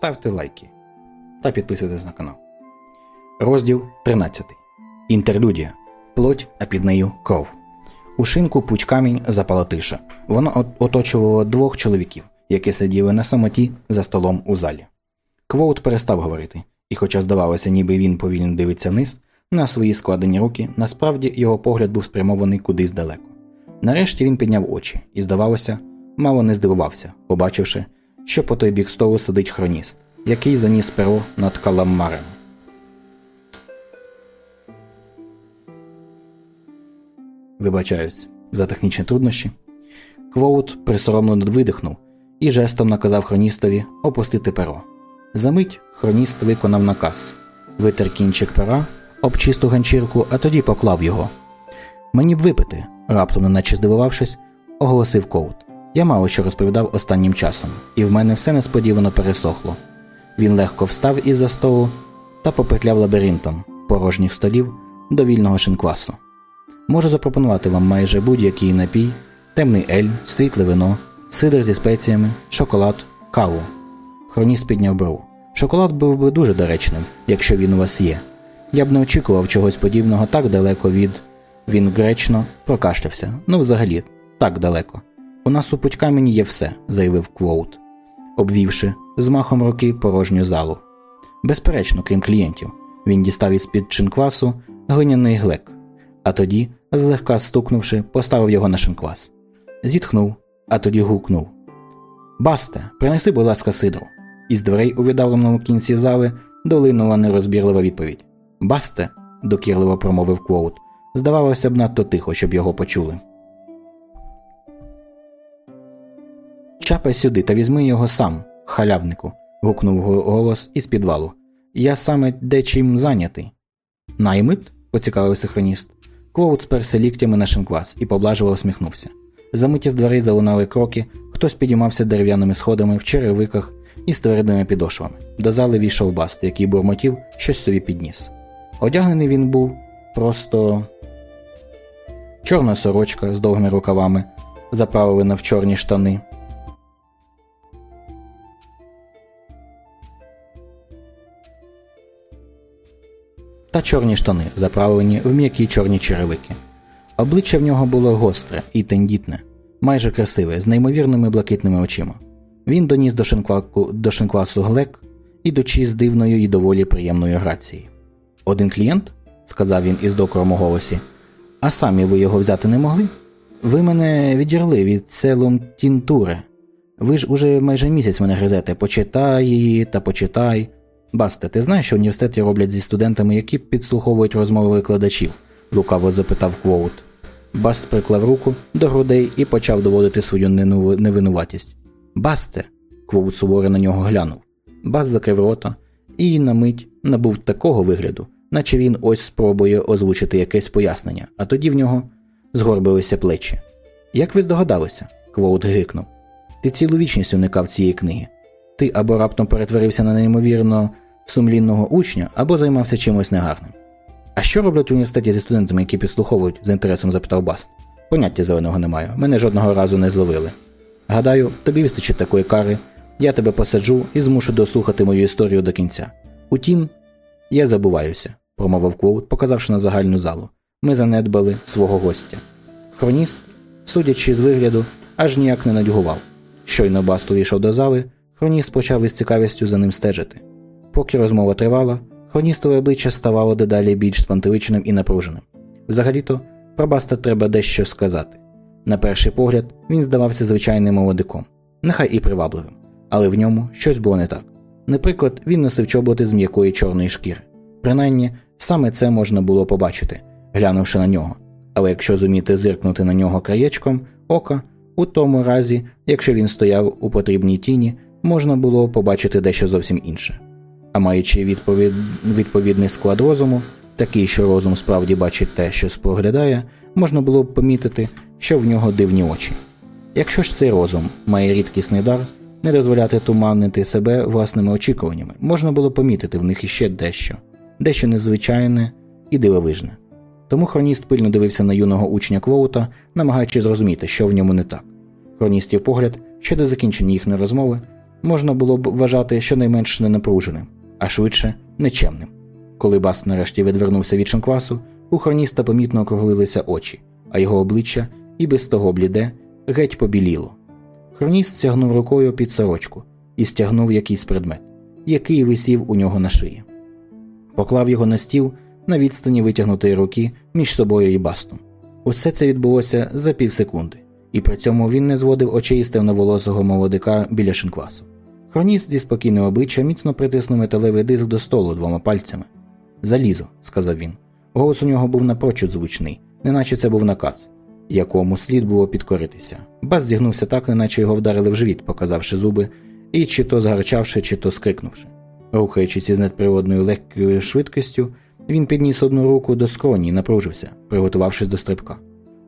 ставте лайки та підписуйтесь на канал. Розділ 13. Інтерлюдія. Плоть, а під нею кров. У шинку путь камінь запала тиша. Вона оточувала двох чоловіків, які сиділи на самоті за столом у залі. Квоут перестав говорити, і, хоча здавалося, ніби він повільно дивиться вниз, на свої складені руки, насправді його погляд був спрямований кудись далеко. Нарешті він підняв очі і, здавалося, мало не здивувався, побачивши, що по той бік столу сидить хроніст, який заніс перо над каламарем. Вибачаюсь за технічні труднощі. Квоут присоромлено видихнув і жестом наказав хроністові опустити перо. Замить хроніст виконав наказ, витер кінчик пера об чисту ганчірку, а тоді поклав його. Мені б випити, раптом, неначе здивувавшись, оголосив Коут. Я мало що розповідав останнім часом, і в мене все несподівано пересохло. Він легко встав із за столу та попетляв лабіринтом порожніх столів до вільного шинквасу. Можу запропонувати вам майже будь-який напій, темний ель, світле вино, сидр зі спеціями, шоколад, каву. Хроніст підняв брову. Шоколад був би дуже доречним, якщо він у вас є. Я б не очікував чогось подібного так далеко від. Він гречно прокашлявся. Ну, взагалі, так далеко. У нас у Путькамені є все, заявив Квоут, обвівши з махом руки порожню залу. Безперечно, крім клієнтів, він дістав із під чинквасу глиняний глек, а тоді, злегка стукнувши, поставив його на шинквас. Зітхнув, а тоді гукнув Басте, принеси, будь ласка, сидру. Із дверей у віддаленому кінці зали долинула нерозбірлива відповідь. Басте, докірливо промовив Квоут. Здавалося б, надто тихо, щоб його почули. Чапай сюди та візьми його сам, халявнику. гукнув голос із підвалу. Я саме дечим зайнятий. Наймит? поцікавився хроніст. Квоут сперся ліктями на шинквас і поблажливо усміхнувся. Замиті з дверей залунали кроки, хтось підіймався дерев'яними сходами в черевиках із твердими підошвами. До зали війшов баст, який бурмотів щось собі підніс. Одягнений він був просто чорна сорочка з довгими рукавами, заправлена в чорні штани. Та чорні штани, заправлені в м'які чорні черевики. Обличчя в нього було гостре і тендітне, майже красиве, з неймовірними блакитними очима. Він доніс до шинкваку, до шинквасу глек, ідучи з дивною і доволі приємною грацією. Один клієнт? сказав він із докором у голосі. А самі ви його взяти не могли? Ви мене відірли від селом Тінтуре. Ви ж уже майже місяць мене гризете. Почитай її та почитай. Басте, ти знаєш, що університеті роблять зі студентами, які підслуховують розмови викладачів? лукаво запитав Квоут. Баст приклав руку до грудей і почав доводити свою невинуватість. Басте. Квоут суворо на нього глянув. Баст закрив рота і на мить набув такого вигляду, наче він ось спробує озвучити якесь пояснення, а тоді в нього згорбилися плечі. Як ви здогадалися? Квоут гикнув. Ти цілу вічність уникав цієї книги. Ти або раптом перетворився на неймовірно сумлінного учня, або займався чимось негарним. А що роблять в університеті зі студентами, які підслуховують з інтересом запитав Баст. Поняття зеленого не маю, мене жодного разу не зловили. Гадаю, тобі вистачить такої кари, я тебе посаджу і змушу дослухати мою історію до кінця. Утім, я забуваюся, промовив Квоут, показавши на загальну залу. Ми занедбали свого гостя. Хроніст, судячи з вигляду, аж ніяк не надюгував. Щойно Баст увійшов до зали, хроніст почав із цікавістю за ним стежити. Поки розмова тривала, хроністове обличчя ставало дедалі більш спантеличеним і напруженим. Взагалі-то, про Баста треба дещо сказати. На перший погляд, він здавався звичайним молодиком, нехай і привабливим, але в ньому щось було не так. Наприклад, він носив чоботи з м'якої чорної шкіри. Принаймні, саме це можна було побачити, глянувши на нього. Але якщо зуміти зиркнути на нього краєчком ока, у тому разі, якщо він стояв у потрібній тіні, можна було побачити дещо зовсім інше. А маючи відповід... відповідний склад розуму, такий, що розум справді бачить те, що споглядає, можна було б помітити, що в нього дивні очі. Якщо ж цей розум має рідкісний дар, не дозволяти туманити себе власними очікуваннями, можна було помітити в них іще дещо, дещо незвичайне і дивовижне. Тому хроніст пильно дивився на юного учня Квоута, намагаючись зрозуміти, що в ньому не так. Хроністів погляд, ще до закінчення їхньої розмови, можна було б вважати щонайменш ненапруженим, а швидше нечемним. Коли Баст нарешті відвернувся від шинквасу, у хроніста помітно округлилися очі, а його обличчя, і без того бліде, геть побіліло. Хроніст стягнув рукою під сорочку і стягнув якийсь предмет, який висів у нього на шиї. Поклав його на стіл на відстані витягнутої руки між собою і бастом. Усе це відбулося за півсекунди, і при цьому він не зводив очей з темноволосого молодика біля шинквасу. Хроніст зі спокійним обличчя міцно притиснув металевий диск до столу двома пальцями. Залізо, сказав він. Голос у нього був напрочуд звучний, неначе це був наказ, якому слід було підкоритися. Бас зігнувся так, неначе його вдарили в живіт, показавши зуби, і чи то згарчавши, чи то скрикнувши. Рухаючись із надприродною легкою швидкістю, він підніс одну руку до скроні і напружився, приготувавшись до стрибка.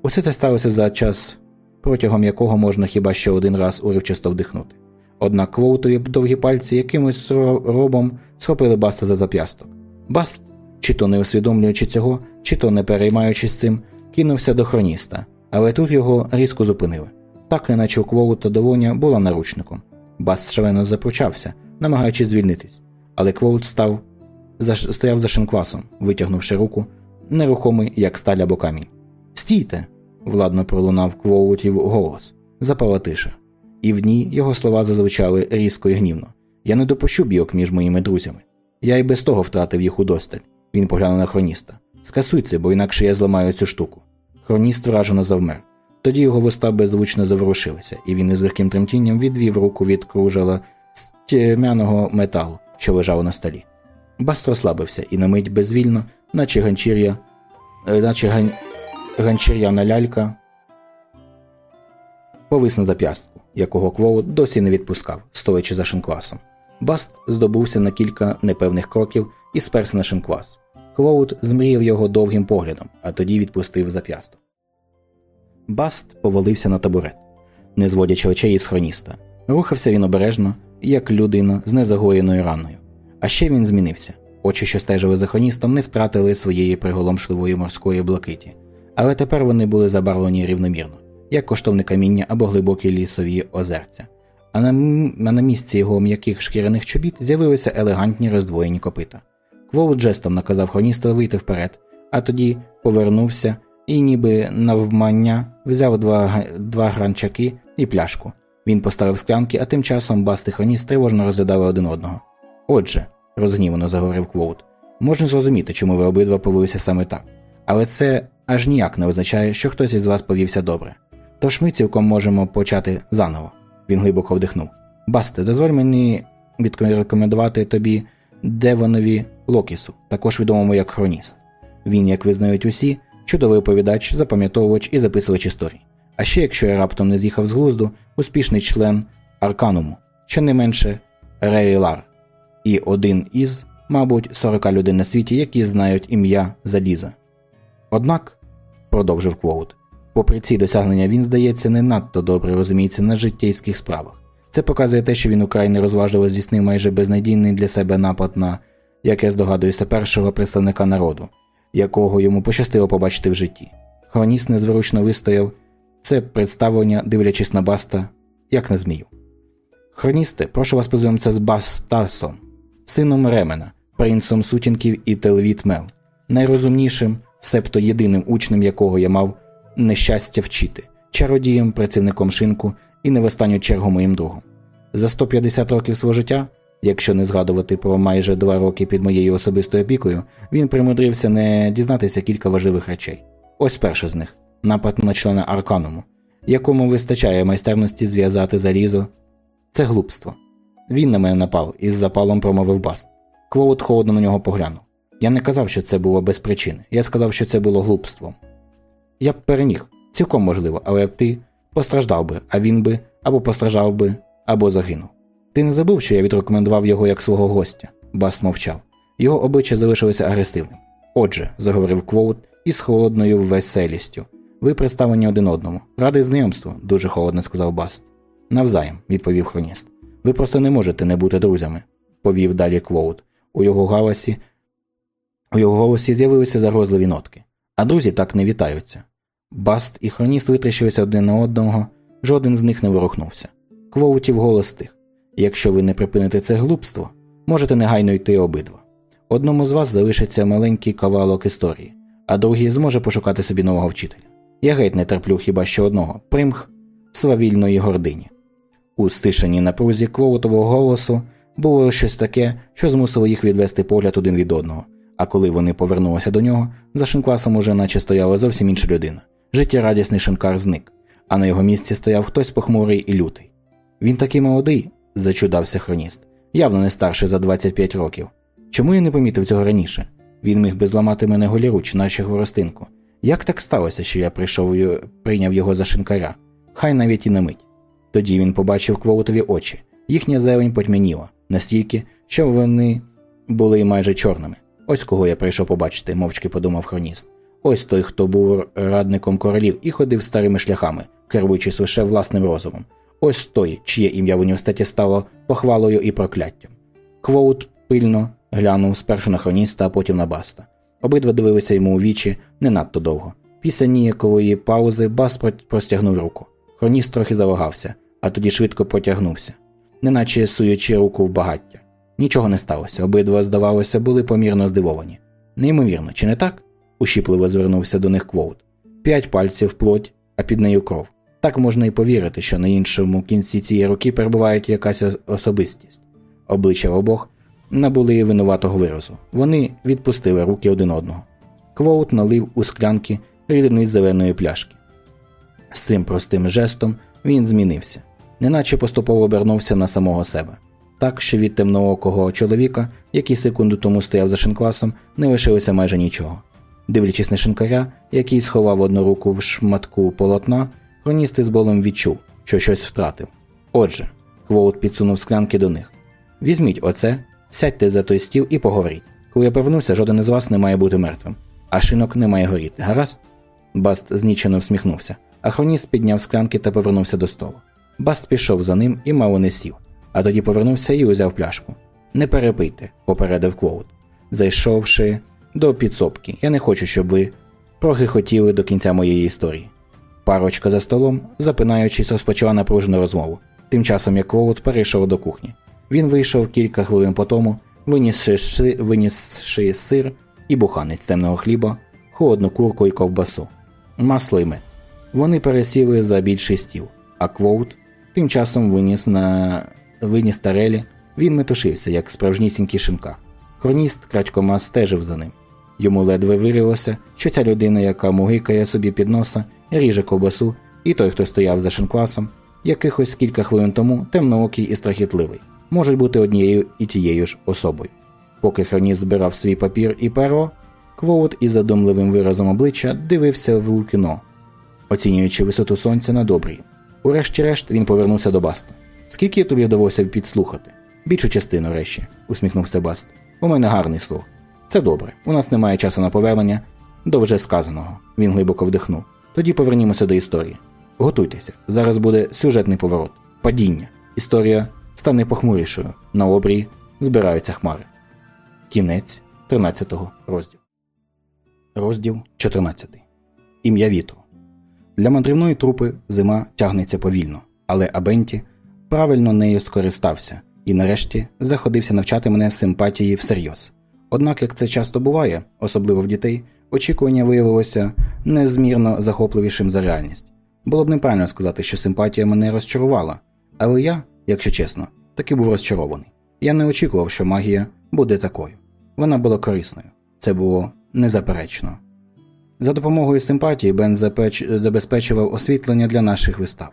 Усе це сталося за час, протягом якого можна хіба ще один раз уривчасто вдихнути. Однак квоутові довгі пальці якимось робом схопили Баста за зап'ясток. Баст, чи то не усвідомлюючи цього, чи то не переймаючись цим, кинувся до хроніста, але тут його різко зупинили. Так, неначе у Квоута долоня була наручником. Баст шалено запручався, намагаючись звільнитись, але Квоут став за, стояв за шинквасом, витягнувши руку, нерухомий, як сталь або камінь. Стійте! Владно пролунав Квоутів голос. Запала тиша. І в ній його слова зазвучали різко і гнівно. Я не допущу бійок між моїми друзями. Я і без того втратив їх удосталь. Він поглянув на хроніста. Скасуй це, бо інакше я зламаю цю штуку. Хроніст вражено завмер. Тоді його вуста беззвучно заворушилися, і він із легким тремтінням відвів руку від кружала з тьмяного металу, що лежало на столі. Баст розслабився і на мить безвільно, наче ганчір'я, е, наче ган... ганчір'яна лялька, повис на зап'ястку, якого Квоут досі не відпускав, стоячи за шинквасом. Баст здобувся на кілька непевних кроків і сперся на шинквас. Квоут змріяв його довгим поглядом, а тоді відпустив зап'ясток. Баст повалився на табурет, не зводячи очей із хроніста. Рухався він обережно, як людина з незагоєною раною. А ще він змінився. Очі, що стежили за хроністом, не втратили своєї приголомшливої морської блакиті, але тепер вони були забарвлені рівномірно, як коштовне каміння або глибокі лісові озерця. А на, а на місці його м'яких шкіряних чобіт з'явилися елегантні роздвоєні копита. Квоут жестом наказав хроністу вийти вперед, а тоді повернувся і, ніби навмання, взяв два два гранчаки і пляшку. Він поставив склянки, а тим часом Баст і хроніст тривожно розглядали один одного. Отже, розгнівано заговорив Квоут, можна зрозуміти, чому ви обидва повелися саме так. Але це аж ніяк не означає, що хтось із вас повівся добре. Тож ми цілком можемо почати заново. Він глибоко вдихнув. Басте, дозволь мені відрекомендувати тобі Девонові Локісу, також відомому як хроніст. Він, як визнають усі, чудовий оповідач, запам'ятовувач і записувач історій. А ще, якщо я раптом не з'їхав з глузду, успішний член Аркануму, що не менше Рейлар, і один із, мабуть, 40 людей на світі, які знають ім'я Заліза. Однак, продовжив Квоут, попри ці досягнення, він, здається, не надто добре розуміється на життєйських справах. Це показує те, що він украй нерозважливо здійснив майже безнадійний для себе напад на, як я здогадуюся, першого представника народу, якого йому пощастило побачити в житті. Хроніст незворучно вистояв це представлення, дивлячись на Баста, як на змію. Хроністи, прошу вас познайомитися з Бастасом, сином Ремена, принцем сутінків і Телвіт Мел, найрозумнішим, себто єдиним учнем якого я мав нещастя вчити, чародієм, працівником шинку і не в останню чергу моїм другом. За 150 років свого життя, якщо не згадувати про майже два роки під моєю особистою опікою, він примудрився не дізнатися кілька важливих речей. Ось перша з них напад на члена Аркануму, якому вистачає майстерності зв'язати залізо. Це глупство. Він на мене напав із запалом промовив Баст. Квоут холодно на нього поглянув. Я не казав, що це було без причини. Я сказав, що це було глупством. Я б переміг, цілком можливо, але ти постраждав би, а він би або постраждав би, або загинув. Ти не забув, що я відрекомендував його як свого гостя? Баст мовчав. Його обличчя залишилося агресивним. Отже, заговорив Квоут із холодною веселістю. Ви представлені один одному. Радий знайомству, дуже холодно сказав Баст. Навзаєм, відповів хроніст. Ви просто не можете не бути друзями, повів далі Квоут. У його голосі у його голосі з'явилися загрозливі нотки. А друзі так не вітаються. Баст і хроніст витріщилися один на одного, жоден з них не ворухнувся. Квоутів голос стих. Якщо ви не припините це глупство, можете негайно йти обидва. Одному з вас залишиться маленький кавалок історії, а другий зможе пошукати собі нового вчителя. Я геть не терплю хіба що одного примх свавільної гордині. У стишеній напрузі квоутового голосу було щось таке, що змусило їх відвести погляд один від одного, а коли вони повернулися до нього, за шинквасом уже наче стояла зовсім інша людина. Життєрадісний шинкар зник, а на його місці стояв хтось похмурий і лютий. Він такий молодий, зачудався хроніст, явно не старший за 25 років. Чому я не помітив цього раніше? Він міг би зламати мене голіруч, наче хворостинку. Як так сталося, що я прийшов і прийняв його за шинкаря? Хай навіть і на мить. Тоді він побачив квоутові очі, їхня зелень потьмяніла, настільки, що вони були майже чорними. Ось кого я прийшов побачити, мовчки подумав хроніст. Ось той, хто був радником королів і ходив старими шляхами, керуючись лише власним розумом. Ось той, чиє ім'я в університеті стало похвалою і прокляттям. Квоут пильно глянув спершу на хроніста, а потім на баста. Обидва дивилися йому у вічі не надто довго. Після ніякової паузи Баст простягнув руку. Хроніст трохи завагався, а тоді швидко потягнувся, неначе суючи руку в багаття. Нічого не сталося, обидва, здавалося, були помірно здивовані. Неймовірно, чи не так? ущіпливо звернувся до них Квоут. П'ять пальців плоть, а під нею кров. Так можна й повірити, що на іншому кінці цієї руки перебуває якась особистість. Обличчя обох набули винуватого виразу. Вони відпустили руки один одного. Квоут налив у склянки рідини зеленої пляшки. З цим простим жестом він змінився, неначе поступово обернувся на самого себе, так що від темноокого чоловіка, який секунду тому стояв за шинквасом, не лишилося майже нічого. Дивлячись на шинкаря, який сховав одну руку в шматку полотна, хроніст із болем відчув, що щось втратив. Отже, Квоут підсунув склянки до них. Візьміть оце, сядьте за той стіл і поговоріть. Коли я повернуся, жоден із вас не має бути мертвим, а шинок не має горіти. Гаразд? Баст знічено всміхнувся, а хроніст підняв склянки та повернувся до столу. Баст пішов за ним і мало не сів, а тоді повернувся і узяв пляшку. Не перепийте, попередив Квоут. Зайшовши до підсобки, я не хочу, щоб ви прогихотіли до кінця моєї історії. Парочка за столом, запинаючись, розпочала напружену розмову. Тим часом як Квоут перейшов до кухні. Він вийшов кілька хвилин по тому, винісши, винісши сир і буханець темного хліба, холодну курку і ковбасу, масло й мед. Вони пересіли за більший стіл, а Квоут тим часом виніс на виніс тарелі, він метушився, як справжнісінький шинкар. Хроніст крадькома стежив за ним. Йому ледве вирілося, що ця людина, яка мугикає собі під носа, ріже ковбасу, і той, хто стояв за шинквасом, якихось кілька хвилин тому темноокий і страхітливий, можуть бути однією і тією ж особою. Поки хроніст збирав свій папір і перо, Квоут із задумливим виразом обличчя дивився в кіно, оцінюючи висоту сонця на добрій. Урешті-решт він повернувся до Баста. Скільки тобі вдалося підслухати? Більшу частину речі, усміхнувся Баст. У мене гарний слух. Це добре. У нас немає часу на повернення до вже сказаного. Він глибоко вдихнув. Тоді повернімося до історії. Готуйтеся. Зараз буде сюжетний поворот. Падіння. Історія стане похмурішою. На обрії збираються хмари. Кінець 13 розділу. Розділ 14. Ім'я вітру. Для мандрівної трупи зима тягнеться повільно, але Абенті правильно нею скористався і нарешті заходився навчати мене симпатії всерйоз. Однак, як це часто буває, особливо в дітей, очікування виявилося незмірно захопливішим за реальність. Було б неправильно сказати, що симпатія мене розчарувала, але я, якщо чесно, таки був розчарований. Я не очікував, що магія буде такою. Вона була корисною, це було незаперечно. За допомогою симпатії Бен забезпечував освітлення для наших вистав.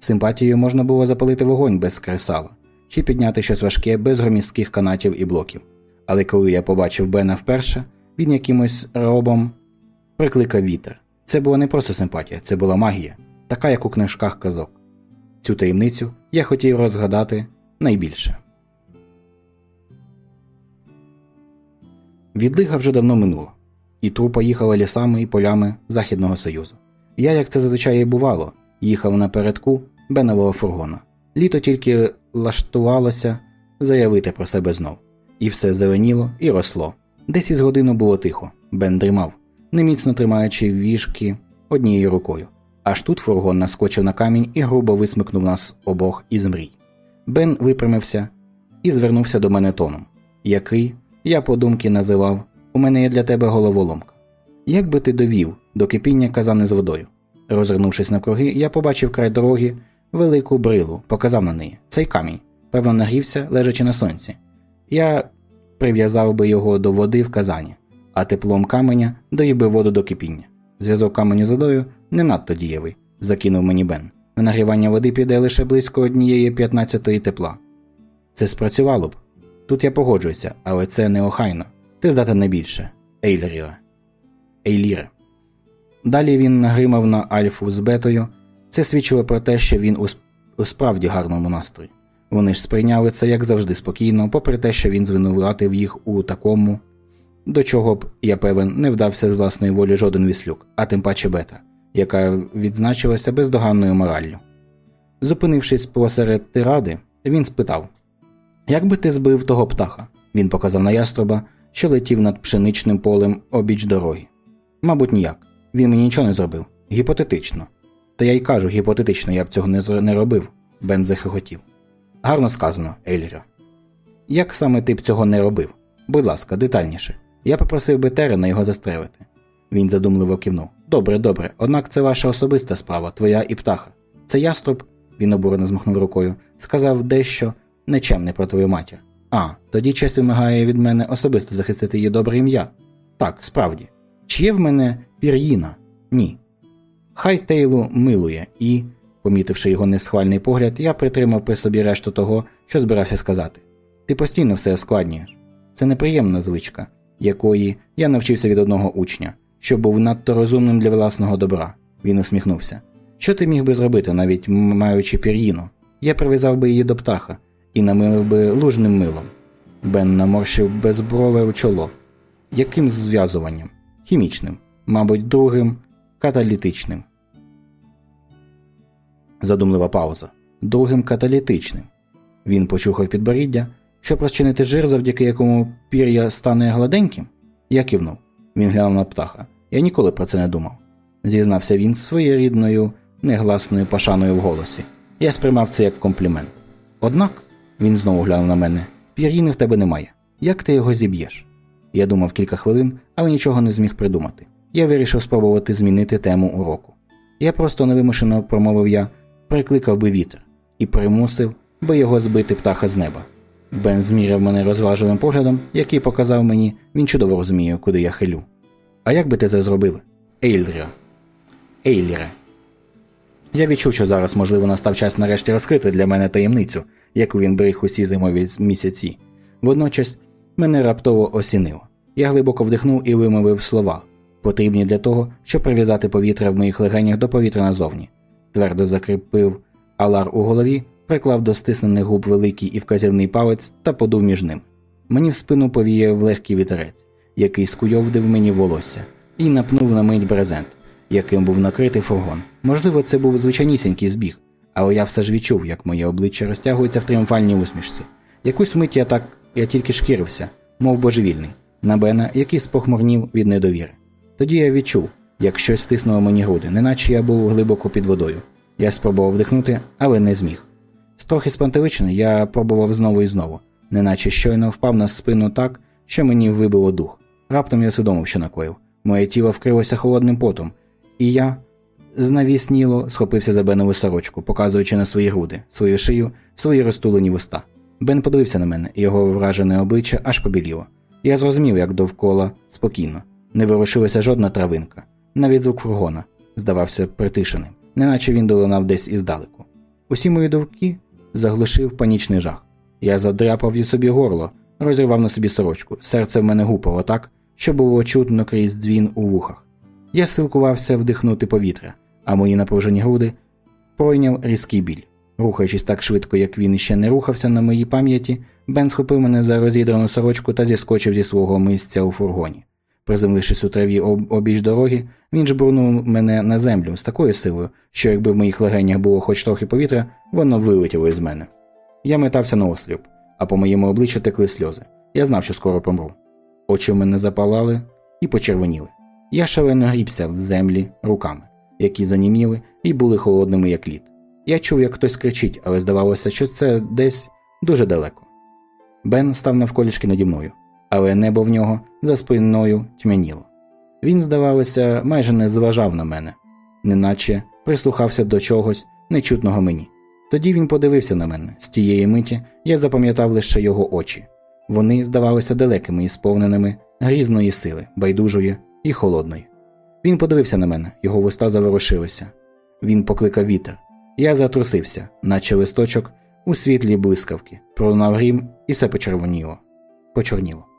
Симпатією можна було запалити вогонь без кресала, чи підняти щось важке без громістких канатів і блоків. Але коли я побачив Бена вперше, він якимось робом прикликав вітер. Це була не просто симпатія, це була магія, така як у книжках казок. Цю таємницю я хотів розгадати найбільше. Відлига вже давно минула, і трупа їхала лісами і полями Західного Союзу. Я, як це зазвичай і бувало, їхав напередку Бенового фургона. Літо тільки лаштувалося заявити про себе знов. І все зеленіло і росло. Десь із годину було тихо. Бен дрімав, неміцно тримаючи віжки однією рукою. Аж тут фургон наскочив на камінь і грубо висмикнув нас обох із мрій. Бен випрямився і звернувся до мене тоном, який, я по подумки називав, у мене є для тебе головоломка. Як би ти довів до кипіння казани з водою? Розвернувшись навкруги, я побачив край дороги велику брилу, показав на неї. Цей камінь, певно, нагрівся, лежачи на сонці. Я прив'язав би його до води в казані, а теплом каменя довів би воду до кипіння. Зв'язок каменю з водою не надто дієвий, закинув мені Бен. На нагрівання води піде лише близько однієї п'ятнадцятої тепла. Це спрацювало б. Тут я погоджуюся, але це неохайно. Ти здатен не більше. Ейліріре. Ейліре. Далі він нагримав на Альфу з бетою. Це свідчило про те, що він у, справді гарному настрої. Вони ж сприйняли це як завжди спокійно, попри те, що він звинуватив їх у такому, до чого б, я певен, не вдався з власної волі жоден віслюк, а тим паче бета, яка відзначилася бездоганною мораллю. Зупинившись посеред тиради, він спитав Як би ти збив того птаха? Він показав на яструба, що летів над пшеничним полем обіч дороги. Мабуть, ніяк. Він мені нічого не зробив. Гіпотетично. Та я й кажу, гіпотетично я б цього не, робив, Бен захихотів. Гарно сказано, Ельря. Як саме ти б цього не робив? Будь ласка, детальніше. Я попросив би Терена його застрелити. Він задумливо кивнув. Добре, добре, однак це ваша особиста справа, твоя і птаха. Це яструб, він обурено змахнув рукою, сказав дещо нечемне про твою матір. А, тоді честь вимагає від мене особисто захистити її добре ім'я. Так, справді. Чи є в мене пір'їна? Ні. Хай Тейлу милує і, помітивши його несхвальний погляд, я притримав при собі решту того, що збирався сказати. Ти постійно все ускладнюєш. Це неприємна звичка, якої я навчився від одного учня, що був надто розумним для власного добра. Він усміхнувся. Що ти міг би зробити, навіть маючи пір'їну? Я прив'язав би її до птаха і намилив би лужним милом. Бен наморщив безброве чоло. Яким зв'язуванням? Хімічним, мабуть, другим, каталітичним. Задумлива пауза. Другим каталітичним. Він почухав підборіддя, щоб розчинити жир, завдяки якому пір'я стане гладеньким. Я кивнув. Він глянув на птаха. Я ніколи про це не думав. Зізнався він своєрідною, негласною пашаною в голосі. Я сприймав це як комплімент. Однак, він знову глянув на мене, пір'їни в тебе немає. Як ти його зіб'єш? Я думав кілька хвилин, але нічого не зміг придумати. Я вирішив спробувати змінити тему уроку. Я просто невимушено промовив я, прикликав би вітер і примусив би його збити птаха з неба. Бен зміряв мене розважливим поглядом, який показав мені, він чудово розуміє, куди я хилю. А як би ти це зробив? Ейлря. Ейліре. Я відчув, що зараз, можливо, настав час нарешті розкрити для мене таємницю, яку він беріг усі зимові місяці. Водночас мене раптово осінило. Я глибоко вдихнув і вимовив слова, потрібні для того, щоб прив'язати повітря в моїх легенях до повітря назовні. Твердо закріпив алар у голові, приклав до стиснених губ великий і вказівний палець та подув між ним. Мені в спину повіяв легкий вітерець, який скуйовдив мені волосся, і напнув на мить брезент, яким був накритий фургон. Можливо, це був звичайнісінький збіг, але я все ж відчув, як моє обличчя розтягується в тріумфальній усмішці. Якусь мить я так я тільки шкірився, мов божевільний, на Бена, який спохмурнів від недовіри. Тоді я відчув, як щось стиснуло мені груди, неначе я був глибоко під водою. Я спробував вдихнути, але не зміг. Трохи спантеличений, я пробував знову і знову, неначе щойно впав на спину так, що мені вибило дух. Раптом я усвідомив, що накоїв. Моє тіло вкрилося холодним потом, і я знавісніло схопився за Бенову сорочку, показуючи на свої груди, свою шию, свої розтулені вуста. Бен подивився на мене, і його вражене обличчя аж побіліло. Я зрозумів, як довкола спокійно. Не ворушилася жодна травинка. Навіть звук фургона здавався притишеним, неначе він долинав десь іздалеку. Усі мої довки заглушив панічний жах. Я задряпав собі горло, розірвав на собі сорочку. Серце в мене гупало так, що було чутно крізь дзвін у вухах. Я силкувався вдихнути повітря, а мої напружені груди пройняв різкий біль. Рухаючись так швидко, як він іще не рухався на моїй пам'яті, Бен схопив мене за розідрану сорочку та зіскочив зі свого місця у фургоні. Приземлившись у траві обіч дороги, він жбурнув мене на землю з такою силою, що якби в моїх легенях було хоч трохи повітря, воно вилетіло із мене. Я метався на осліп, а по моєму обличчю текли сльози. Я знав, що скоро помру. Очі в мене запалали і почервоніли. Я шалено грібся в землі руками, які заніміли і були холодними, як лід. Я чув, як хтось кричить, але здавалося, що це десь дуже далеко. Бен став навколішки наді мною, але небо в нього за спиною тьмяніло. Він, здавалося, майже не зважав на мене, неначе прислухався до чогось нечутного мені. Тоді він подивився на мене. З тієї миті я запам'ятав лише його очі. Вони здавалися далекими і сповненими грізної сили, байдужої і холодної. Він подивився на мене, його вуста заворушилися. Він покликав вітер. Я затрусився, наче листочок у світлі блискавки, пролунав грім і все почервоніло. Почорніло.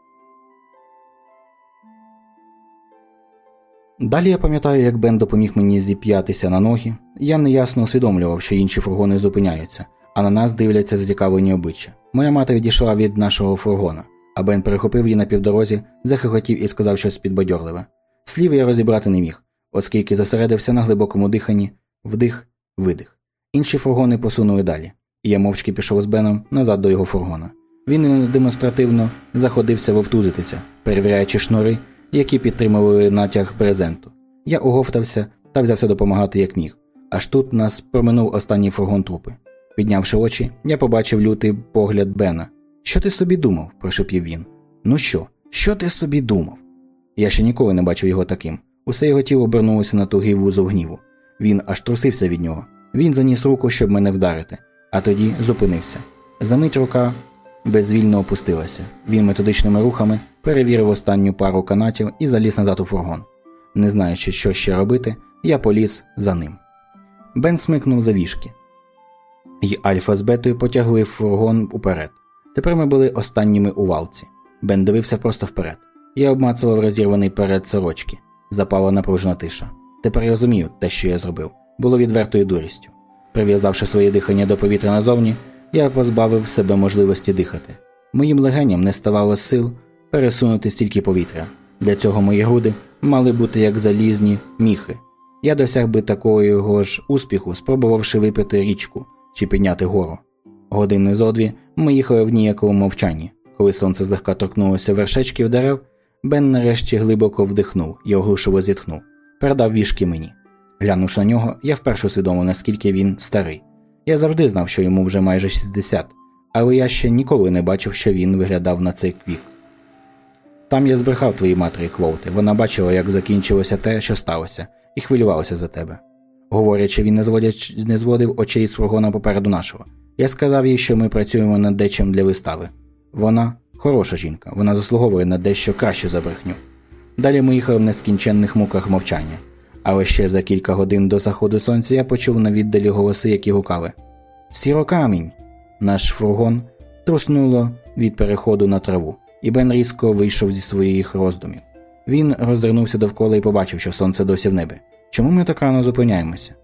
Далі я пам'ятаю, як Бен допоміг мені зіп'ятися на ноги. Я неясно усвідомлював, що інші фургони зупиняються, а на нас дивляться зацікавлені обличчя. Моя мати відійшла від нашого фургона, а Бен перехопив її на півдорозі, захихотів і сказав щось підбадьорливе. Слів я розібрати не міг, оскільки зосередився на глибокому диханні, вдих, видих. Інші фургони посунули далі, і я мовчки пішов з Беном назад до його фургона. Він демонстративно заходився вовтузитися, перевіряючи шнури які підтримували натяг брезенту. Я оговтався та взявся допомагати як міг. Аж тут нас проминув останній фургон трупи. Піднявши очі, я побачив лютий погляд Бена. Що ти собі думав? прошепів він. Ну що, що ти собі думав? Я ще ніколи не бачив його таким. Усе його тіло обернулося на тугий вузол гніву. Він аж трусився від нього. Він заніс руку, щоб мене вдарити, а тоді зупинився. Замить рука безвільно опустилася. Він методичними рухами перевірив останню пару канатів і заліз назад у фургон. Не знаючи, що ще робити, я поліз за ним. Бен смикнув за вішки, і Альфа з бетою потягли фургон уперед. Тепер ми були останніми у валці. Бен дивився просто вперед. Я обмацував розірваний перед сорочки. Запала напружена тиша. Тепер я розумію, те, що я зробив, було відвертою дурістю. Прив'язавши своє дихання до повітря назовні, я позбавив себе можливості дихати. Моїм легеням не ставало сил пересунути стільки повітря. Для цього мої груди мали бути як залізні міхи. Я досяг би такого ж успіху, спробувавши випити річку чи підняти гору. Години зо дві ми їхали в ніяковому мовчанні. Коли сонце злегка торкнулося вершечків дерев, Бен нарешті глибоко вдихнув і оглушиво зітхнув, передав вішки мені. Глянувши на нього, я вперше усвідомив, наскільки він старий. Я завжди знав, що йому вже майже 60, але я ще ніколи не бачив, що він виглядав на цей вік. Там я збрехав твоїй матері Квоути. Вона бачила, як закінчилося те, що сталося, і хвилювалася за тебе. Говорячи, він не, зводяч, не зводив очей з фургона попереду нашого. Я сказав їй, що ми працюємо над дечим для вистави. Вона хороша жінка, вона заслуговує на дещо краще за брехню. Далі ми їхали в нескінченних муках мовчання. Але ще за кілька годин до заходу сонця я почув на віддалі голоси, які гукали Сірокамінь! Наш фургон труснуло від переходу на траву, і Бен різко вийшов зі своїх роздумів. Він розвернувся довкола і побачив, що сонце досі в небі. Чому ми так рано зупиняємося?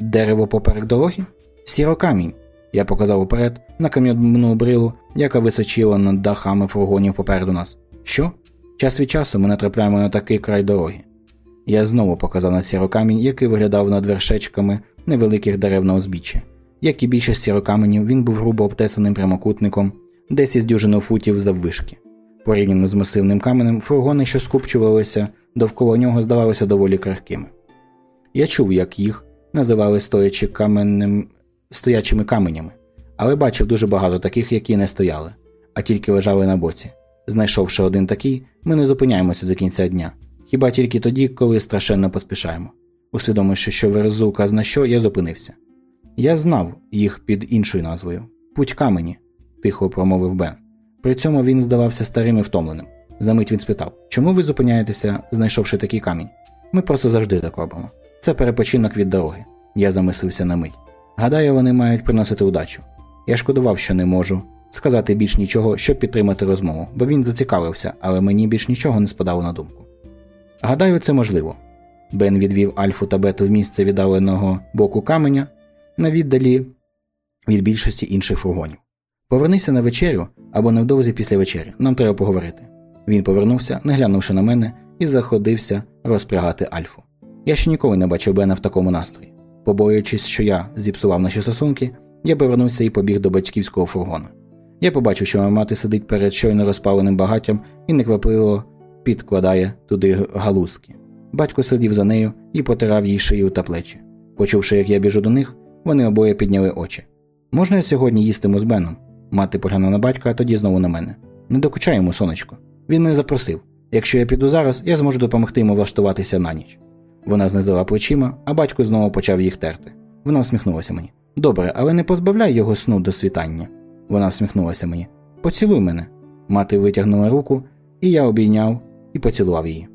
Дерево поперек дороги? Сірокамінь. Я показав уперед на кам'яну брилу, яка височила над дахами фургонів попереду нас. Що? Час від часу ми натрапляємо на такий край дороги. Я знову показав на сірокамінь, який виглядав над вершечками невеликих дерев на узбіччі. Як і більшість сірокаменів, він був грубо обтесаним прямокутником, десь із дюжину футів заввишки. Порівняно з масивним каменем, фургони, що скупчувалися довкола нього, здавалися доволі крихкими. Я чув, як їх називали стоячи каменним... стоячими каменями, але бачив дуже багато таких, які не стояли, а тільки лежали на боці. Знайшовши один такий, ми не зупиняємося до кінця дня хіба тільки тоді, коли страшенно поспішаємо. Усвідомивши, що верзу казна що, я зупинився. Я знав їх під іншою назвою Путь камені, тихо промовив Бен. При цьому він здавався старим і втомленим. Замить він спитав чому ви зупиняєтеся, знайшовши такий камінь? Ми просто завжди так робимо. Це перепочинок від дороги. Я замислився на мить. Гадаю, вони мають приносити удачу. Я шкодував, що не можу сказати більш нічого, щоб підтримати розмову, бо він зацікавився, але мені більш нічого не спадало на думку. Гадаю, це можливо. Бен відвів Альфу та Бету в місце віддаленого боку каменя на віддалі від більшості інших фургонів. Повернися на вечерю або невдовзі після вечері. Нам треба поговорити. Він повернувся, не глянувши на мене, і заходився розпрягати Альфу. Я ще ніколи не бачив Бена в такому настрої. Побоюючись, що я зіпсував наші стосунки, я повернувся і побіг до батьківського фургона. Я побачив, що моя мати сидить перед щойно розпаленим багаттям і неквапливо підкладає туди галузки. Батько сидів за нею і потирав їй шию та плечі. Почувши, як я біжу до них, Вони обоє підняли очі. Можна я сьогодні їстиму з Беном? Мати поглянула на батька, а тоді знову на мене. Не докучай йому, сонечко. Він мене запросив. Якщо я піду зараз, я зможу допомогти йому влаштуватися на ніч. Вона знизила плечима, а батько знову почав їх терти. Вона всміхнулася мені. Добре, але не позбавляй його сну до світання. Вона всміхнулася мені. Поцілуй мене. Мати витягнула руку, і я обійняв і поцілував її.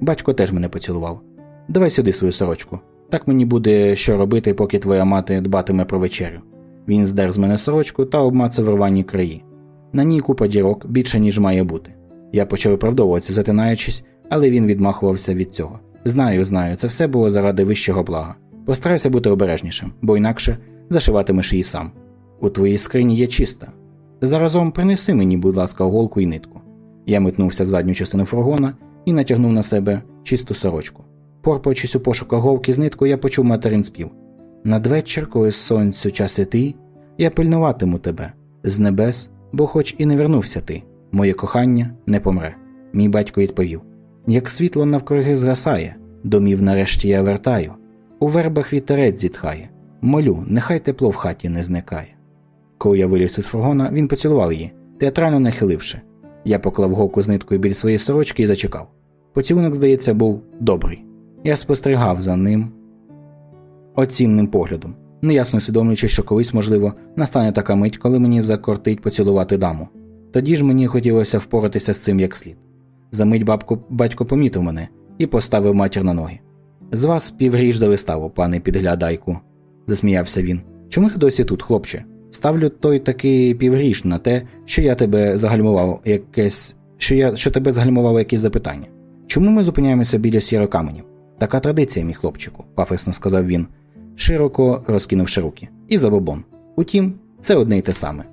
Батько теж мене поцілував. Давай сюди свою сорочку. Так мені буде що робити, поки твоя мати дбатиме про вечерю. Він здер з мене сорочку та обмацав рвані краї. На ній купа дірок більше, ніж має бути. Я почав виправдовуватися, затинаючись, але він відмахувався від цього. Знаю, знаю, це все було заради вищого блага. Постарайся бути обережнішим, бо інакше зашиватимеш її сам. У твоїй скрині є чиста. Заразом принеси мені, будь ласка, голку і нитку. Я метнувся в задню частину фургона і натягнув на себе чисту сорочку. Порпаючись у пошуках голки з ниткою, я почув материн спів. Надвечір, коли сонцю час іти, я пильнуватиму тебе з небес, бо хоч і не вернувся ти, моє кохання не помре. Мій батько відповів як світло навкруги згасає, домів нарешті я вертаю, у вербах вітерець зітхає, молю, нехай тепло в хаті не зникає. Коли я виліз із фургона, він поцілував її, театрально нахиливши. Я поклав голку з ниткою біля своєї сорочки і зачекав. Поцілунок, здається, був добрий. Я спостерігав за ним оцінним поглядом, неясно усвідомлюючи, що колись, можливо, настане така мить, коли мені закортить поцілувати даму. Тоді ж мені хотілося впоратися з цим як слід. За мить бабко, батько помітив мене і поставив матір на ноги. З вас півгріш за виставу, пане підглядайку, засміявся він. Чому ти досі тут, хлопче? Ставлю той такий півгріш на те, що я тебе загальмував якесь. що я що тебе загальмувало якесь запитання. Чому ми зупиняємося біля сірокаменів? Така традиція, мій хлопчику, пафосно сказав він, широко розкинувши руки. І забобон. Утім, це одне й те саме.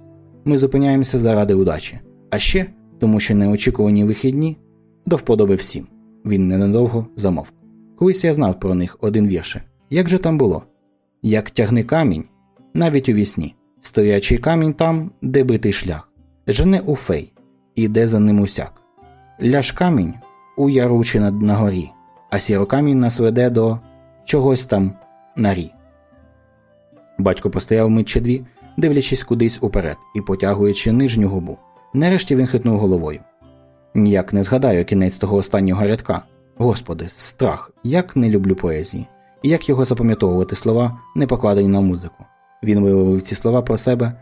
Ми зупиняємося заради удачі, а ще тому, що неочікувані вихідні до вподоби всім. Він ненадовго замовк. Колись я знав про них один вірше. Як же там було? Як тягне камінь, навіть у вісні, стоячий камінь там, де битий шлях, жене у фей, іде за ним усяк. Ляж камінь у яручі на горі, а сірокамінь нас веде до чогось там на рі. Батько постояв мить чи дві, дивлячись кудись уперед і потягуючи нижню губу. Нарешті він хитнув головою. Ніяк не згадаю кінець того останнього рядка. Господи, страх, як не люблю поезії, як його запам'ятовувати слова, не покладені на музику. Він виявив ці слова про себе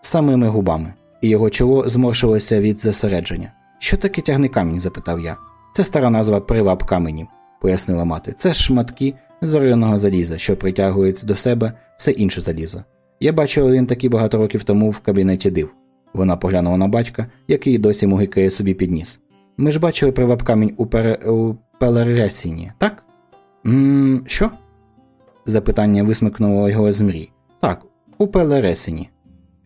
самими губами, і його чоло зморшилося від зосередження. Що таке тягни камінь? запитав я. Це стара назва приваб каменів, пояснила мати. Це шматки зоряного заліза, що притягують до себе все інше залізо. Я бачив один такий багато років тому в кабінеті див. Вона поглянула на батька, який досі мугикає собі підніс. Ми ж бачили приваб камінь у, пере... у Пелересіні, так? «Ммм, Що? Запитання висмикнуло його з мрій. Так, у Пелересіні.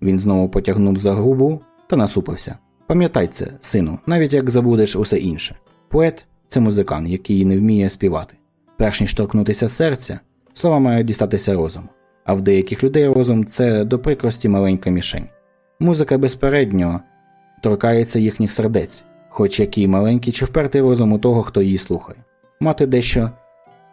Він знову потягнув за грубу та насупився. Пам'ятай це, сину, навіть як забудеш усе інше. Поет це музикант, який не вміє співати. Перш ніж торкнутися серця, слова мають дістатися розуму, а в деяких людей розум це до прикрості маленька мішень. Музика безпередньо торкається їхніх сердець, хоч який маленький чи впертий розум у того, хто її слухає. Мати дещо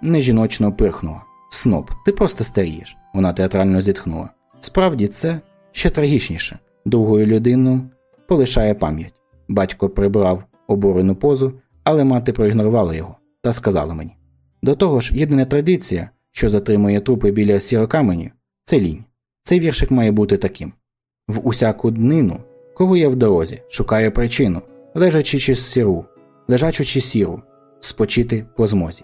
нежіночно пирхнула. Сноб, ти просто старієш, вона театрально зітхнула. Справді, це ще трагічніше. Другою людину полишає пам'ять. Батько прибрав обурену позу, але мати проігнорувала його та сказала мені: до того ж, єдина традиція, що затримує трупи біля сірокаменів, це лінь. Цей віршик має бути таким. В усяку днину, коли я в дорозі, шукаю причину, лежачи чи сіру, лежачу чи сіру, спочити по змозі.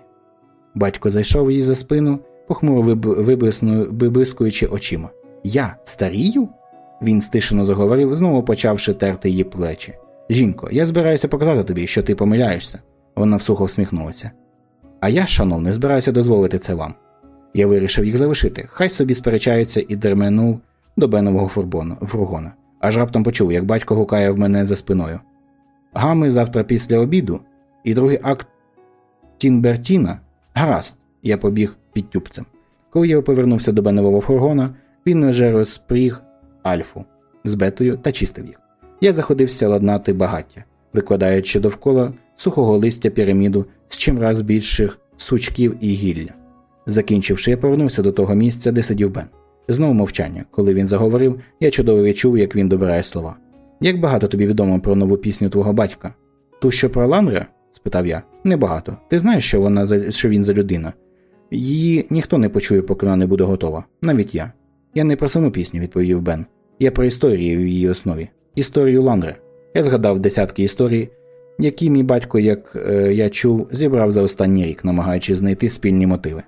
Батько зайшов їй за спину, похмуро виблискуючи очима. Я старію? Він стишено заговорив, знову почавши терти її плечі. Жінко, я збираюся показати тобі, що ти помиляєшся. Вона всухо всміхнулася. А я, шановний, збираюся дозволити це вам. Я вирішив їх залишити. Хай собі сперечаються і дерменув до бенового фургона. Аж раптом почув, як батько гукає в мене за спиною. Гами завтра після обіду, і другий акт Тінбертіна гаразд, я побіг під тюбцем. Коли я повернувся до бенового фургона, він вже розпріг альфу з бетою та чистив їх. Я заходився ладнати багаття, викладаючи довкола сухого листя піраміду з чимраз більших сучків і гілля. Закінчивши, я повернувся до того місця, де сидів Бен. Знову мовчання. Коли він заговорив, я чудово відчув, як він добирає слова. Як багато тобі відомо про нову пісню твого батька? Ту, що про Ландре? спитав я. Небагато. Ти знаєш, що вона що він за людина? Її ніхто не почує, поки вона не буде готова, навіть я. Я не про саму пісню, відповів Бен. Я про історію в її основі. Історію Ландре. Я згадав десятки історій, які мій батько, як е, я чув, зібрав за останній рік, намагаючись знайти спільні мотиви.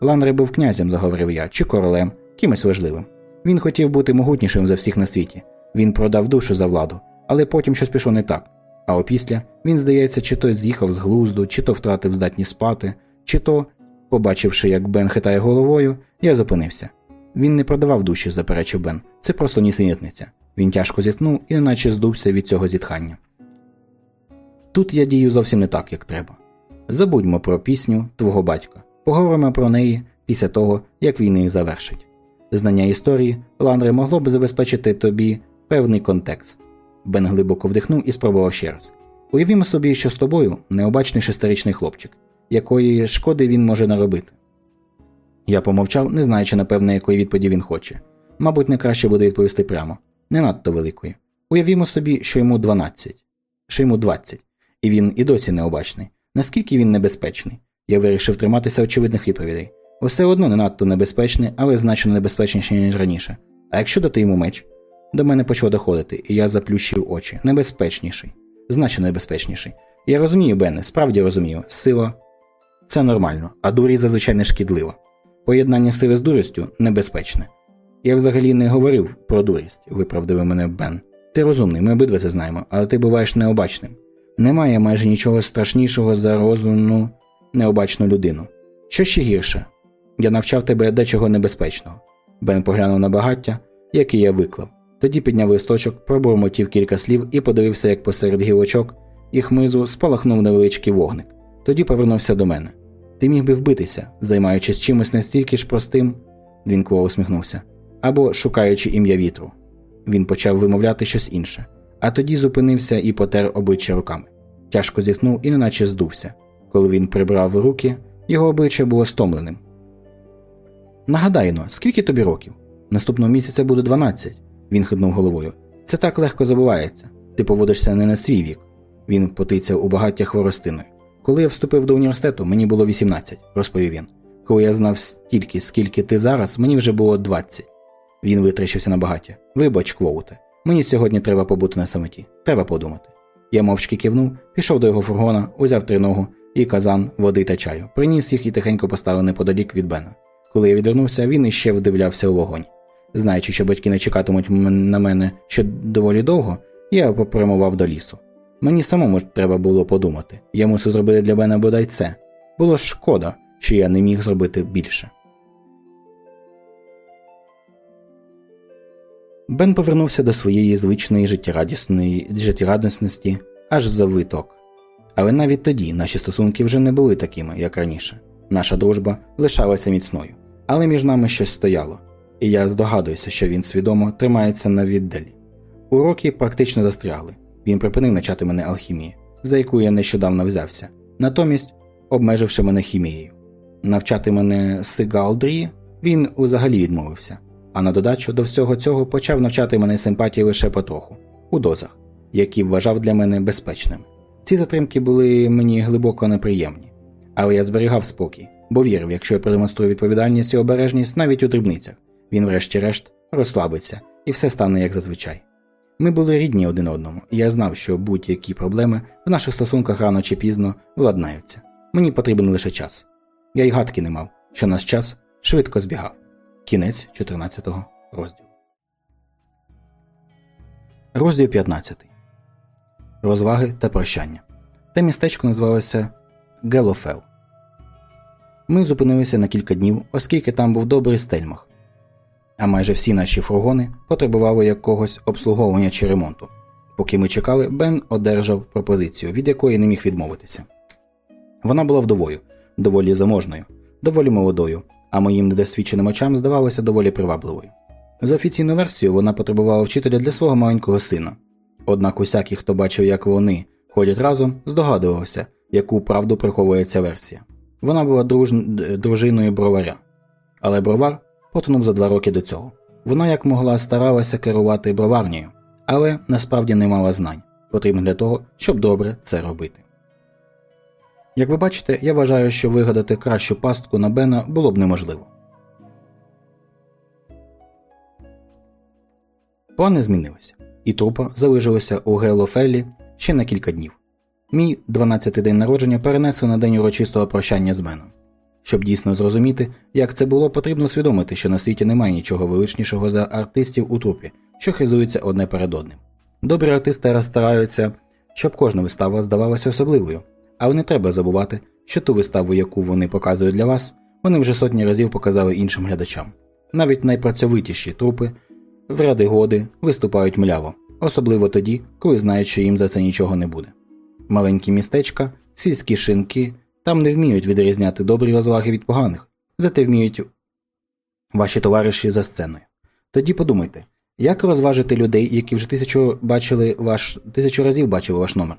Ландре був князем, заговорив я, чи королем, кимось важливим. Він хотів бути могутнішим за всіх на світі. Він продав душу за владу, але потім щось пішло не так. А опісля він, здається, чи то з'їхав з глузду, чи то втратив здатність спати, чи то, побачивши, як Бен хитає головою, я зупинився. Він не продавав душі, заперечив Бен. Це просто нісенітниця. Він тяжко зітхнув і неначе здувся від цього зітхання. Тут я дію зовсім не так, як треба. Забудьмо про пісню твого батька, поговоримо про неї після того, як він її завершить. Знання історії Ландре могло б забезпечити тобі певний контекст. Бен глибоко вдихнув і спробував ще раз. Уявімо собі, що з тобою необачний шестирічний хлопчик, якої шкоди він може наробити. Я помовчав, не знаючи, напевне, якої відповіді він хоче. Мабуть, не краще буде відповісти прямо, не надто великої. Уявімо собі, що йому 12, що йому 20, і він і досі необачний. Наскільки він небезпечний? Я вирішив триматися очевидних відповідей. Усе одно не надто небезпечний, але значно небезпечніше, ніж раніше. А якщо дати йому меч? До мене почало доходити, і я заплющив очі. Небезпечніший. Значно небезпечніший. Я розумію, Бене, справді розумію, сила це нормально, а дурість зазвичай не шкідлива. Поєднання сили з дурістю небезпечне. Я взагалі не говорив про дурість, виправдив мене Бен. Ти розумний, ми обидва це знаємо, але ти буваєш необачним. Немає майже нічого страшнішого за розумну, необачну людину. Що ще гірше? Я навчав тебе дечого небезпечного. Бен поглянув на багаття, яке я виклав. Тоді підняв листочок, пробурмотів кілька слів і подивився, як посеред гілочок і хмизу спалахнув невеличкий вогник. Тоді повернувся до мене. Ти міг би вбитися, займаючись чимось настільки ж простим, він кво усміхнувся, або шукаючи ім'я вітру. Він почав вимовляти щось інше, а тоді зупинився і потер обличчя руками. Тяжко зітхнув і неначе здувся. Коли він прибрав руки, його обличчя було стомленим. Нагадай но, скільки тобі років? Наступного місяця буде 12. Він хитнув головою. Це так легко забувається. Ти поводишся не на свій вік. Він потицяв у багаття хворостиною. Коли я вступив до університету, мені було 18, розповів він. Коли я знав стільки, скільки ти зараз, мені вже було 20. Він витріщився на багаття. Вибач, Квоуте, мені сьогодні треба побути на самоті. Треба подумати. Я мовчки кивнув, пішов до його фургона, узяв триногу і казан, води та чаю, приніс їх і тихенько поставив неподалік від Бена. Коли я відвернувся, він іще вдивлявся у вогонь. Знаючи, що батьки не чекатимуть на мене ще доволі довго, я попрямував до лісу. Мені самому треба було подумати. Я мусив зробити для мене бодай це. Було шкода, що я не міг зробити більше. Бен повернувся до своєї звичної життєрадісної життєрадісності аж за виток. Але навіть тоді наші стосунки вже не були такими, як раніше. Наша дружба лишалася міцною, але між нами щось стояло, і я здогадуюся, що він свідомо тримається на віддалі. Уроки практично застрягли. Він припинив начати мене алхімії, за яку я нещодавно взявся, натомість обмеживши мене хімією. Навчати мене сигалдрії він взагалі відмовився, а на додачу до всього цього почав навчати мене симпатії лише потроху, у дозах, які вважав для мене безпечними. Ці затримки були мені глибоко неприємні, але я зберігав спокій, бо вірив, якщо я продемонструю відповідальність і обережність навіть у дрібницях, він, врешті-решт, розслабиться і все стане як зазвичай. Ми були рідні один одному, і я знав, що будь-які проблеми в наших стосунках рано чи пізно владнаються. Мені потрібен лише час. Я й гадки не мав, що наш час швидко збігав. Кінець 14 розділу. Розділ 15. Розваги та прощання. Те містечко називалося Гелофел. Ми зупинилися на кілька днів, оскільки там був добрий стельмах. А майже всі наші фургони потребували якогось обслуговування чи ремонту. Поки ми чекали, Бен одержав пропозицію, від якої не міг відмовитися. Вона була вдовою, доволі заможною, доволі молодою, а моїм недосвідченим очам здавалося доволі привабливою. За офіційну версію вона потребувала вчителя для свого маленького сина. Однак усякий, хто бачив, як вони ходять разом, здогадувався, яку правду приховує ця версія. Вона була друж... дружиною броваря. Але бровар потонув за два роки до цього. Вона як могла старалася керувати броварнею, але насправді не мала знань, потрібних для того, щоб добре це робити. Як ви бачите, я вважаю, що вигадати кращу пастку на Бена було б неможливо. Плани змінилися, і трупа залишилася у Гелофелі ще на кілька днів. Мій 12-й день народження перенесли на день урочистого прощання з Беном. Щоб дійсно зрозуміти, як це було, потрібно усвідомити, що на світі немає нічого величнішого за артистів у трупі, що хизуються одне перед одним. Добрі артисти розстараються, щоб кожна вистава здавалася особливою, але не треба забувати, що ту виставу, яку вони показують для вас, вони вже сотні разів показали іншим глядачам. Навіть найпрацьовитіші трупи в ряди годи виступають мляво, особливо тоді, коли знають, що їм за це нічого не буде. Маленькі містечка, сільські шинки там не вміють відрізняти добрі розваги від поганих, зате вміють ваші товариші за сценою. Тоді подумайте, як розважити людей, які вже тисячу бачили ваш тисячу разів бачили ваш номер.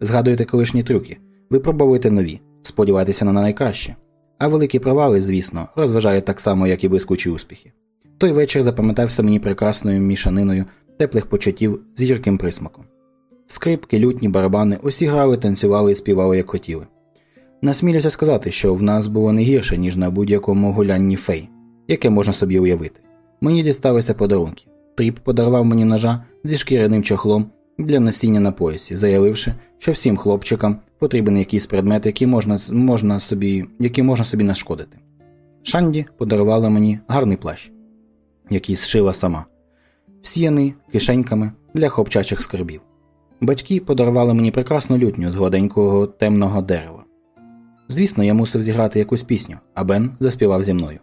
Згадуєте колишні трюки, випробовуйте нові, сподівайтеся на найкраще. А великі провали, звісно, розважають так само, як і блискучі успіхи. Той вечір запам'ятався мені прекрасною мішаниною теплих почуттів з гірким присмаком. Скрипки, лютні, барабани усі грали, танцювали і співали, як хотіли. Насмілюся сказати, що в нас було не гірше, ніж на будь-якому гулянні фей, яке можна собі уявити. Мені дісталися подарунки. Тріп подарував мені ножа зі шкіряним чохлом для носіння на поясі, заявивши, що всім хлопчикам потрібен якийсь предмет, який можна можна собі, який можна собі нашкодити. Шанді подарувала мені гарний плащ, який зшила сама, всіяний кишеньками для хлопчачих скарбів. Батьки подарували мені прекрасну лютню з гладенького темного дерева. Звісно, я мусив зіграти якусь пісню, а Бен заспівав зі мною.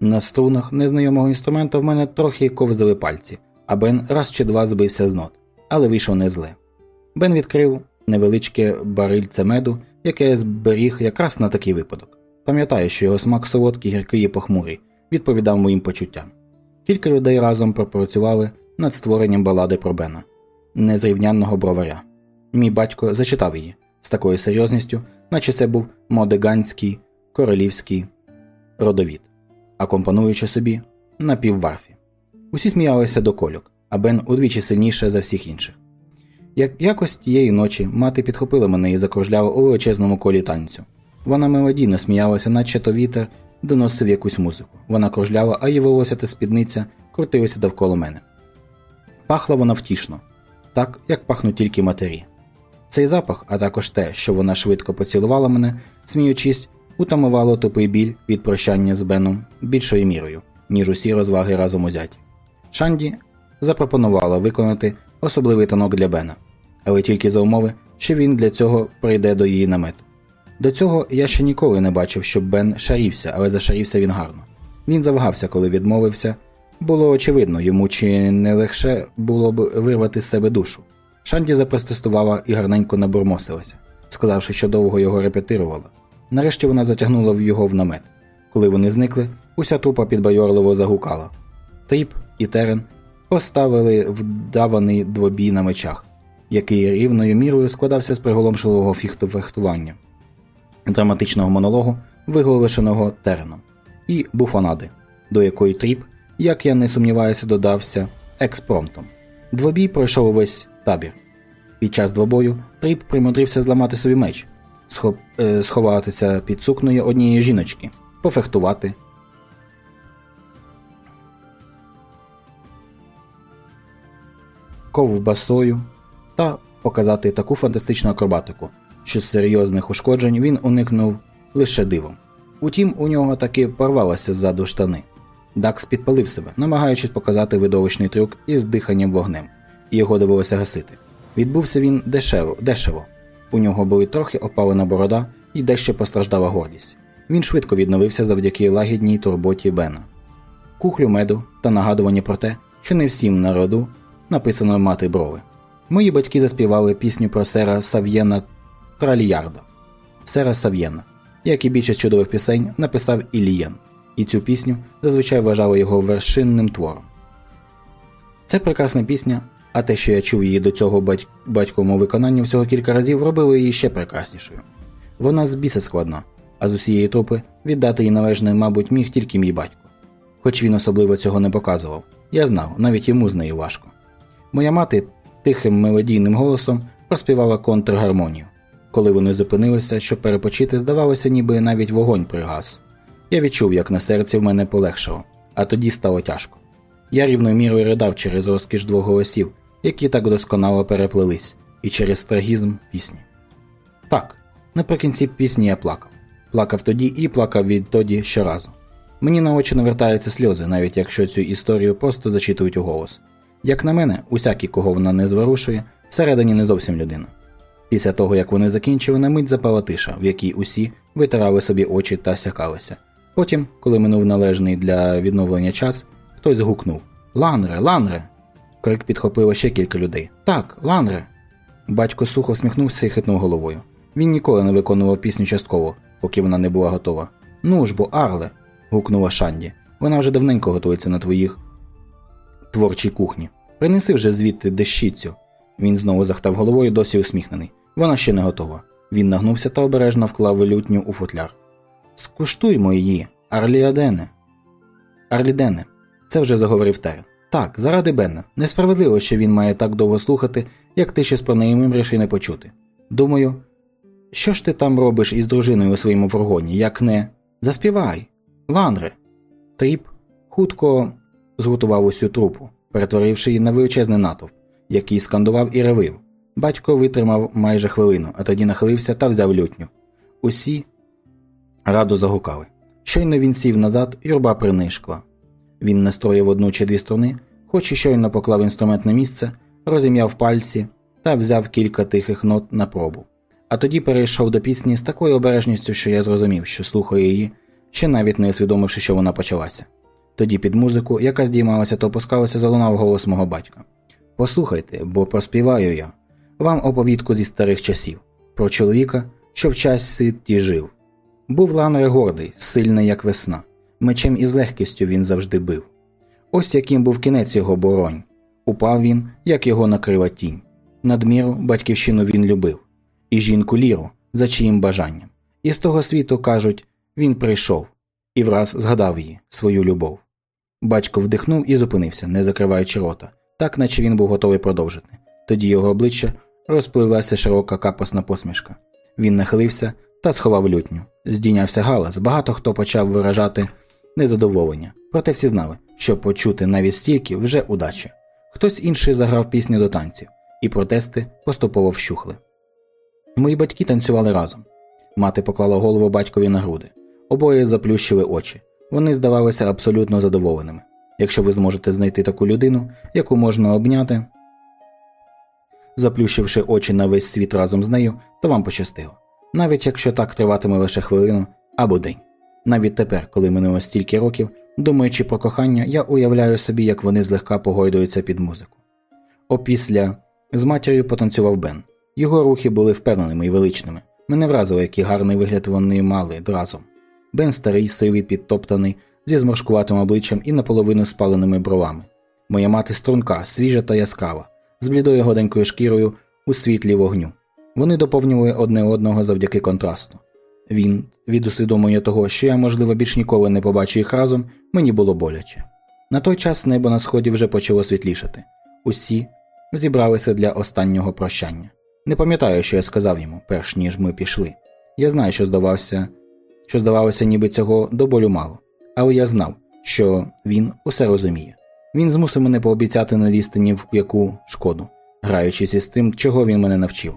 На струнах незнайомого інструмента в мене трохи ковзали пальці, а Бен раз чи два збився з нот, але вийшов не зле. Бен відкрив невеличке барильце меду, яке я зберіг якраз на такий випадок. Пам'ятаю, що його смак солодкий, гіркий і похмурий, відповідав моїм почуттям. Кілька людей разом пропрацювали над створенням балади про Бена, незрівнянного броваря. Мій батько зачитав її з такою серйозністю, наче це був модеганський королівський родовід, акомпануючи собі на півварфі. Усі сміялися до кольок, а Бен удвічі сильніше за всіх інших. Як якось тієї ночі мати підхопила мене і закружляла у величезному колі танцю. Вона мелодійно сміялася, наче то вітер доносив якусь музику. Вона кружляла, а її волосся та спідниця крутилися довкола мене. Пахла вона втішно, так як пахнуть тільки матері. Цей запах, а також те, що вона швидко поцілувала мене, сміючись, утамувало тупий біль від прощання з Беном більшою мірою, ніж усі розваги разом узяті. Шанді запропонувала виконати особливий танок для Бена, але тільки за умови, що він для цього прийде до її намету. До цього я ще ніколи не бачив, щоб Бен шарівся, але зашарівся він гарно. Він завагався, коли відмовився. Було очевидно, йому чи не легше було б вирвати з себе душу. Шанді запротестувала і гарненько набурмосилася, сказавши, що довго його репетирувала. Нарешті вона затягнула його в намет. Коли вони зникли, уся трупа підбайорливо загукала. Тріп і Терен поставили вдаваний двобій на мечах, який рівною мірою складався з приголомшливого фехтування, драматичного монологу, виголошеного Тереном, і буфонади, до якої Тріп, як я не сумніваюся, вдався експромтом. Двобій пройшов увесь табір. Під час двобою Тріп примудрився зламати собі меч, е, сховатися під сукною однієї жіночки, пофехтувати. Ковбасою та показати таку фантастичну акробатику, що з серйозних ушкоджень він уникнув лише дивом. Утім, у нього таки порвалося ззаду штани. Дакс підпалив себе, намагаючись показати видовищний трюк із диханням вогнем і його довелося гасити. Відбувся він дешево, дешево. У нього були трохи опалена борода і дещо постраждала гордість. Він швидко відновився завдяки лагідній турботі Бена, кухлю меду та нагадування про те, що не всім народу написано мати брови. Мої батьки заспівали пісню про сера Сав'єна Траліярда. Сера Сав'єна, як і більшість чудових пісень, написав Ілієн, і цю пісню зазвичай вважали його вершинним твором. Це прекрасна пісня а те, що я чув її до цього бать... батьковому виконанню всього кілька разів, робило її ще прекраснішою. Вона з біса складна, а з усієї трупи віддати їй належне, мабуть, міг тільки мій батько. хоч він особливо цього не показував. Я знав, навіть йому з нею важко. Моя мати тихим мелодійним голосом проспівала контргармонію. Коли вони зупинилися, щоб перепочити, здавалося, ніби навіть вогонь пригас. Я відчув, як на серці в мене полегшало, а тоді стало тяжко. Я рівною мірою ридав через розкіш двох голосів, які так досконало переплелись, і через трагізм пісні. Так, наприкінці пісні я плакав. Плакав тоді і плакав відтоді щоразу. Мені на очі навертаються сльози, навіть якщо цю історію просто зачитують у голос. Як на мене, усякий, кого вона не зворушує, всередині не зовсім людина. Після того, як вони закінчили, на мить запала тиша, в якій усі витирали собі очі та сякалися. Потім, коли минув належний для відновлення час, хтось гукнув Ланре, Ланре. Крик підхопило ще кілька людей. Так, Ланре. Батько сухо всміхнувся і хитнув головою. Він ніколи не виконував пісню частково, поки вона не була готова. Ну ж бо, Арле. гукнула Шанді. Вона вже давненько готується на твоїх творчій кухні. Принеси вже звідти дещицю. Він знову захтав головою, досі усміхнений. Вона ще не готова. Він нагнувся та обережно вклав лютню у футляр. Скуштуймо її, Арліадене. Арлідене. Це вже заговорив Терен. Так, заради Бенна. Несправедливо, що він має так довго слухати, як ти щось про неї мимриш і не почути. Думаю, що ж ти там робиш із дружиною у своєму фургоні, як не. Заспівай. Ландре. Тріп хутко зготував усю трупу, перетворивши її на величезний натовп, який скандував і ревив. Батько витримав майже хвилину, а тоді нахилився та взяв лютню. Усі радо загукали. Щойно він сів назад, юрба принишкла. Він настроїв одну чи дві струни, хоч і щойно поклав інструмент на місце, розім'яв пальці та взяв кілька тихих нот на пробу. А тоді перейшов до пісні з такою обережністю, що я зрозумів, що слухаю її, ще навіть не усвідомивши, що вона почалася. Тоді під музику, яка здіймалася та опускалася, залунав голос мого батька. Послухайте, бо проспіваю я вам оповідку зі старих часів про чоловіка, що в часі жив. Був Ланре гордий, сильний, як весна, мечем і з легкістю він завжди бив. Ось яким був кінець його боронь. Упав він, як його накрила тінь. Надміру батьківщину він любив, і жінку ліру, за чиїм бажанням. І з того світу, кажуть, він прийшов і враз згадав її, свою любов. Батько вдихнув і зупинився, не закриваючи рота, так наче він був готовий продовжити. Тоді його обличчя розпливлася широка капосна посмішка. Він нахилився та сховав лютню. Здійнявся галас, багато хто почав виражати незадоволення, проте всі знали, що почути навіть стільки вже удача. Хтось інший заграв пісню до танців, і протести поступово вщухли. Мої батьки танцювали разом. Мати поклала голову батькові на груди. Обоє заплющили очі. Вони здавалися абсолютно задоволеними. Якщо ви зможете знайти таку людину, яку можна обняти, заплющивши очі на весь світ разом з нею, то вам пощастило. Навіть якщо так триватиме лише хвилину або день. Навіть тепер, коли минуло стільки років, думаючи про кохання, я уявляю собі, як вони злегка погойдуються під музику. Опісля з матір'ю потанцював Бен. Його рухи були впевненими і величними. Мене вразило, який гарний вигляд вони мали разом. Бен старий, сивий, підтоптаний, зі зморшкуватим обличчям і наполовину спаленими бровами. Моя мати струнка, свіжа та яскрава, з блідою годенькою шкірою у світлі вогню. Вони доповнювали одне одного завдяки контрасту. Він, від усвідомлення того, що я, можливо, більш ніколи не побачу їх разом, мені було боляче. На той час небо на сході вже почало світлішати. Усі зібралися для останнього прощання. Не пам'ятаю, що я сказав йому, перш ніж ми пішли. Я знаю, що здавався, що здавалося, ніби цього до болю мало, але я знав, що він усе розуміє. Він змусив мене пообіцяти не ні в яку шкоду, граючись із тим, чого він мене навчив.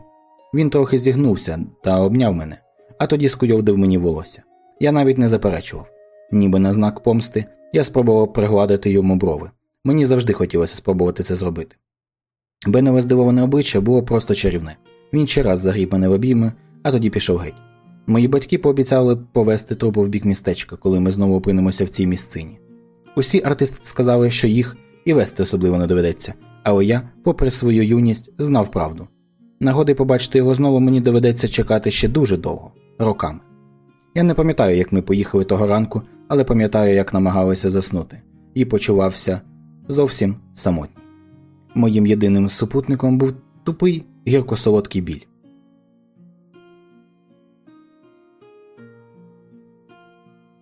Він трохи зігнувся та обняв мене, а тоді скуйовдив мені волосся. Я навіть не заперечував. Ніби на знак помсти, я спробував пригладити йому брови. Мені завжди хотілося спробувати це зробити. Бенове здивоване обличчя було просто чарівне. Він ще раз загріб мене в обійми, а тоді пішов геть. Мої батьки пообіцяли повести трупу в бік містечка, коли ми знову опинимося в цій місцині. Усі артисти сказали, що їх і вести особливо не доведеться, але я, попри свою юність, знав правду. Нагоди побачити його знову мені доведеться чекати ще дуже довго, роками. Я не пам'ятаю, як ми поїхали того ранку, але пам'ятаю, як намагалися заснути, і почувався зовсім самотній. Моїм єдиним супутником був тупий гірко-солодкий біль.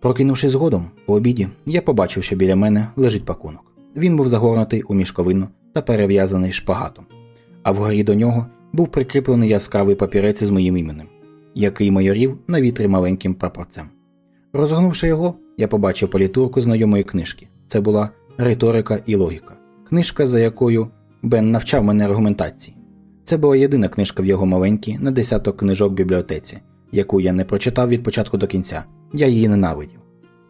Прокинувшись згодом, по обіді, я побачив, що біля мене лежить пакунок. Він був загорнутий у мішковину та перев'язаний шпагатом, а вгорі до нього був прикріплений яскравий папірець з моїм іменем, який майорів на вітрі маленьким прапорцем. Розгорнувши його, я побачив політурку знайомої книжки. Це була риторика і логіка, книжка, за якою Бен навчав мене аргументації. Це була єдина книжка в його маленькій на десяток книжок бібліотеці, яку я не прочитав від початку до кінця. Я її ненавидів.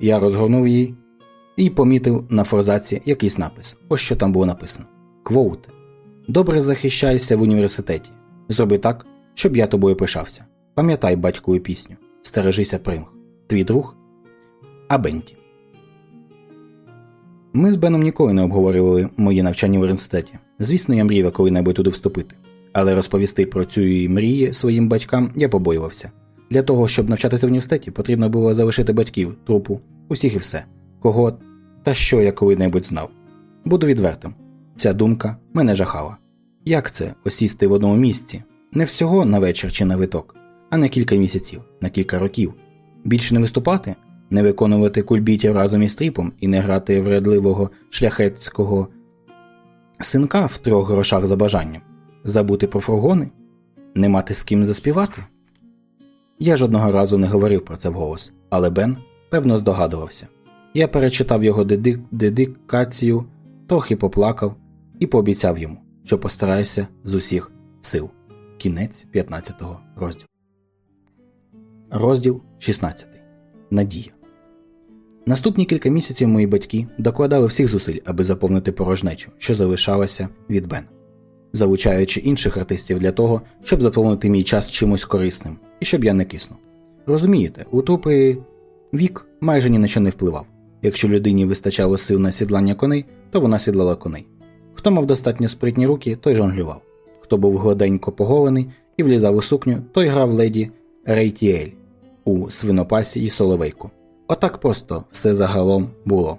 Я розгорнув її і помітив на форзаці якийсь напис. Ось що там було написано: Квоут. Добре захищайся в університеті. Зроби так, щоб я тобою пишався. Пам'ятай батькову пісню. Стережися примх. Твій друг Абенті. Ми з Беном ніколи не обговорювали мої навчання в університеті. Звісно, я мріяв коли-небудь туди вступити. Але розповісти про цю її мрії своїм батькам я побоювався. Для того, щоб навчатися в університеті, потрібно було залишити батьків, трупу, усіх і все, кого та що я коли-небудь знав. Буду відвертим. Ця думка мене жахала. Як це осісти в одному місці? Не всього на вечір чи на виток, а на кілька місяців, на кілька років. Більше не виступати, не виконувати кульбітів разом із тріпом і не грати вредливого шляхетського синка в трьох грошах за бажанням, забути про фургони, не мати з ким заспівати. Я жодного разу не говорив про це вголос, але Бен певно здогадувався. Я перечитав його дедик... дедикацію, трохи поплакав і пообіцяв йому, що постараюся з усіх сил. Кінець 15 розділу. Розділ 16. Надія. Наступні кілька місяців мої батьки докладали всіх зусиль, аби заповнити порожнечу, що залишалася від Бена, залучаючи інших артистів для того, щоб заповнити мій час чимось корисним і щоб я не киснув. Розумієте, у трупи вік майже ні на що не впливав. Якщо людині вистачало сил на сідлання коней, то вона сідлала коней. Хто мав достатньо спритні руки, той жонглював. Хто був гладенько поголений і влізав у сукню, той грав леді Рейтіель у свинопасі і соловейку. Отак просто все загалом було.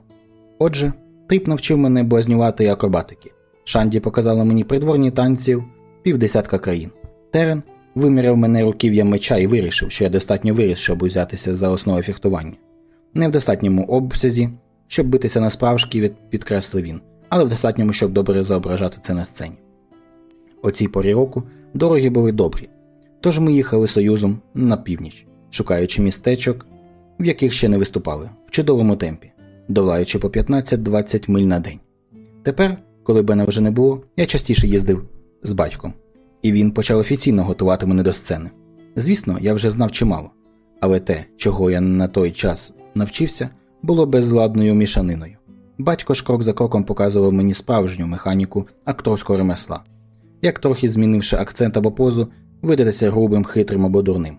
Отже, Тріп навчив мене блазнювати акробатики. Шанді показала мені придворні танців півдесятка країн. Терен виміряв мене руків'я меча і вирішив, що я достатньо виріс, щоб узятися за основу фехтування. Не в достатньому обсязі, щоб битися на справжки, підкреслив він, але в достатньому, щоб добре зображати це на сцені. О цій порі року дороги були добрі, тож ми їхали союзом на північ, шукаючи містечок, в яких ще не виступали, в чудовому темпі, долаючи по 15-20 миль на день. Тепер, коли Бена вже не було, я частіше їздив з батьком, і він почав офіційно готувати мене до сцени. Звісно, я вже знав чимало, але те, чого я на той час навчився, було безладною мішаниною. Батько ж крок за кроком показував мені справжню механіку акторського ремесла, як трохи змінивши акцент або позу, видатися грубим, хитрим або дурним.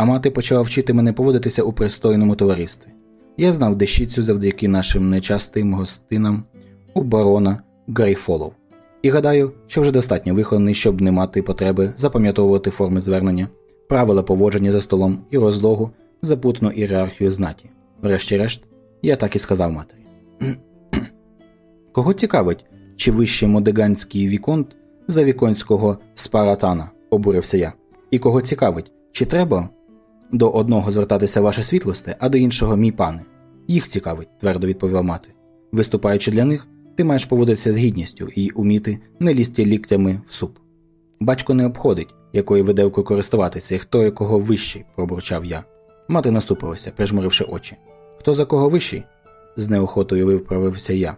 А мати почала вчити мене поводитися у пристойному товаристві. Я знав дещицю завдяки нашим нечастим гостинам у барона Грейфолов. І гадаю, що вже достатньо вихований, щоб не мати потреби запам'ятовувати форми звернення, правила поводження за столом і розлогу, запутану ієрархію знаті. Врешті-решт, я так і сказав матері. Кого цікавить, чи вищий модиганський віконт за віконського спаратана, обурився я. І кого цікавить, чи треба до одного звертатися ваше світлосте, а до іншого мій пане. Їх цікавить, твердо відповіла мати. Виступаючи для них, ти маєш поводитися з гідністю і уміти не лізти ліктями в суп. Батько не обходить, якою виделкою користуватися і хто якого вищий, пробурчав я. Мати наступилася, прижмуривши очі. Хто за кого вищий? з неохотою виправився я.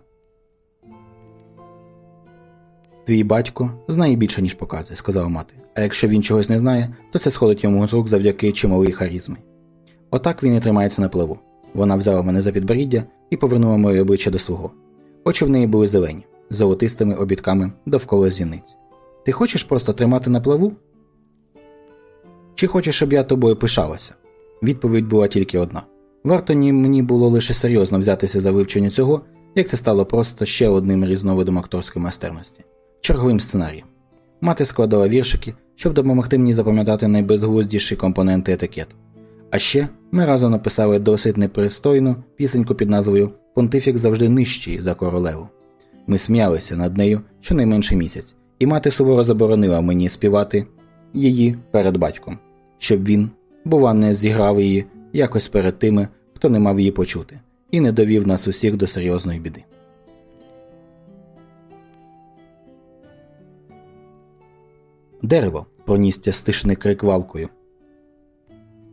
Твій батько знає більше, ніж показує, сказала мати. А якщо він чогось не знає, то це сходить йому з рук завдяки чималої харізми. Отак він і тримається на плаву. Вона взяла мене за підборіддя і повернула моє обличчя до свого. Очі в неї були зелені, золотистими обідками довкола зіниць. Ти хочеш просто тримати на плаву? Чи хочеш, щоб я тобою пишалася? Відповідь була тільки одна. Варто мені було лише серйозно взятися за вивчення цього, як це стало просто ще одним різновидом акторської майстерності черговим сценарієм. Мати складала віршики, щоб допомогти мені запам'ятати найбезглуздіші компоненти етикету. А ще ми разом написали досить непристойну пісеньку під назвою Понтифік завжди нижчий за королеву. Ми сміялися над нею щонайменше місяць, і мати суворо заборонила мені співати її перед батьком, щоб він, бува, не зіграв її якось перед тими, хто не мав її почути, і не довів нас усіх до серйозної біди. Дерево пронісся стишний крик валкою.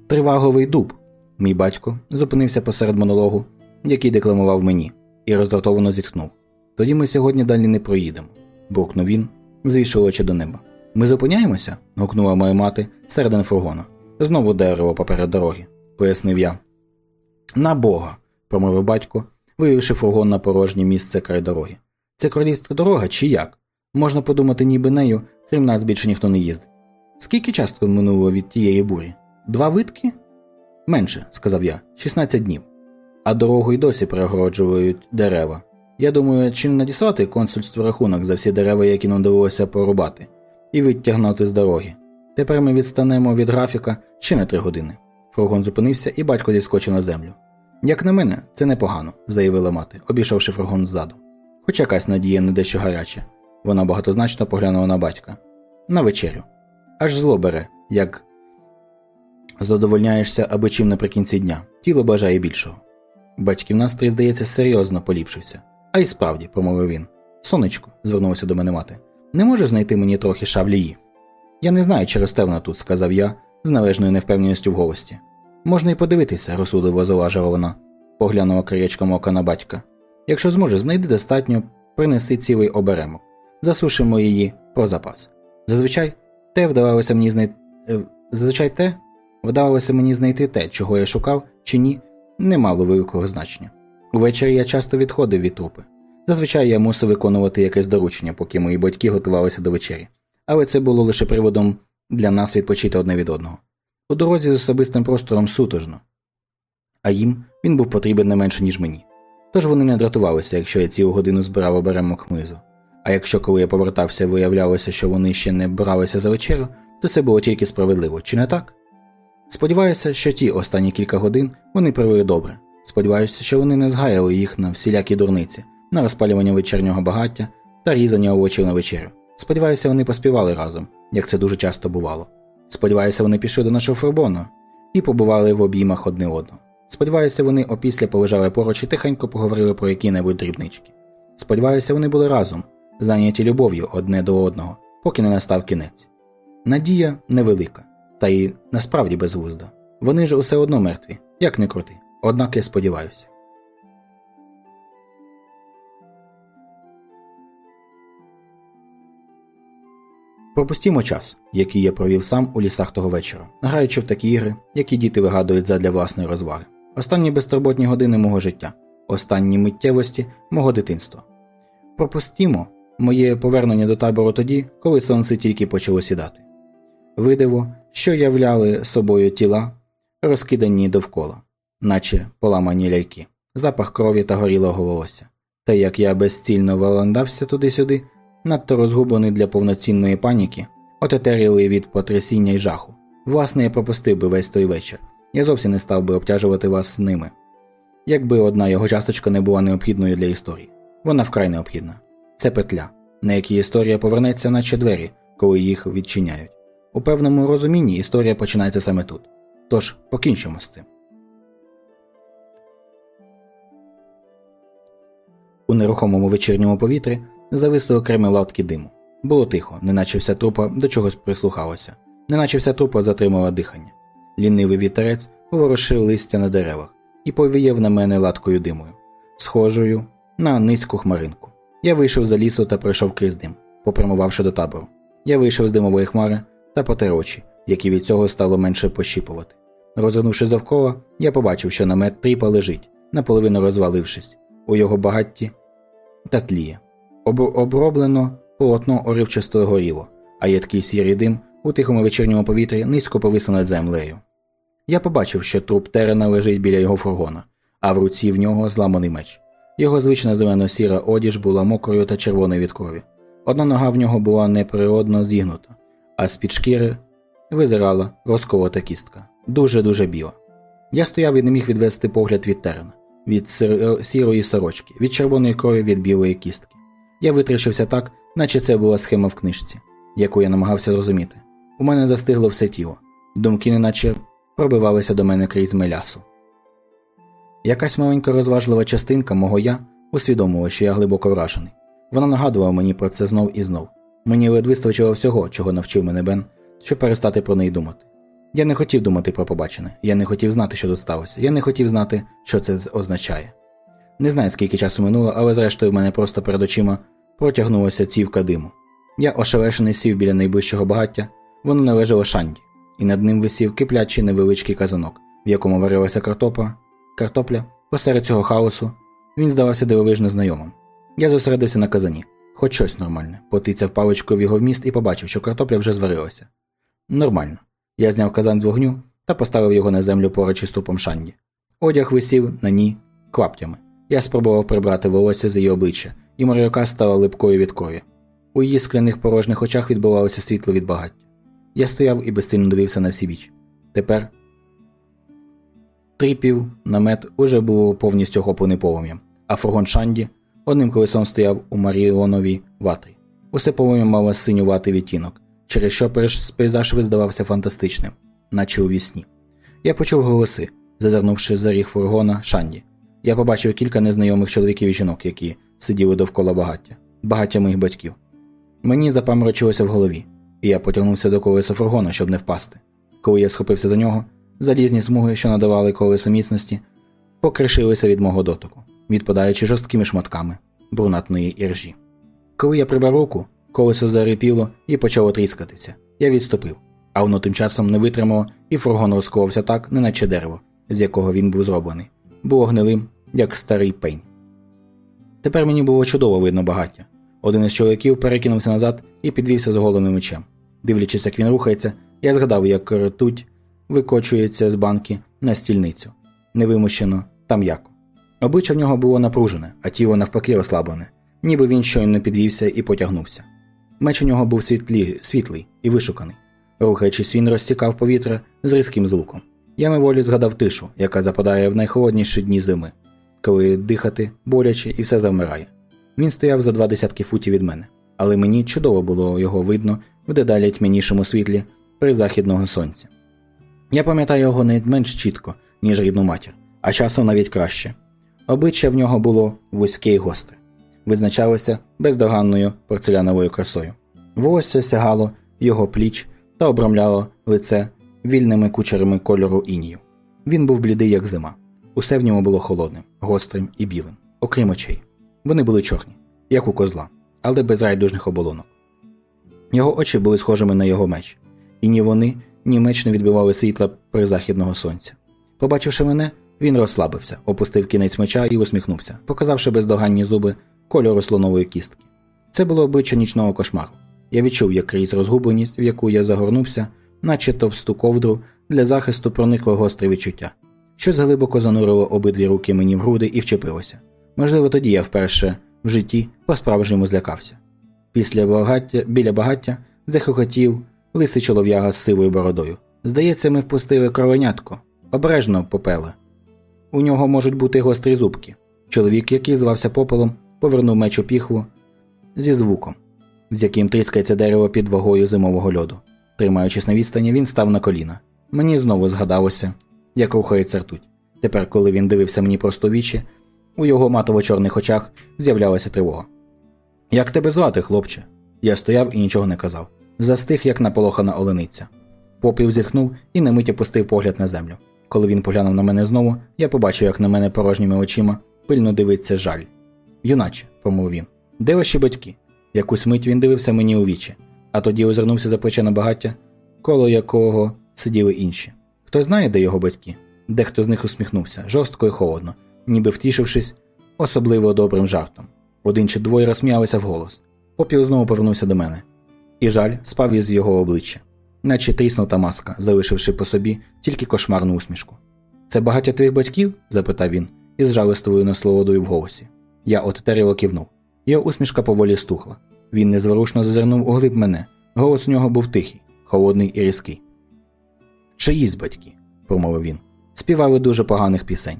Триваговий дуб. Мій батько зупинився посеред монологу, який декламував мені, і роздратовано зітхнув. Тоді ми сьогодні далі не проїдемо, буркнув він, звівши очі до неба. Ми зупиняємося? гукнула моя мати середин фургона. Знову дерево поперед дороги, пояснив я. На Бога, промовив батько, вивівши фургон на порожнє місце край дороги. Це королівська дорога чи як? Можна подумати, ніби нею, крім нас більше ніхто не їздить. Скільки часто минуло від тієї бурі? Два витки? Менше, сказав я, 16 днів. А дорогу й досі перегороджують дерева. Я думаю, чи надіслати консульству рахунок за всі дерева, які нам довелося порубати, і відтягнути з дороги. Тепер ми відстанемо від графіка ще на три години. Фургон зупинився, і батько зіскочив на землю. Як на мене, це непогано, заявила мати, обійшовши фургон ззаду. Хоч якась надія не дещо гаряча. Вона багатозначно поглянула на батька. На вечерю. Аж зло бере, як задовольняєшся аби чим наприкінці дня, тіло бажає більшого. Батьків настрій, здається, серйозно поліпшився. А й справді, промовив він. Сонечко, звернулася до мене мати, не можеш знайти мені трохи шавлії? Я не знаю, чи росте вона тут, сказав я, з належною невпевненістю в голості. Можна й подивитися, розсудливо зауважила вона, поглянула краєчком ока на батька. Якщо зможеш, знайди достатньо, принеси цілий оберемок, засушимо її про запас. Зазвичай те вдавалося мені знайти. Е, зазвичай те вдавалося мені знайти те, чого я шукав, чи ні, не мало великого значення. Увечері я часто відходив від трупи. Зазвичай я мусив виконувати якесь доручення, поки мої батьки готувалися до вечері, але це було лише приводом для нас відпочити одне від одного. У дорозі з особистим простором сутожно, а їм він був потрібен не менше, ніж мені. Тож вони не дратувалися, якщо я цілу годину збирав оберемок хмизу. А якщо коли я повертався, виявлялося, що вони ще не бралися за вечерю, то це було тільки справедливо, чи не так? Сподіваюся, що ті останні кілька годин вони провели добре. Сподіваюся, що вони не згаяли їх на всілякі дурниці, на розпалювання вечірнього багаття та різання овочів на вечерю. Сподіваюся, вони поспівали разом, як це дуже часто бувало. Сподіваюся, вони пішли до нашого фурбону і побували в обіймах одне одного. Сподіваюся, вони опісля полежали поруч і тихенько поговорили про які-небудь дрібнички. Сподіваюся, вони були разом, зайняті любов'ю одне до одного, поки не настав кінець. Надія невелика, та й насправді безглузда. Вони ж усе одно мертві, як не крути. Однак я сподіваюся. Пропустімо час, який я провів сам у лісах того вечора, граючи в такі ігри, які діти вигадують задля власної розваги. Останні безтурботні години мого життя, останні миттєвості мого дитинства. Пропустімо моє повернення до табору тоді, коли сонце тільки почало сідати. Видиво, що являли собою тіла, розкидані довкола, наче поламані ляльки, запах крові та горілого волосся. Та як я безцільно валандався туди-сюди, надто розгублений для повноцінної паніки, отетерілий від потрясіння й жаху. Власне, я пропустив би весь той вечір. Я зовсім не став би обтяжувати вас ними. Якби одна його часточка не була необхідною для історії. Вона вкрай необхідна. Це петля, на якій історія повернеться, наче двері, коли їх відчиняють. У певному розумінні історія починається саме тут. Тож покінчимо з цим. У нерухомому вечірньому повітрі зависли окремі латки диму. Було тихо, неначе вся трупа до чогось прислухалася, неначе вся трупа затримала дихання. Лінивий вітерець поворушив листя на деревах і повіяв на мене латкою димою, схожою на низьку хмаринку. Я вийшов за лісу та пройшов крізь дим, попрямувавши до табору. Я вийшов з димової хмари та потер очі, які від цього стало менше пощіпувати. Розвернувшись довкола, я побачив, що намет тріпа лежить, наполовину розвалившись, у його багатті та тліє. Об оброблено полотно оривчасто горіло, а єдкий сірий дим у тихому вечірньому повітрі низько повисло над землею. Я побачив, що труп терена лежить біля його фургона, а в руці в нього зламаний меч. Його звична зелено-сіра одіж була мокрою та червоною від крові. Одна нога в нього була неприродно зігнута, а з-під шкіри визирала розколота кістка, дуже-дуже біла. Я стояв і не міг відвести погляд від терена, від сірої сорочки, від червоної крові від білої кістки. Я витріщився так, наче це була схема в книжці, яку я намагався зрозуміти. У мене застигло все тіло, думки, неначе пробивалися до мене крізь мелясу. Якась маленька розважлива частинка мого я усвідомила, що я глибоко вражений. Вона нагадувала мені про це знов і знов. Мені ледь вистачило всього, чого навчив мене Бен, щоб перестати про неї думати. Я не хотів думати про побачене, я не хотів знати, що тут сталося, я не хотів знати, що це означає. Не знаю, скільки часу минуло, але зрештою в мене просто перед очима протягнулася цівка диму. Я ошелешений сів біля найближчого багаття, воно належало шанді, і над ним висів киплячий невеличкий казанок, в якому варилася картопа, картопля. Посеред цього хаосу він здавався дивовижно знайомим. Я зосередився на казані, хоч щось нормальне, потицяв паличкою в його вміст і побачив, що картопля вже зварилася. Нормально. Я зняв казан з вогню та поставив його на землю поруч із тупом шанді. Одяг висів на ній клаптями. Я спробував прибрати волосся з її обличчя, і моряка стала липкою від крові. У її скляних порожніх очах відбувалося світло від багаття. Я стояв і безцільно дивився на всі біч. Тепер тріпів намет уже був повністю охоплений полум'ям, а фургон Шанді одним колесом стояв у Маріоновій ватрі. Усе полум'я мало синюватий відтінок, через що пейзаж видавався фантастичним, наче у вісні. Я почув голоси, зазирнувши за ріг фургона Шанді. Я побачив кілька незнайомих чоловіків і жінок, які сиділи довкола багаття, багаття моїх батьків. Мені запаморочилося в голові, і я потягнувся до колеса фургона, щоб не впасти. Коли я схопився за нього, залізні смуги, що надавали колесу міцності, покришилися від мого дотику, відпадаючи жорсткими шматками брунатної іржі. Коли я прибрав руку, колесо зарипіло і почало тріскатися. Я відступив, а воно тим часом не витримало, і фургон розколовся так, неначе дерево, з якого він був зроблений, було гнилим, як старий пень. Тепер мені було чудово видно багаття. Один із чоловіків перекинувся назад і підвівся з голеним мечем. Дивлячись, як він рухається, я згадав, як ртуть викочується з банки на стільницю, невимущено та м'яко. Обличчя в нього було напружене, а тіло навпаки розслаблене, ніби він щойно підвівся і потягнувся. Меч у нього був світлі, світлий і вишуканий. Рухаючись, він розтікав повітря з різким звуком. Я миволі згадав тишу, яка западає в найхолодніші дні зими, коли дихати боляче і все завмирає. Він стояв за два десятки футів від мене, але мені чудово було його видно в дедалі тьмянішому світлі при західного сонця. Я пам'ятаю його не менш чітко, ніж рідну матір, а часом навіть краще. Обличчя в нього було вузьке й гостре, визначалося бездоганною порцеляновою красою. Волосся сягало його пліч та обрамляло лице вільними кучерами кольору інію. Він був блідий, як зима. Усе в ньому було холодним, гострим і білим, окрім очей. Вони були чорні, як у козла, але без райдужних оболонок. Його очі були схожими на його меч, і ні вони, ні меч не відбивали світла призахідного сонця. Побачивши мене, він розслабився, опустив кінець меча і усміхнувся, показавши бездоганні зуби кольору слонової кістки. Це було обличчя нічного кошмару. Я відчув, як крізь розгубленість, в яку я загорнувся, наче товсту ковдру, для захисту проникло гостре відчуття. Щось глибоко занурило обидві руки мені в груди і вчепилося. Можливо, тоді я вперше в житті по-справжньому злякався. Після багаття, біля багаття захохотів лисий чолов'яга з сивою бородою. Здається, ми впустили кровенятко. Обережно попеле. У нього можуть бути гострі зубки. Чоловік, який звався попелом, повернув меч у піхву зі звуком, з яким тріскається дерево під вагою зимового льоду. Тримаючись на відстані, він став на коліна. Мені знову згадалося, як рухається ртуть. Тепер, коли він дивився мені просто вічі, у його матово-чорних очах з'являлася тривога. Як тебе звати, хлопче? Я стояв і нічого не казав. Застиг, як наполохана олениця. Попів зітхнув і на мить опустив погляд на землю. Коли він поглянув на мене знову, я побачив, як на мене порожніми очима пильно дивиться жаль. Юначе, промовив він, де ваші батьки? Якусь мить він дивився мені у вічі, а тоді озирнувся за на багаття, коло якого сиділи інші. Хто знає, де його батьки? Дехто з них усміхнувся, жорстко і холодно, ніби втішившись особливо добрим жартом. Один чи двоє розсміялися вголос. Попіл знову повернувся до мене, і жаль спав із його обличчя, наче тріснута маска, залишивши по собі тільки кошмарну усмішку. Це багаття твоїх батьків? запитав він, із жалистовою насолодою в голосі. Я отетеріло кивнув. Його усмішка поволі стухла. Він незворушно зазирнув у глиб мене. Голос у нього був тихий, холодний і різкий. Чиїсь батьки, промовив він, співали дуже поганих пісень.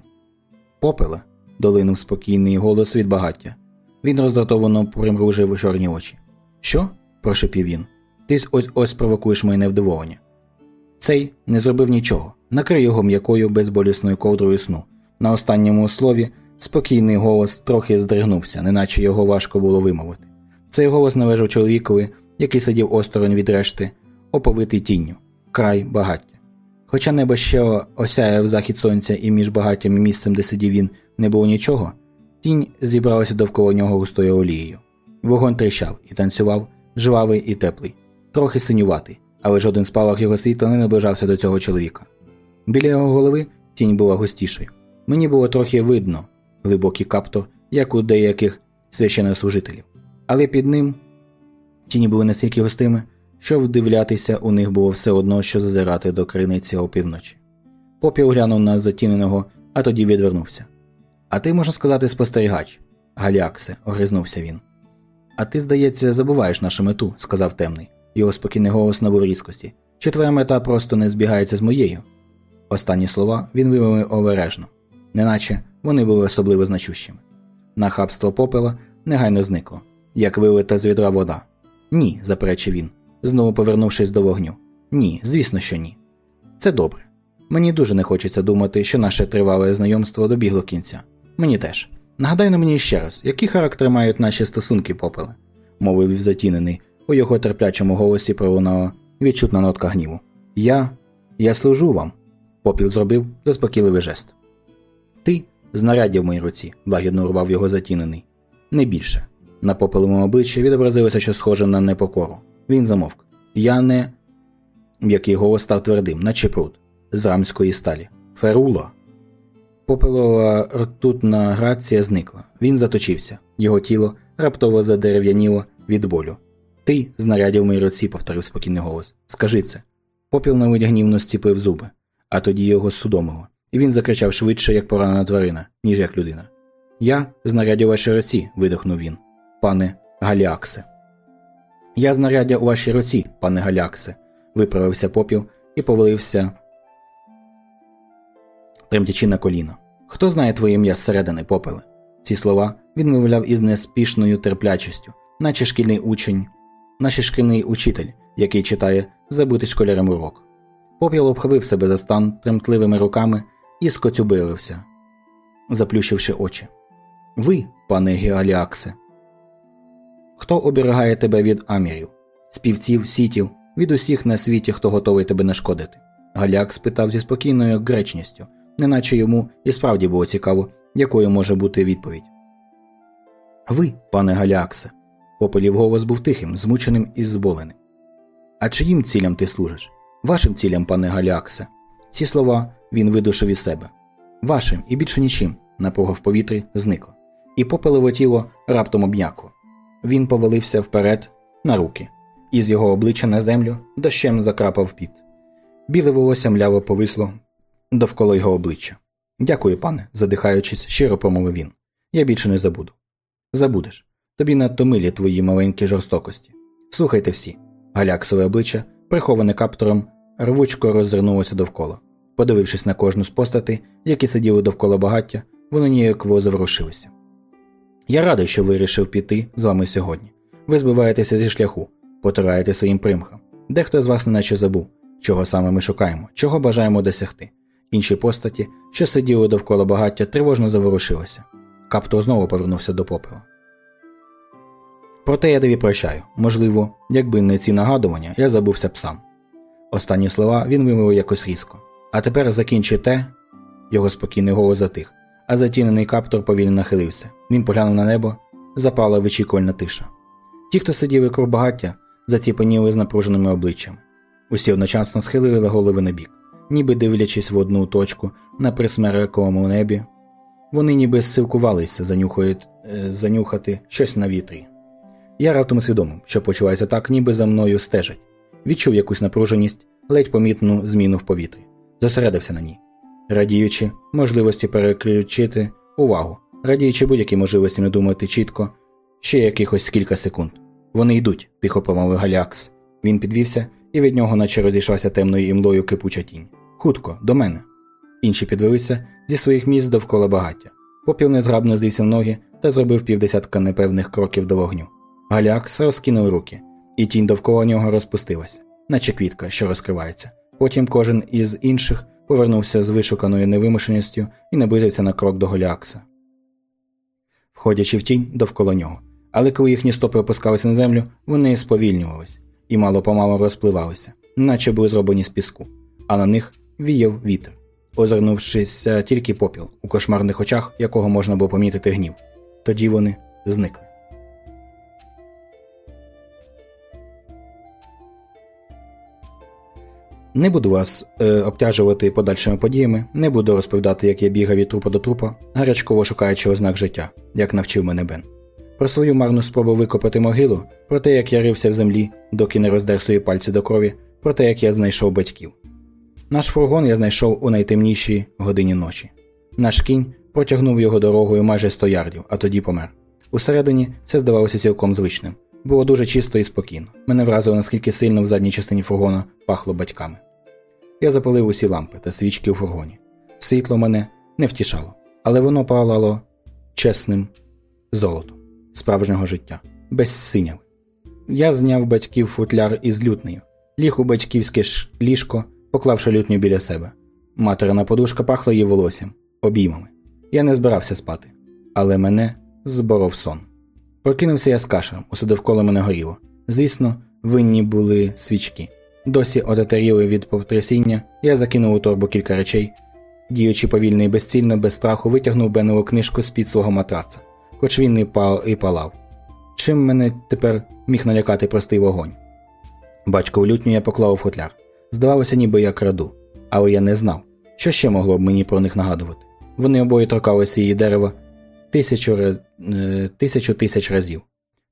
Попеле, долинув спокійний голос від багаття. Він роздратовано примружив чорні очі. Що? Прошепів він. Ти ось ось провокуєш моє невдоволення. Цей не зробив нічого, накрий його м'якою безболісною ковдрою сну, На останньому слові спокійний голос трохи здригнувся, неначе його важко було вимовити. Цей голос належав чоловікові, який сидів осторонь від решти, оповитий тінню, край багаття. Хоча небо ще осяяв захід сонця і між багаттям і місцем, де сидів він, не було нічого, тінь зібралася довкола нього густою олією. Вогонь тріщав і танцював, жвавий і теплий, трохи синюватий, але жоден спалах його світла не наближався до цього чоловіка. Біля його голови тінь була густішою. Мені було трохи видно глибокий каптор, як у деяких священнослужителів. Але під ним тіні були настільки густими, що вдивлятися у них було все одно, що зазирати до криниці опівночі. Попіл глянув на затіненого, а тоді відвернувся. А ти, можна сказати, спостерігач. Галіаксе, огризнувся він. А ти, здається, забуваєш нашу мету, сказав темний. Його спокійний голос набув різкості. Чи твоя мета просто не збігається з моєю? Останні слова він вимовив обережно, неначе вони були особливо значущими. Нахабство попела негайно зникло, як вилита з відра вода. Ні, заперечив він, знову повернувшись до вогню. Ні, звісно, що ні. Це добре. Мені дуже не хочеться думати, що наше тривале знайомство добігло кінця. Мені теж. Нагадай на мені ще раз, які характери мають наші стосунки попеле, мовив затінений, у його терплячому голосі пролунала відчутна нотка гніву. Я. Я служу вам. Попіл зробив заспокійливий жест. Ти знаряддя в моїй руці, лагідно урвав його затінений. Не більше. На попелевому обличчі відобразилося що схоже на непокору. Він замовк. Я не. М'який голос став твердим, наче пруд, з рамської сталі. Феруло. Попелова ртутна грація зникла. Він заточився. Його тіло раптово задерев'яніло від болю. Ти, знарядів моїй руці, повторив спокійний голос. Скажи це. Попіл на гнівно стіпив зуби, а тоді його судомило, і він закричав швидше, як поранена тварина, ніж як людина. Я знаряддя у вашій руці, видихнув він, пане Галіаксе. Я знаряддя у вашій руці, пане Галіаксе, виправився попіл і повалився, тремтячи на коліно. Хто знає твоє ім'я зсередини, попеле? Ці слова він вимовляв із неспішною терплячістю, наче шкільний учень, наче шкільний учитель, який читає забутий школярем урок. Попіл обхопив себе за стан тремтливими руками і скоцюбилився, заплющивши очі. Ви, пане Геаліаксе, хто оберігає тебе від амірів, співців, сітів, від усіх на світі, хто готовий тебе нашкодити? Галяк спитав зі спокійною гречністю, неначе йому і справді було цікаво, якою може бути відповідь. Ви, пане Галіаксе, попелів голос був тихим, змученим і зболеним. А чиїм цілям ти служиш? Вашим цілям, пане Галіаксе. Ці слова він видушив із себе. Вашим і більше нічим, напруга в повітрі зникла, і попелеве тіло раптом обнякло. Він повалився вперед на руки, і з його обличчя на землю дощем закрапав піт. Біле волосся мляво повисло довкола його обличчя. Дякую, пане, задихаючись, щиро промовив він. Я більше не забуду. Забудеш. Тобі надто милі твої маленькі жорстокості. Слухайте всі. Галяксове обличчя, приховане каптором, рвучко роззирнулося довкола. Подивившись на кожну з постатей, які сиділи довкола багаття, вони ніяково заворушилися. Я радий, що вирішив піти з вами сьогодні. Ви збиваєтеся зі шляху, потираєте своїм примхам. Дехто з вас неначе забув, чого саме ми шукаємо, чого бажаємо досягти. Інші постаті, що сиділи довкола багаття, тривожно заворушилися. Капто знову повернувся до попелу. Проте я тобі прощаю. Можливо, якби не ці нагадування, я забувся б сам. Останні слова він вимовив якось різко. А тепер закінчи те. Його спокійний голос затих, а затінений каптор повільно нахилився. Він поглянув на небо, запала вичікувальна тиша. Ті, хто сидів круг багаття, заціпаніли з напруженими обличчями. Усі одночасно схилили голови на бік, ніби дивлячись в одну точку на присмерековому небі. Вони ніби силкувалися занюхати щось на вітрі. Я раптом усвідомив, що почуваюся так, ніби за мною стежать. Відчув якусь напруженість, ледь помітну зміну в повітрі, зосередився на ній, радіючи можливості переключити увагу, радіючи будь-якій можливості не думати чітко, ще якихось кілька секунд. Вони йдуть, тихо промовив Галякс. Він підвівся, і від нього, наче розійшлася темною імлою кипуча тінь. Хутко, до мене. Інші підвелися зі своїх місць довкола багаття. Попіл незграбно звівся ноги та зробив півдесятка непевних кроків до вогню. Галякс розкинув руки, і тінь довкола нього розпустилася, наче квітка, що розкривається. Потім кожен із інших повернувся з вишуканою невимушеністю і наблизився на крок до Голіакса, входячи в тінь довкола нього. Але коли їхні стопи опускалися на землю, вони сповільнювалися і мало помалу розпливалися, наче були зроблені з піску, а на них віяв вітер, озирнувшись тільки попіл, у кошмарних очах якого можна було помітити гнів. Тоді вони зникли. Не буду вас е, обтяжувати подальшими подіями, не буду розповідати, як я бігав від трупа до трупа, гарячково шукаючи ознак життя, як навчив мене Бен. Про свою марну спробу викопати могилу, про те, як я рився в землі, доки не роздер свої пальці до крові, про те, як я знайшов батьків. Наш фургон я знайшов у найтемнішій годині ночі. Наш кінь протягнув його дорогою майже 100 ярдів, а тоді помер. Усередині все здавалося цілком звичним. Було дуже чисто і спокійно. Мене вразило, наскільки сильно в задній частині фургона пахло батьками. Я запалив усі лампи та свічки у фургоні. Світло мене не втішало, але воно палало чесним золотом справжнього життя, без синяви. Я зняв батьків футляр із лютнею, ліг у батьківське ліжко, поклавши лютню біля себе. Материна подушка пахла її волоссям, обіймами. Я не збирався спати, але мене зборов сон. Прокинувся я з кашем, усе довкола мене горіло. Звісно, винні були свічки. Досі отетеріли від потрясіння, я закинув у торбу кілька речей, діючи повільно і безцільно, без страху, витягнув Бенову книжку з під свого матраца, хоч він і, пал, і палав. Чим мене тепер міг налякати простий вогонь? Батько в лютню я поклав у футляр. Здавалося, ніби я краду, але я не знав, що ще могло б мені про них нагадувати. Вони обоє торкалися її дерева тисячу, е, тисячу тисяч разів.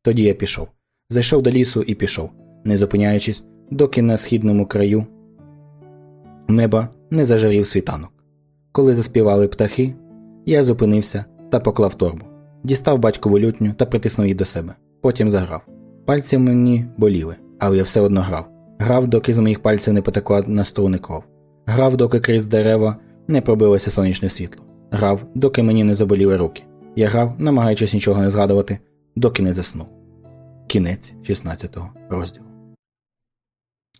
Тоді я пішов. Зайшов до лісу і пішов, не зупиняючись, доки на східному краю неба не зажарів світанок. Коли заспівали птахи, я зупинився та поклав торбу, дістав батькову лютню та притиснув її до себе. Потім заграв. Пальці мені боліли, але я все одно грав. Грав, доки з моїх пальців не потекла на струни кров. Грав, доки крізь дерева не пробилося сонячне світло. Грав, доки мені не заболіли руки. Я грав, намагаючись нічого не згадувати, доки не заснув. Кінець 16 розділу.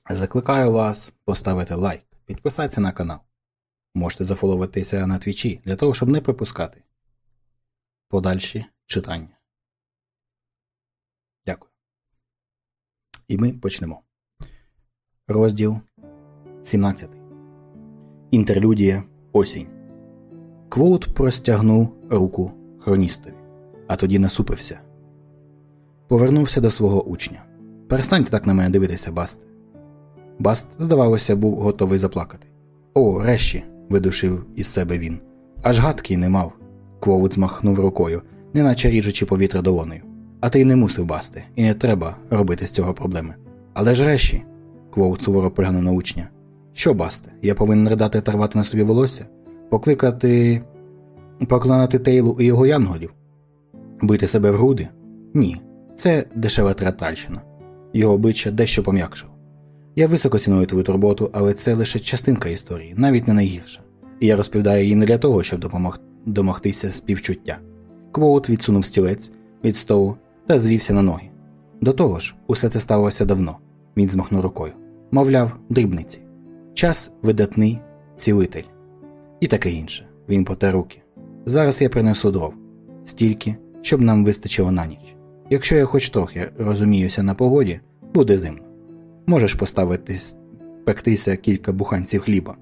Закликаю вас поставити лайк, підписатися на канал. Можете зафоловитися на твічі для того, щоб не пропускати подальші читання. Дякую. І ми почнемо. Розділ 17. Інтерлюдія Осінь. Квоут простягнув руку хроністові, а тоді насупився. Повернувся до свого учня. Перестаньте так на мене дивитися, Басте. Баст, здавалося, був готовий заплакати. О, Реші, видушив із себе він. Аж гадки не мав. Квоут змахнув рукою, неначе ріжучи повітря долоною. А ти й не мусив, Басте, і не треба робити з цього проблеми. Але ж решті. Квоут суворо приглянув на учня. Що, басте, я повинен ридати та рвати на собі волосся? Покликати. покланати Тейлу і його янголів? Бити себе в груди? Ні. Це дешева тратальщина. Його обличчя дещо пом'якшив. Я високо ціную твою турботу, але це лише частинка історії, навіть не найгірша. І я розповідаю її не для того, щоб допомог... домогтися співчуття. Квоут відсунув стілець від столу та звівся на ноги. До того ж, усе це сталося давно. Він змахнув рукою. Мовляв, дрібниці. Час видатний цілитель. І таке інше. Він потер руки. Зараз я принесу дров стільки, щоб нам вистачило на ніч. Якщо я хоч трохи розуміюся на погоді, буде зимно. Можеш поставити пектися кілька буханців хліба,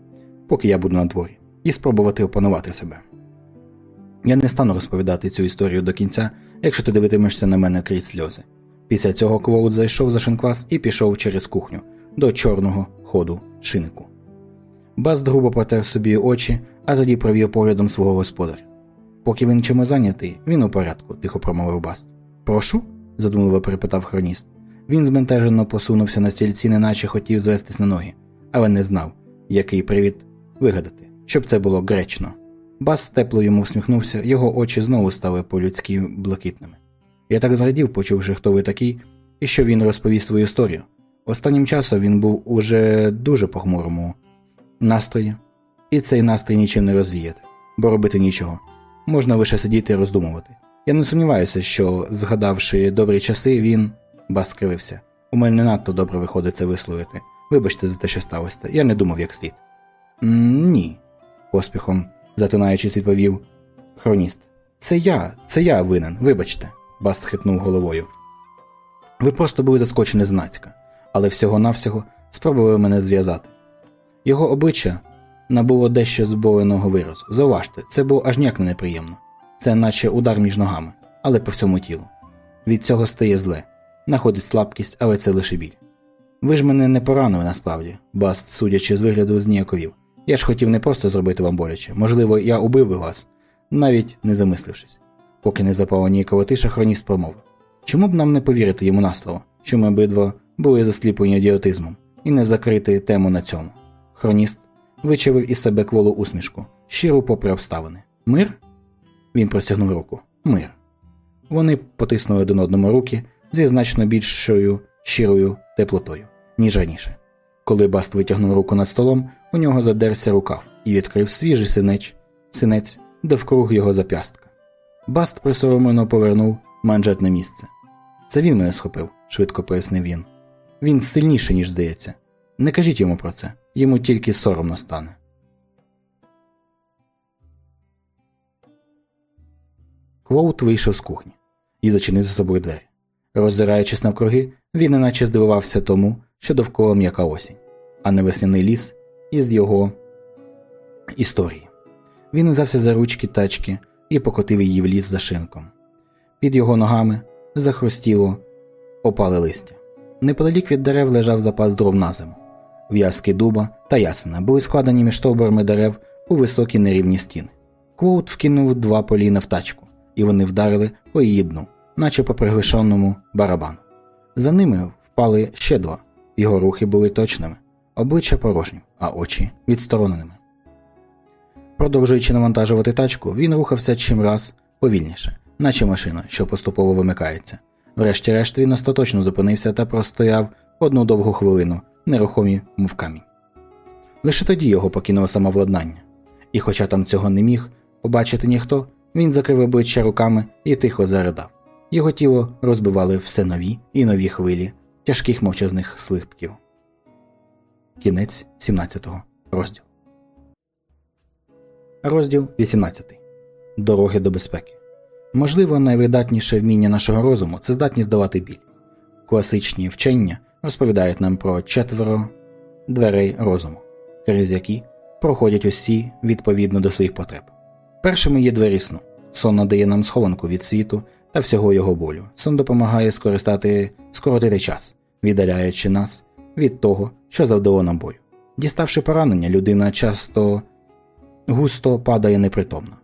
поки я буду на дворі, і спробувати опанувати себе. Я не стану розповідати цю історію до кінця, якщо ти дивитимешся на мене крізь сльози. Після цього Квоут зайшов за шинквас і пішов через кухню до чорного ходу шинку. Баст грубо протер собі очі, а тоді провів поглядом свого господаря. Поки він чимось зайнятий, він у порядку, тихо промовив Баст. Прошу? задумливо перепитав хроніст. Він збентежено посунувся на стільці, неначе хотів звестись на ноги, але не знав, який привід вигадати, щоб це було гречно. Бас тепло йому всміхнувся, його очі знову стали по-людськи блакитними. Я так зрадів, почувши, хто ви такий, і що він розповів свою історію. Останнім часом він був уже дуже похмурому настрої, і цей настрій нічим не розвіяти, бо робити нічого. Можна лише сидіти і роздумувати. Я не сумніваюся, що, згадавши добрі часи, він. Бас скривився. У мене не надто добре виходить це висловити. Вибачте за те, що сталося. Я не думав як слід. Ні, поспіхом, затинаючись, відповів хроніст. Це я, це я винен, вибачте, Баст хитнув головою. Ви просто були заскочені знацька, але всього-навсього спробували мене зв'язати. Його обличчя набуло дещо зболеного виразу. Зауважте, це було аж ніяк не неприємно. Це наче удар між ногами, але по всьому тілу. Від цього стає зле, находить слабкість, але це лише біль. Ви ж мене не поранили насправді, Баст, судячи з вигляду, зніяковів. Я ж хотів не просто зробити вам боляче, можливо, я убив би вас, навіть не замислившись. Поки не запала ніякова тиша, хроніст промовив. Чому б нам не повірити йому на слово, що ми обидва були засліплені ідіотизмом, і не закрити тему на цьому? Хроніст вичавив із себе кволу усмішку, щиру попри обставини. Мир? Він простягнув руку. Мир. Вони потиснули один одному руки зі значно більшою щирою теплотою, ніж раніше. Коли Баст витягнув руку над столом, у нього задерся рукав і відкрив свіжий синеч, синець довкруг його зап'ястка. Баст присоромлено повернув манжет на місце. Це він мене схопив, швидко пояснив він. Він сильніший, ніж здається. Не кажіть йому про це, йому тільки соромно стане. Квоут вийшов з кухні і зачинив за собою двері. Роззираючись навкруги, він неначе здивувався тому, що довкола м'яка осінь, а не весняний ліс із його історії. Він узявся за ручки тачки і покотив її в ліс за шинком. Під його ногами захрустіло опале листя. Неподалік від дерев лежав запас дров на зиму. В'язки дуба та ясена були складені між стовбурами дерев у високі нерівні стіни. Квоут вкинув два поліна в тачку, і вони вдарили по її дну, наче по приглушеному барабану. За ними впали ще два. Його рухи були точними, обличчя порожні, а очі відстороненими. Продовжуючи навантажувати тачку, він рухався чимраз повільніше, наче машина, що поступово вимикається. Врешті-решт він остаточно зупинився та простояв одну довгу хвилину, нерухомі, мов камінь. Лише тоді його покинуло самовладнання, і, хоча там цього не міг побачити ніхто, він закрив обличчя руками і тихо заридав. Його тіло розбивали все нові і нові хвилі тяжких мовчазних слипків. Кінець 17 розділу. Розділ 18. Дороги до безпеки. Можливо, найвидатніше вміння нашого розуму це здатність давати біль. Класичні вчення розповідають нам про четверо дверей розуму, через які проходять усі відповідно до своїх потреб. Першими є двері сну. Сон надає нам схованку від світу та всього його болю. Сон допомагає скористати, скоротити час, віддаляючи нас від того, що завдало нам болю. Діставши поранення, людина часто густо падає непритомно.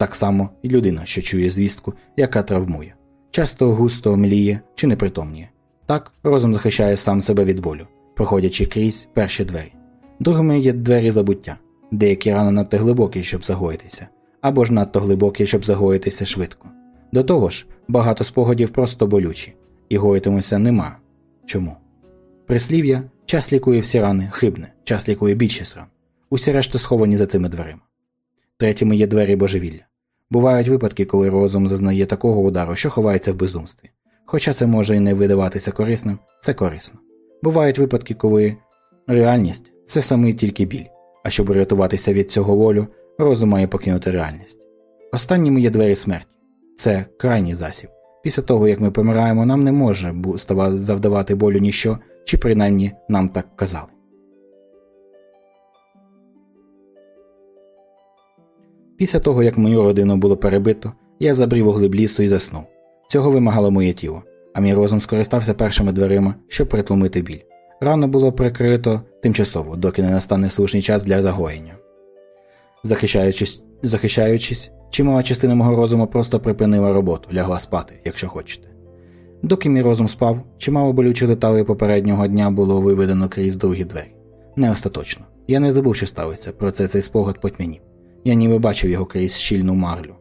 Так само і людина, що чує звістку, яка травмує, часто густо мліє чи непритомніє. Так розум захищає сам себе від болю, проходячи крізь перші двері. Другими є двері забуття, деякі рани надто глибокі, щоб загоїтися, або ж надто глибокі, щоб загоїтися швидко. До того ж, багато спогадів просто болючі, і гоїтимуся нема. Чому? Прислів'я час лікує всі рани, хибне, час лікує більшість ран. Усі решта сховані за цими дверима. Третіми є двері божевілля. Бувають випадки, коли розум зазнає такого удару, що ховається в безумстві. Хоча це може і не видаватися корисним, це корисно. Бувають випадки, коли реальність це саме тільки біль, а щоб рятуватися від цього волю, розум має покинути реальність. Останніми є двері смерті це крайній засіб. Після того, як ми помираємо, нам не може завдавати болю ніщо, чи принаймні нам так казали. Після того, як мою родину було перебито, я забрів у глиб лісу і заснув. Цього вимагало моє тіло, а мій розум скористався першими дверима, щоб притлумити біль. Рану було прикрито тимчасово, доки не настане слушний час для загоєння. Захищаючись, захищаючись, чимала частина мого розуму просто припинила роботу, лягла спати, якщо хочете. Доки мій розум спав, чимало болючих деталей попереднього дня було виведено крізь другі двері. Не остаточно. Я не забув, що ставиться, про це цей спогад потьмянів. Я ніби бачив його крізь щільну марлю.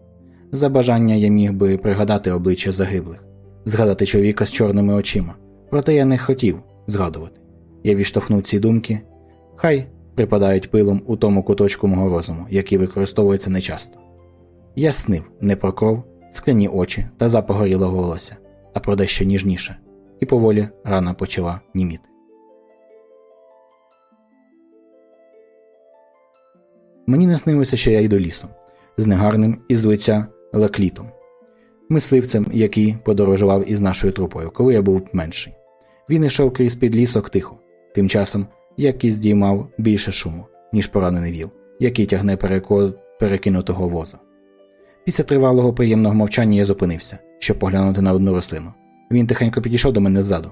За бажання я міг би пригадати обличчя загиблих, згадати чоловіка з чорними очима, проте я не хотів згадувати. Я відштовхнув ці думки, хай припадають пилом у тому куточку мого розуму, який використовується нечасто. Я снив не про кров, скляні очі та запах горілого волосся, а про дещо ніжніше, і поволі рана почала німіти. Мені не снилося, що я йду лісом, з негарним із лиця леклітом, мисливцем, який подорожував із нашою трупою, коли я був менший. Він йшов крізь підлісок тихо, тим часом, як і здіймав більше шуму, ніж поранений віл, який тягне переко... перекинутого воза. Після тривалого приємного мовчання я зупинився, щоб поглянути на одну рослину. Він тихенько підійшов до мене ззаду.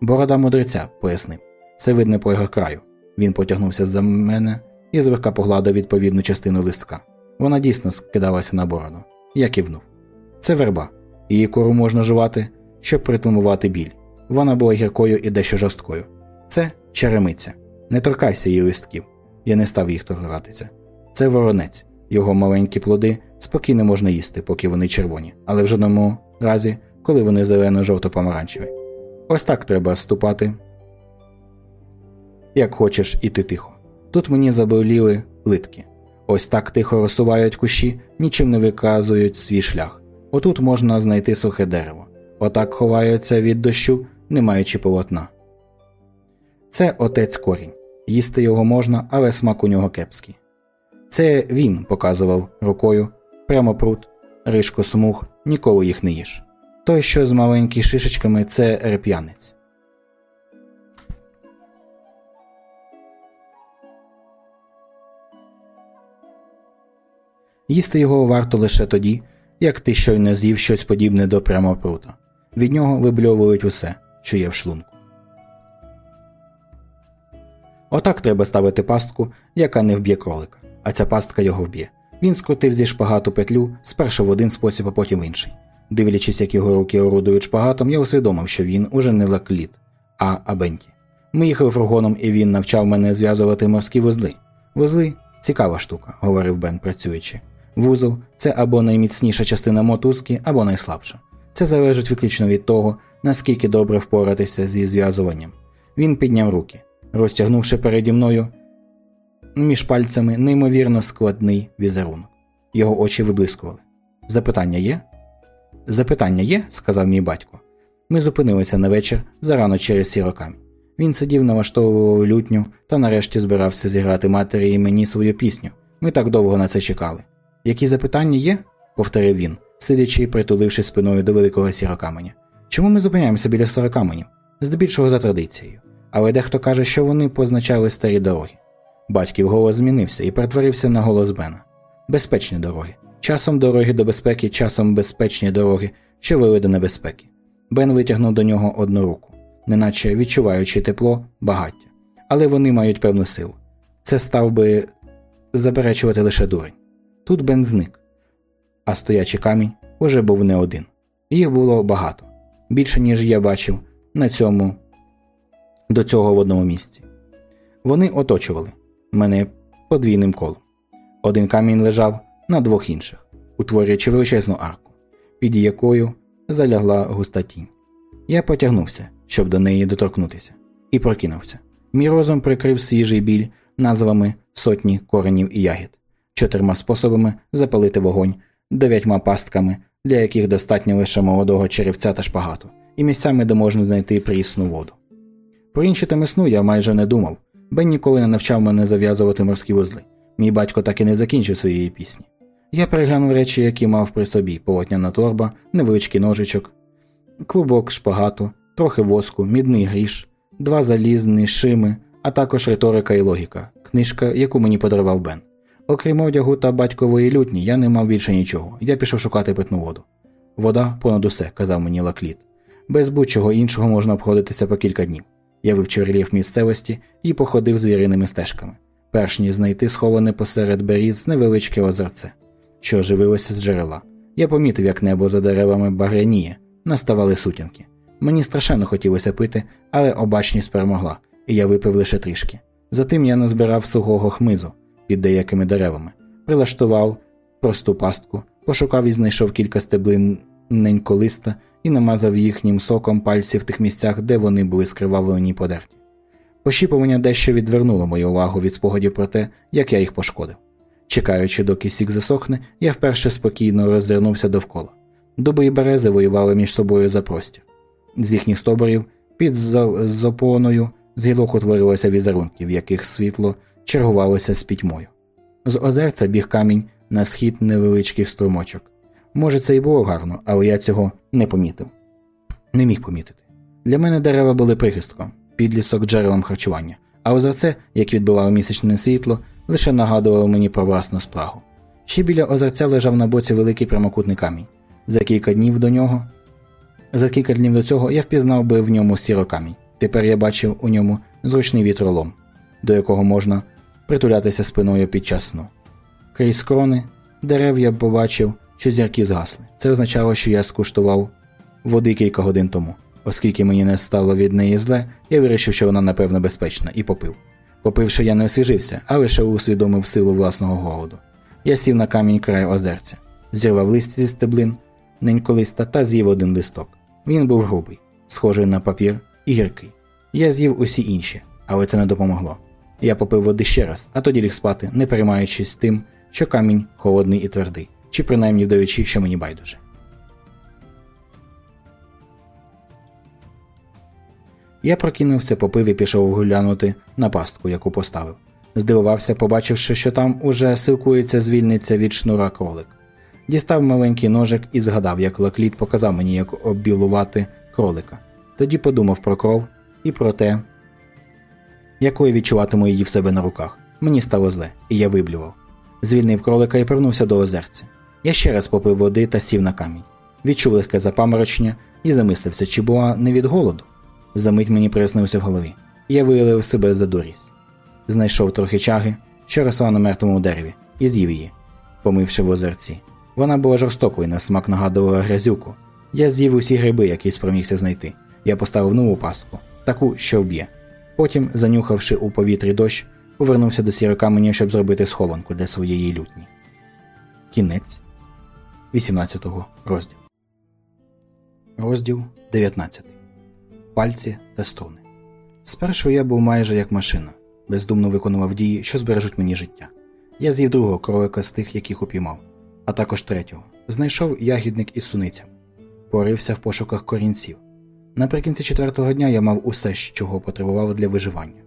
Борода мудреця, пояснив. Це видно по його краю. Він потягнувся за мене і зверка погладив відповідну частину листка. Вона дійсно скидалася на бороду. Я кивнув. Це верба. Її кору можна жувати, щоб притламувати біль. Вона була гіркою і дещо жорсткою. Це черемиця. Не торкайся її листків. Я не став їх торгуватися. Це воронець. Його маленькі плоди спокійно можна їсти, поки вони червоні, але в жодному разі, коли вони зелено-жовто-помаранчеві. Ось так треба ступати. Як хочеш іти тихо. Тут мені заболіли литки. Ось так тихо розсувають кущі, нічим не виказують свій шлях. Отут можна знайти сухе дерево. Отак ховаються від дощу, не маючи полотна. Це отець корінь. Їсти його можна, але смак у нього кепський. Це він показував рукою прямо прут, ришко смуг, ніколи їх не їж. Той, що з маленькими шишечками, це реп'янець. Їсти його варто лише тоді, як ти щойно з'їв щось подібне до прямопрута. Від нього вибльовують усе, що є в шлунку. Отак треба ставити пастку, яка не вб'є кролика, а ця пастка його вб'є. Він скрутив зі шпагату петлю спершу в один спосіб, а потім в інший. Дивлячись, як його руки орудують шпагатом, я усвідомив, що він уже не лакліт, а абенті. Ми їхали фургоном, і він навчав мене зв'язувати морські вузли. Вузли цікава штука, говорив Бен, працюючи. Вузол це або найміцніша частина мотузки, або найслабша. Це залежить виключно від того, наскільки добре впоратися зі зв'язуванням. Він підняв руки, розтягнувши переді мною між пальцями неймовірно складний візерунок. Його очі виблискували. Запитання є? Запитання є, сказав мій батько. Ми зупинилися на вечір зарано через сірокамінь. Він сидів, налаштовував лютню та нарешті збирався зіграти матері і мені свою пісню. Ми так довго на це чекали. Які запитання є? повторив він, сидячи і притуливши спиною до великого сірокаменя. Чому ми зупиняємося біля сорокаменів? Здебільшого за традицією. Але дехто каже, що вони позначали старі дороги. Батьків голос змінився і перетворився на голос Бена. Безпечні дороги. Часом дороги до безпеки, часом безпечні дороги, що вели до небезпеки. Бен витягнув до нього одну руку, неначе відчуваючи тепло, багаття. Але вони мають певну силу. Це став би заперечувати лише дурень. Тут Бен зник, а стоячий камінь уже був не один. Їх було багато, більше, ніж я бачив на цьому до цього в одному місці. Вони оточували мене подвійним колом. Один камінь лежав на двох інших, утворюючи величезну арку, під якою залягла густа тінь. Я потягнувся, щоб до неї доторкнутися, і прокинувся. Мій розум прикрив свіжий біль назвами сотні коренів і ягід, чотирма способами запалити вогонь, дев'ятьма пастками, для яких достатньо лише молодого черевця та шпагату, і місцями, де можна знайти прісну воду. Про інші теми я майже не думав, Бен ніколи не навчав мене зав'язувати морські вузли. Мій батько так і не закінчив своєї пісні. Я переглянув речі, які мав при собі полотняна торба, невеличкий ножичок, клубок шпагату, трохи воску, мідний гріш, два залізні шими, а також риторика і логіка, книжка, яку мені подарував Бен. Окрім одягу та батькової лютні, я не мав більше нічого, я пішов шукати питну воду. Вода понад усе, казав мені лакліт. Без будь-чого іншого можна обходитися по кілька днів. Я вивчив рельєф місцевості і походив звіриними стежками, перш ніж знайти сховане посеред беріз невеличке озерце, що оживилося з джерела. Я помітив, як небо за деревами багряніє, наставали сутінки. Мені страшенно хотілося пити, але обачність перемогла, і я випив лише трішки. Затим я назбирав сухого хмизу під деякими деревами, прилаштував просту пастку, пошукав і знайшов кілька стеблин неньколиста і намазав їхнім соком пальці в тих місцях, де вони були скривавлені подерті. Пощіпування дещо відвернуло мою увагу від спогадів про те, як я їх пошкодив. Чекаючи, доки сік засохне, я вперше спокійно роззирнувся довкола. Дуби і берези воювали між собою за простір. З їхніх стоборів під зопоною з гілок утворилося візерунки, в яких світло чергувалося з пітьмою. З озерця біг камінь на схід невеличких струмочок. Може, це і було гарно, але я цього не помітив. Не міг помітити. Для мене дерева були прихистком, підлісок джерелом харчування, а озерце, як відбивало місячне світло, лише нагадувало мені про власну спрагу. Ще біля озерця лежав на боці великий прямокутний камінь. За кілька днів до нього. За кілька днів до цього я впізнав би в ньому сірокамінь. Тепер я бачив у ньому зручний вітролом, до якого можна притулятися спиною під час сну. Крізь крони дерев я побачив, що зірки згасли. Це означало, що я скуштував води кілька годин тому. Оскільки мені не стало від неї зле, я вирішив, що вона напевно безпечна, і попив. Попивши, я не освіжився, а лише усвідомив силу власного голоду. Я сів на камінь край озерця, зірвав лист зі стеблин, ненько листа та з'їв один листок. Він був грубий, схожий на папір і гіркий. Я з'їв усі інші, але це не допомогло. Я попив води ще раз, а тоді ліг спати, не переймаючись тим, що камінь холодний і твердий, чи принаймні вдаючи, що мені байдуже. Я прокинувся, попив і пішов глянути на пастку, яку поставив. Здивувався, побачивши, що там уже силкується звільниться від шнура кролик. Дістав маленький ножик і згадав, як Лакліт показав мені, як оббілувати кролика. Тоді подумав про кров і про те, якою відчуватиму її в себе на руках. Мені стало зле, і я виблював. Звільнив кролика і повернувся до озерця. Я ще раз попив води та сів на камінь. Відчув легке запаморочення і замислився, чи була не від голоду. Замить мені прояснився в голові. Я виявив себе за дурість. Знайшов трохи чаги, що росла на мертвому дереві, і з'їв її, помивши в озерці. Вона була жорстокою, на смак нагадувала грязюку. Я з'їв усі гриби, які спромігся знайти. Я поставив нову пастку, таку, що вб'є. Потім, занюхавши у повітрі дощ, повернувся до сірокаменя, щоб зробити схованку для своєї лютні. Кінець 18 розділ. Розділ 19 пальці та струни. Спершу я був майже як машина, бездумно виконував дії, що збережуть мені життя. Я з'їв другого кролика з тих, яких упіймав, а також третього. Знайшов ягідник із суницями, порився в пошуках корінців. Наприкінці четвертого дня я мав усе, чого потребував для виживання.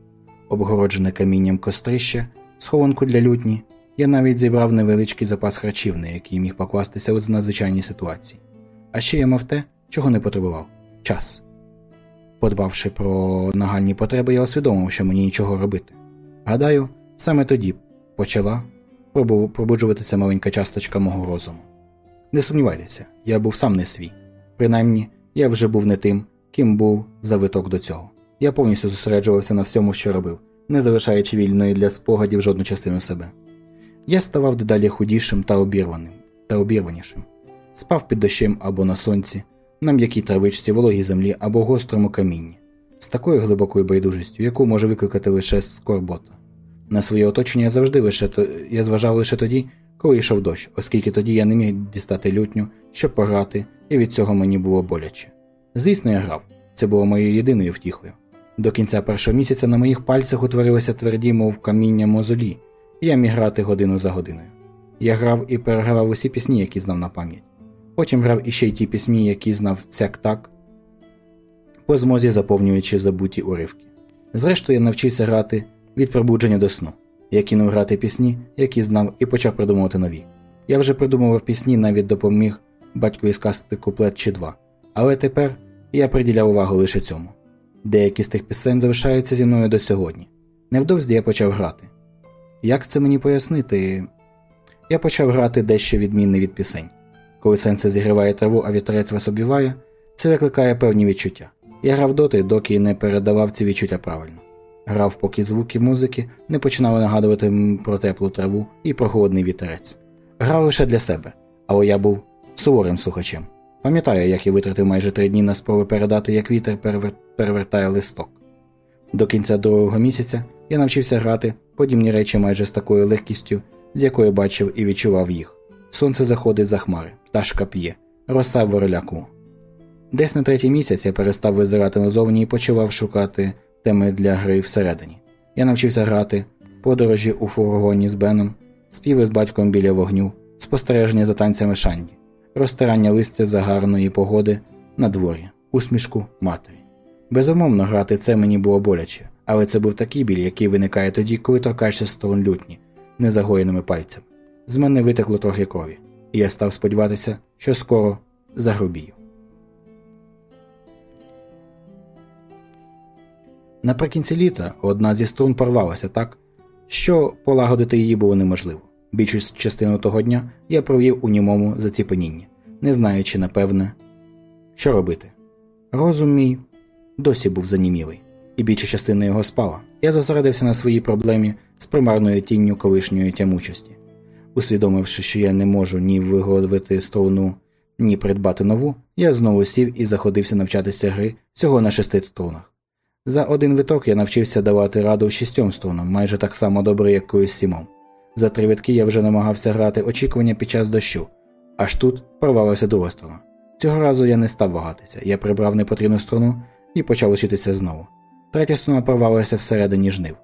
Обгороджене камінням кострище, схованку для лютні, я навіть зібрав невеличкий запас харчів, на який міг покластися у надзвичайній ситуації. А ще я мав те, чого не потребував час. Подбавши про нагальні потреби, я усвідомив, що мені нічого робити. Гадаю, саме тоді почала пробуджуватися маленька часточка мого розуму. Не сумнівайтеся, я був сам не свій. Принаймні, я вже був не тим, ким був завиток до цього. Я повністю зосереджувався на всьому, що робив, не залишаючи вільної для спогадів жодну частину себе. Я ставав дедалі худішим та обірваним, та обірванішим, спав під дощем або на сонці, на м'якій травичці, вологій землі або гострому камінні, з такою глибокою байдужістю, яку може викликати лише скорбота. На своє оточення завжди лише то... я зважав лише тоді, коли йшов дощ, оскільки тоді я не міг дістати лютню, щоб пограти, і від цього мені було боляче. Звісно, я грав, це було моєю єдиною втіхою. До кінця першого місяця на моїх пальцях утворилися тверді, мов каміння мозолі, і я міг грати годину за годиною. Я грав і перегравав усі пісні, які знав на пам'ять. Потім грав іще й ті пісні, які знав цяк так, по змозі заповнюючи забуті уривки. Зрештою, я навчився грати від пробудження до сну. Я кинув грати пісні, які знав, і почав придумувати нові. Я вже придумував пісні, навіть допоміг батькові сказати куплет чи два. Але тепер я приділяв увагу лише цьому. Деякі з тих пісень залишаються зі мною до сьогодні. Невдовзі я почав грати. Як це мені пояснити? Я почав грати дещо відмінне від пісень. Коли сонце зігріває траву, а вітерець вас обіває, це викликає певні відчуття. Я грав доти, доки не передавав ці відчуття правильно. Грав, поки звуки музики не починали нагадувати про теплу траву і про холодний вітерець. Грав лише для себе, але я був суворим слухачем. Пам'ятаю, як я витратив майже три дні на спроби передати, як вітер перевер... перевертає листок. До кінця другого місяця я навчився грати подібні речі майже з такою легкістю, з якою бачив і відчував їх. Сонце заходить за хмари, пташка п'є, роса в вороляку. Десь на третій місяць я перестав визирати назовні і почував шукати теми для гри всередині. Я навчився грати, подорожі у фургоні з Беном, співи з батьком біля вогню, спостереження за танцями шанді, розтирання листя за гарної погоди на дворі, усмішку матері. Безумовно, грати це мені було боляче, але це був такий біль, який виникає тоді, коли торкаєшся сторон лютні, незагоєними пальцями. З мене витекло трохи крові, і я став сподіватися, що скоро загрубію. Наприкінці літа одна зі струн порвалася так, що полагодити її було неможливо. Більшість частину того дня я провів у німому заціпенінні, не знаючи, напевне, що робити. Розум мій досі був занімілий, і більша частина його спала. Я зосередився на своїй проблемі з примарною тінню колишньої тямучості. Усвідомивши, що я не можу ні виготовити струну, ні придбати нову, я знову сів і заходився навчатися гри всього на шести струнах. За один виток я навчився давати раду шістьом струнам, майже так само добре, як колись сімом. За три витки я вже намагався грати очікування під час дощу, аж тут порвалася друга сторона. Цього разу я не став вагатися, я прибрав непотрібну струну і почав учитися знову. Третя струна порвалася всередині жнив.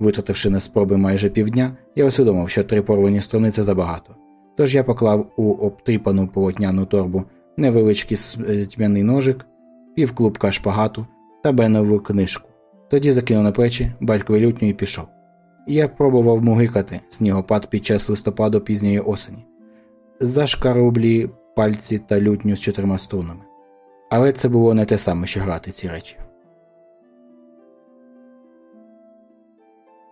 Витративши на спроби майже півдня, я усвідомив, що три порвані струни це забагато. Тож я поклав у обтріпану полотняну торбу невеличкий е, тьмяний ножик, півклубка шпагату та бенову книжку. Тоді закинув на плечі батькові лютню і пішов. Я пробував мугикати снігопад під час листопаду пізньої осені, зашкарублі пальці та лютню з чотирма струнами. Але це було не те саме, що грати ці речі.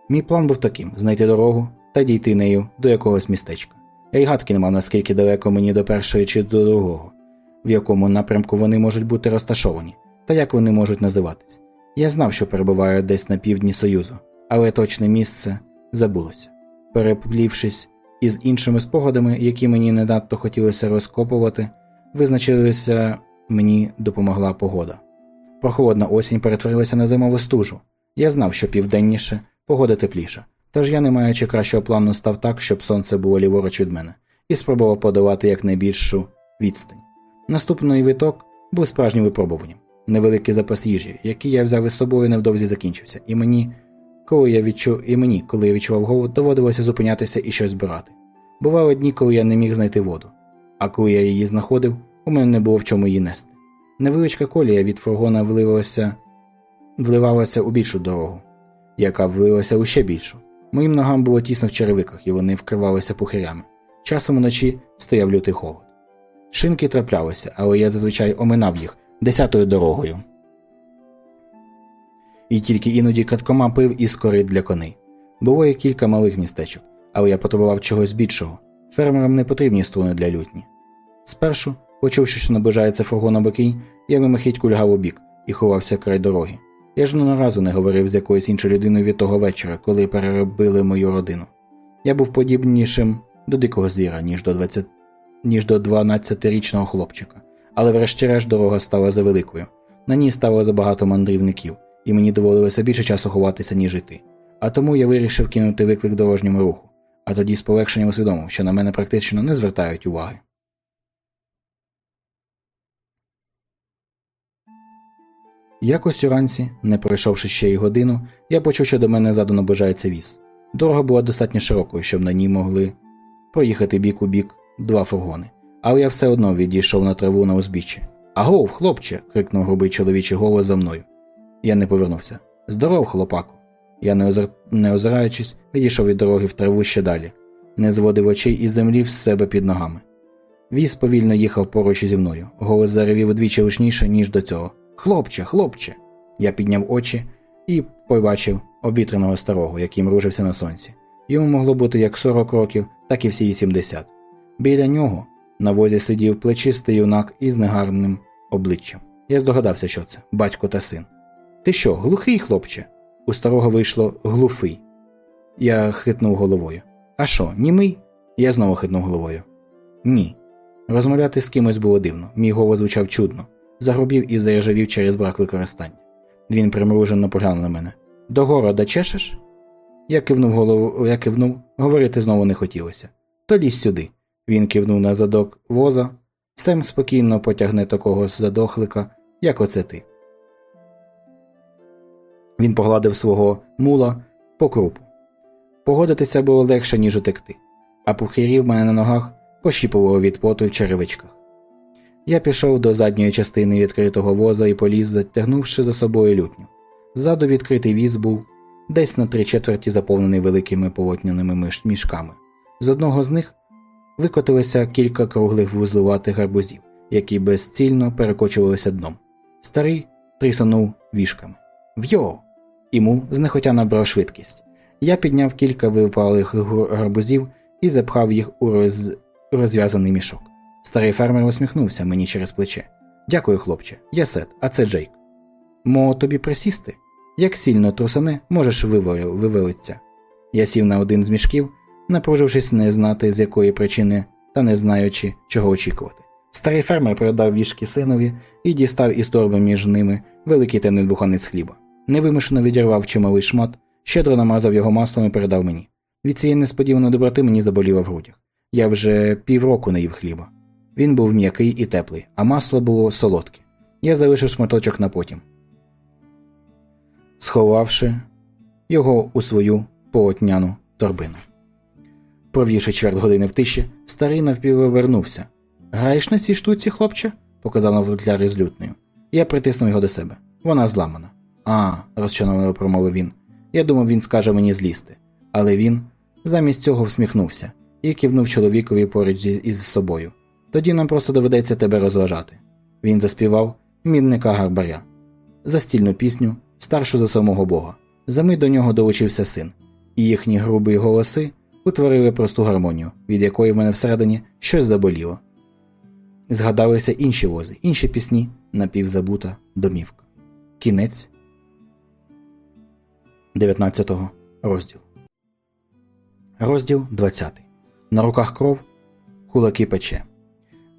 Мій план був таким знайти дорогу та дійти нею до якогось містечка. Я й гадки не мав, наскільки далеко мені до першої чи до другого, в якому напрямку вони можуть бути розташовані, та як вони можуть називатись. Я знав, що перебуваю десь на півдні Союзу, але точне місце забулося. Переплівшись із іншими спогадами, які мені не надто хотілося розкопувати, визначилися мені допомогла погода. Прохолодна осінь перетворилася на зимову стужу. Я знав, що південніше погода тепліша, тож я, не маючи кращого плану, став так, щоб сонце було ліворуч від мене, і спробував подавати якнайбільшу відстань. Наступний виток був справжнім випробуванням. Невеликий запас їжі, який я взяв із собою, невдовзі закінчився, і мені, коли я відчув, і мені, коли я відчував голод, доводилося зупинятися і щось збирати. Бували дні, коли я не міг знайти воду, а коли я її знаходив, у мене не було в чому її нести. Невеличка колія від фургона вливалася, вливалася у більшу дорогу, яка влилася у ще більшу. Моїм ногам було тісно в черевиках, і вони вкривалися пухирями. Часом уночі стояв лютий холод. Шинки траплялися, але я зазвичай оминав їх десятою дорогою. І тільки іноді каткома пив із корит для коней. Було і кілька малих містечок, але я потребував чогось більшого. Фермерам не потрібні струни для лютні. Спершу, почувши, що наближається фургон або кінь, я вимахіть лягав у бік і ховався край дороги. Я ж не разу не говорив з якоюсь іншою людиною від того вечора, коли переробили мою родину. Я був подібнішим до дикого звіра, ніж до 20... ніж до 12-річного хлопчика, але врешті-решт дорога стала завеликою. На ній стало забагато мандрівників, і мені доводилося більше часу ховатися, ніж іти. А тому я вирішив кинути виклик дорожньому руху, а тоді з полегшенням усвідомив, що на мене практично не звертають уваги. Якось уранці, не пройшовши ще й годину, я почув, що до мене ззаду наближається віз. Дорога була достатньо широкою, щоб на ній могли проїхати бік у бік два фургони, але я все одно відійшов на траву на узбіччі. Агов, хлопче. крикнув грубий чоловічий голос за мною. Я не повернувся. Здоров, хлопаку. Я, не, озир... не озираючись, відійшов від дороги в траву ще далі, не зводив очей із землі в себе під ногами. Віз повільно їхав поруч зі мною. Голос заревів удвічі гучніше, ніж до цього. Хлопче, хлопче. Я підняв очі і побачив обвітреного старого, який мружився на сонці. Йому могло бути як 40 років, так і всі 70. Біля нього на возі сидів плечистий юнак із негарним обличчям. Я здогадався, що це батько та син. Ти що, глухий, хлопче? У старого вийшло глуфий. Я хитнув головою. А що, німий? Я знову хитнув головою. Ні. Розмовляти з кимось було дивно. Мій голос звучав чудно загробів і заржавів через брак використання. Він примружено поглянув на мене. До города чешеш? Я кивнув голову, я кивнув, говорити знову не хотілося. То лізь сюди. Він кивнув на задок воза. Сем спокійно потягне такого задохлика, як оце ти. Він погладив свого мула по крупу. Погодитися було легше, ніж утекти, а пухирів мене на ногах пощіпувало від поту в черевичках. Я пішов до задньої частини відкритого воза і поліз, затягнувши за собою лютню. Ззаду відкритий віз був десь на три четверті заповнений великими полотняними мішками. З одного з них викотилося кілька круглих вузлуватих гарбузів, які безцільно перекочувалися дном. Старий трісонув вішками. Вйо! Іму знехотя набрав швидкість. Я підняв кілька випалих гарбузів і запхав їх у роз... розв'язаний мішок. Старий фермер усміхнувся мені через плече. Дякую, хлопче, я Сет, а це Джейк. Мо тобі присісти? Як сильно трусане, можеш вивелитися. Я сів на один з мішків, напружившись не знати, з якої причини, та не знаючи, чого очікувати. Старий фермер передав вішки синові і дістав із торби між ними великий темний буханець хліба. Невимушено відірвав чималий шмат, щедро намазав його маслом і передав мені. Від цієї несподіваної доброти мені заболіло в грудях. Я вже півроку не їв хліба. Він був м'який і теплий, а масло було солодке. Я залишив шматочок на потім, сховавши його у свою полотняну торбину. Провівши чверть години в тиші, старий навпіввернувся. Граєш на цій штуці, хлопче? показав на з лютнею. Я притиснув його до себе. Вона зламана. А, розчановано промовив він. Я думав, він скаже мені злізти. Але він замість цього всміхнувся і кивнув чоловікові поруч із собою. Тоді нам просто доведеться тебе розважати. Він заспівав мідника Гарбаря, застільну пісню, старшу за самого Бога. Замить до нього долучився син, і їхні грубі голоси утворили просту гармонію, від якої в мене всередині щось заболіло. Згадалися інші вози, інші пісні, напівзабута домівка. Кінець 19 розділу. Розділ 20. На руках кров, кулаки пече.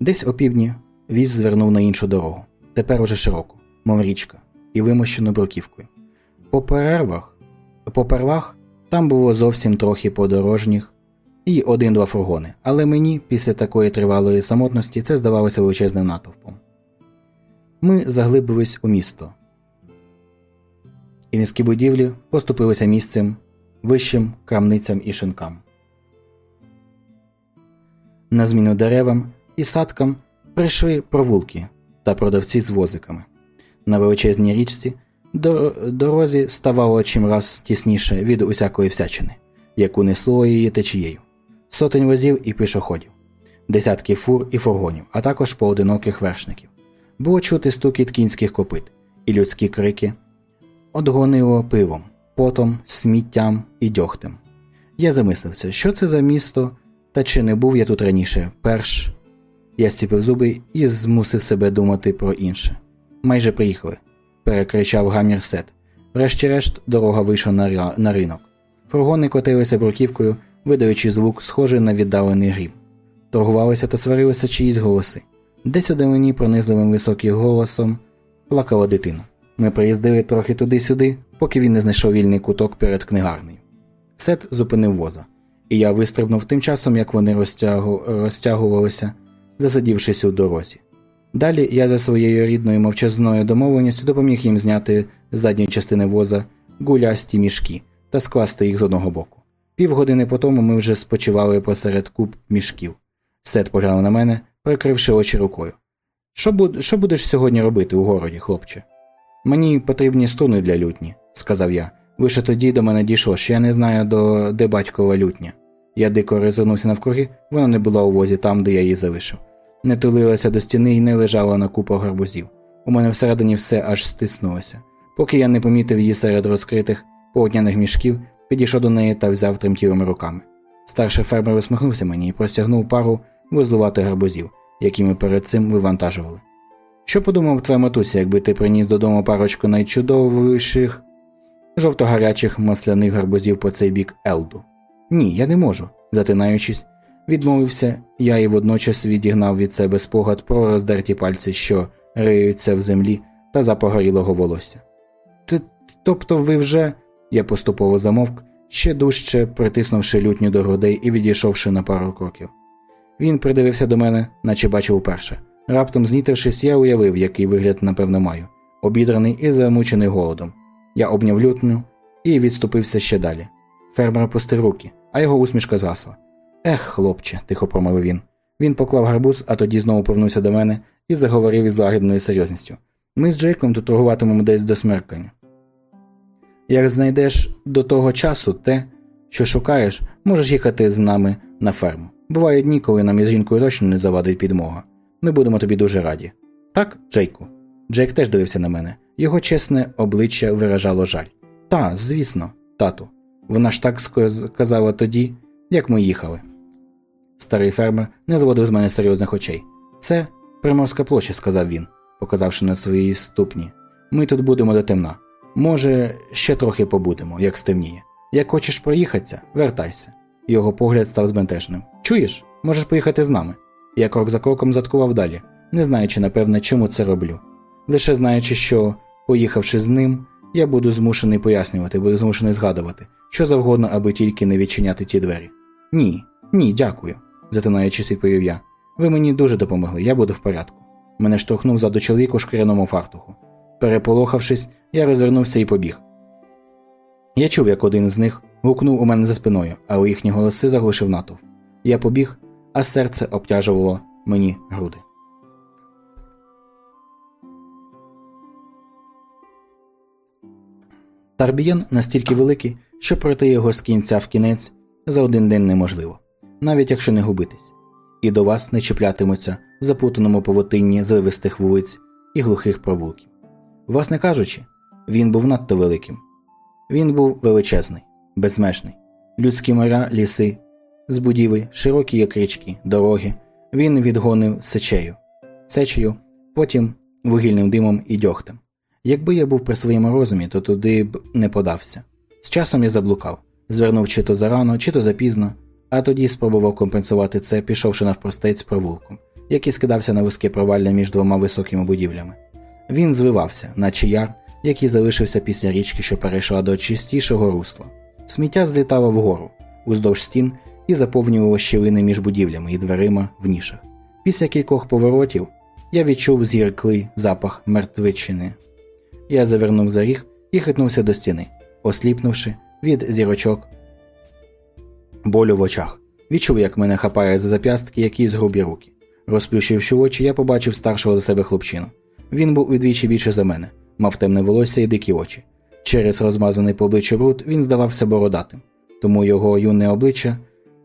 Десь опівдні віз звернув на іншу дорогу, тепер уже широку, мов річка, і вимощену бруківкою. По перервах, по первах там було зовсім трохи подорожніх і один-два фургони, але мені після такої тривалої самотності це здавалося величезним натовпом. Ми заглибились у місто, і низькі будівлі поступилися місцем вищим крамницям і шинкам. На зміну деревам і садкам прийшли провулки та продавці з возиками. На величезній річці дорозі ставало чимраз тісніше від усякої всячини, яку несло її течією, сотень возів і пішоходів, десятки фур і фургонів, а також поодиноких вершників. Було чути стукіт кінських копит і людські крики, одгонило пивом, потом, сміттям і дьогтем. Я замислився, що це за місто, та чи не був я тут раніше, перш. Я стіпив зуби і змусив себе думати про інше. Майже приїхали, перекричав гамір сет. Врешті-решт, дорога вийшла на, на ринок. Фургони котилися бруківкою, видаючи звук, схожий на віддалений грім. Торгувалися та сварилися чиїсь голоси. Десь у далині пронизливим високим голосом плакала дитина. Ми приїздили трохи туди-сюди, поки він не знайшов вільний куток перед книгарнею. Сет зупинив воза, і я вистрибнув тим часом, як вони розтягу... розтягувалися, засадівшись у дорозі. Далі я за своєю рідною мовчазною домовленістю допоміг їм зняти з задньої частини воза гулясті мішки та скласти їх з одного боку. Півгодини по тому ми вже спочивали посеред куб мішків. Сет поглянув на мене, прикривши очі рукою. Що, буд... Що будеш сьогодні робити у городі, хлопче? Мені потрібні струни для лютні, сказав я. Лише тоді до мене дійшло, що я не знаю, до де батькова лютня. Я дико розвернувся навкруги, вона не була у возі там, де я її залишив. Не тулилася до стіни і не лежала на купах гарбузів. У мене всередині все аж стиснулося. Поки я не помітив її серед розкритих полотняних мішків, підійшов до неї та взяв тремтілими руками. Старший фермер усміхнувся мені і простягнув пару вузлуватих гарбузів, які ми перед цим вивантажували. Що подумав твоя матуся, якби ти приніс додому парочку найчудовіших жовто-гарячих масляних гарбузів по цей бік Елду? Ні, я не можу, затинаючись, відмовився я і водночас відігнав від себе спогад про роздерті пальці, що риються в землі та запогорілого волосся. Тобто ви вже. Я поступово замовк, ще дужче притиснувши лютню до грудей і відійшовши на пару кроків. Він придивився до мене, наче бачив уперше. Раптом знітившись, я уявив, який вигляд, напевно, маю, обідраний і замучений голодом. Я обняв лютню і відступився ще далі. Фермер опустив руки, а його усмішка згасла. Ех, хлопче, тихо промовив він. Він поклав гарбуз, а тоді знову повернувся до мене і заговорив із лагідною серйозністю. Ми з Джейком тут торгуватимемо десь до смеркання. Як знайдеш до того часу те, що шукаєш, можеш їхати з нами на ферму. Бувають дні, коли нам із жінкою точно не завадить підмога. Ми будемо тобі дуже раді. Так, Джейку? Джейк теж дивився на мене. Його чесне обличчя виражало жаль. Та, звісно, тату. Вона ж так сказала тоді, як ми їхали. Старий фермер не зводив з мене серйозних очей. Це приморська площа, сказав він, показавши на своїй ступні. Ми тут будемо до темна. Може, ще трохи побудемо, як стемніє. Як хочеш проїхатися, вертайся. Його погляд став збентежним. Чуєш, можеш поїхати з нами. Я крок за кроком заткував далі, не знаючи, напевне, чому це роблю. Лише знаючи, що, поїхавши з ним, я буду змушений пояснювати, буду змушений згадувати, що завгодно, аби тільки не відчиняти ті двері. Ні, ні, дякую, затинаючись, відповів я. Ви мені дуже допомогли, я буду в порядку. Мене штовхнув заду чоловік у шкіряному фартуху. Переполохавшись, я розвернувся і побіг. Я чув, як один з них гукнув у мене за спиною, але їхні голоси заглушив натовп. Я побіг, а серце обтяжувало мені груди. Тарбієн настільки великий, що пройти його з кінця в кінець за один день неможливо, навіть якщо не губитись, і до вас не чіплятимуться в запутаному повотинні звивистих вулиць і глухих провулків. Власне кажучи, він був надто великим. Він був величезний, безмежний, людські моря, ліси, збудівель, широкі як річки, дороги. Він відгонив сечею, сечею, потім вугільним димом і дьогтем. Якби я був при своєму розумі, то туди б не подався. З часом я заблукав, звернув чи то зарано, чи то запізно, а тоді спробував компенсувати це, пішовши навпростець провулком, який скидався на вузьке провалля між двома високими будівлями. Він звивався, наче яр, який залишився після річки, що перейшла до чистішого русла. Сміття злітало вгору, уздовж стін і заповнювало щілини між будівлями і дверима в нішах. Після кількох поворотів я відчув згірклий запах мертвичини. Я завернув за ріг і хитнувся до стіни, осліпнувши від зірочок болю в очах. Відчув, як мене хапає за зап'ястки якісь грубі руки. Розплющивши очі, я побачив старшого за себе хлопчину. Він був відвічі більше за мене, мав темне волосся і дикі очі. Через розмазаний по обличчю бруд він здавався бородатим, тому його юне обличчя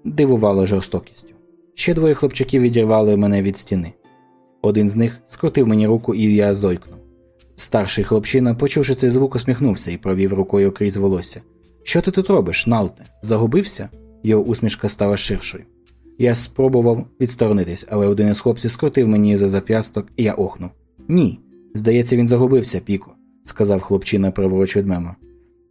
дивувало жорстокістю. Ще двоє хлопчаків відірвали мене від стіни. Один з них скрутив мені руку, і я зойкнув. Старший хлопчина, почувши цей звук, усміхнувся і провів рукою крізь волосся. Що ти тут робиш, Налте? Загубився? Його усмішка стала ширшою. Я спробував відсторонитись, але один із хлопців скрутив мені за зап'ясток, і я охнув. Ні. Здається, він загубився, Піко, сказав хлопчина праворуч від мема.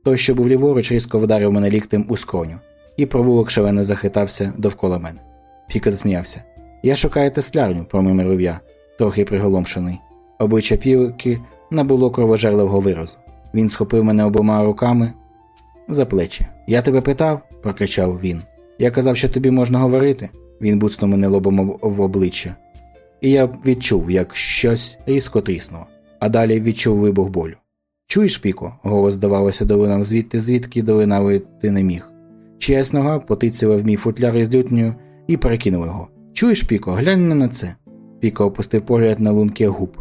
Той, що був ліворуч, різко вдарив мене ліктем у скроню, і провулок шалено захитався довкола мене. Піка засміявся. Я шукаю теслярню, промимирив я, трохи приголомшений. Обличчя півки набуло кровожерливого виразу. Він схопив мене обома руками за плечі. Я тебе питав? прокричав він. Я казав, що тобі можна говорити. Він буцнув мене лобом в обличчя. І я відчув, як щось різко тріснуло, а далі відчув вибух болю. Чуєш, Піко? голос здавалося, долинав звідти, звідки долинав ти не міг. Чиясь нога потицяла в мій футляр із лютнею і перекинув його. Чуєш, Піко, глянь на це. Піко опустив погляд на лунки губ.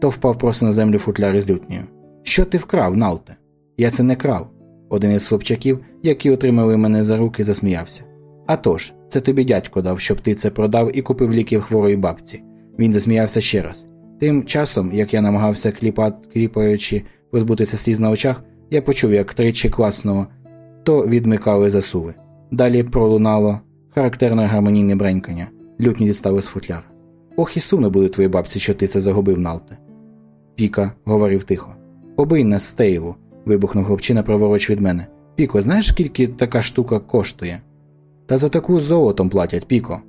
То впав просто на землю футляр із лютнею. Що ти вкрав, Налте? Я це не крав. Один із хлопчаків, які отримали мене за руки, засміявся. «А тож, це тобі дядько дав, щоб ти це продав і купив ліків хворої бабці. Він засміявся ще раз. Тим часом, як я намагався кліпати, кліпаючи позбутися сліз на очах, я почув, як тричі класного, то відмикали засуви. Далі пролунало характерне гармонійне бренькання. Лютні дістали з футляра. Ох і сумно буде твої бабці, що ти це загубив, Налте. Піка говорив тихо. Побий нас стейлу, вибухнув хлопчина праворуч від мене. Піко, знаєш, скільки така штука коштує? Та за таку золотом платять, Піко.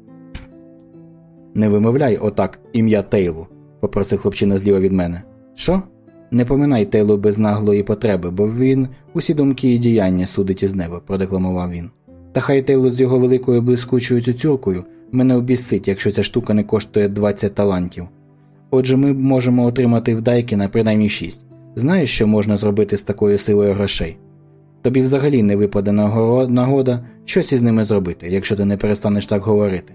Не вимовляй отак ім'я Тейлу, попросив хлопчина зліва від мене. Що? Не поминай Тейлу без наглої потреби, бо він усі думки і діяння судить із неба, продекламував він. Та хай Тейлу з його великою блискучою цюцюркою мене обіссить, якщо ця штука не коштує 20 талантів. Отже, ми можемо отримати в Дайкіна принаймні 6. Знаєш, що можна зробити з такою силою грошей? Тобі взагалі не випаде нагода щось із ними зробити, якщо ти не перестанеш так говорити.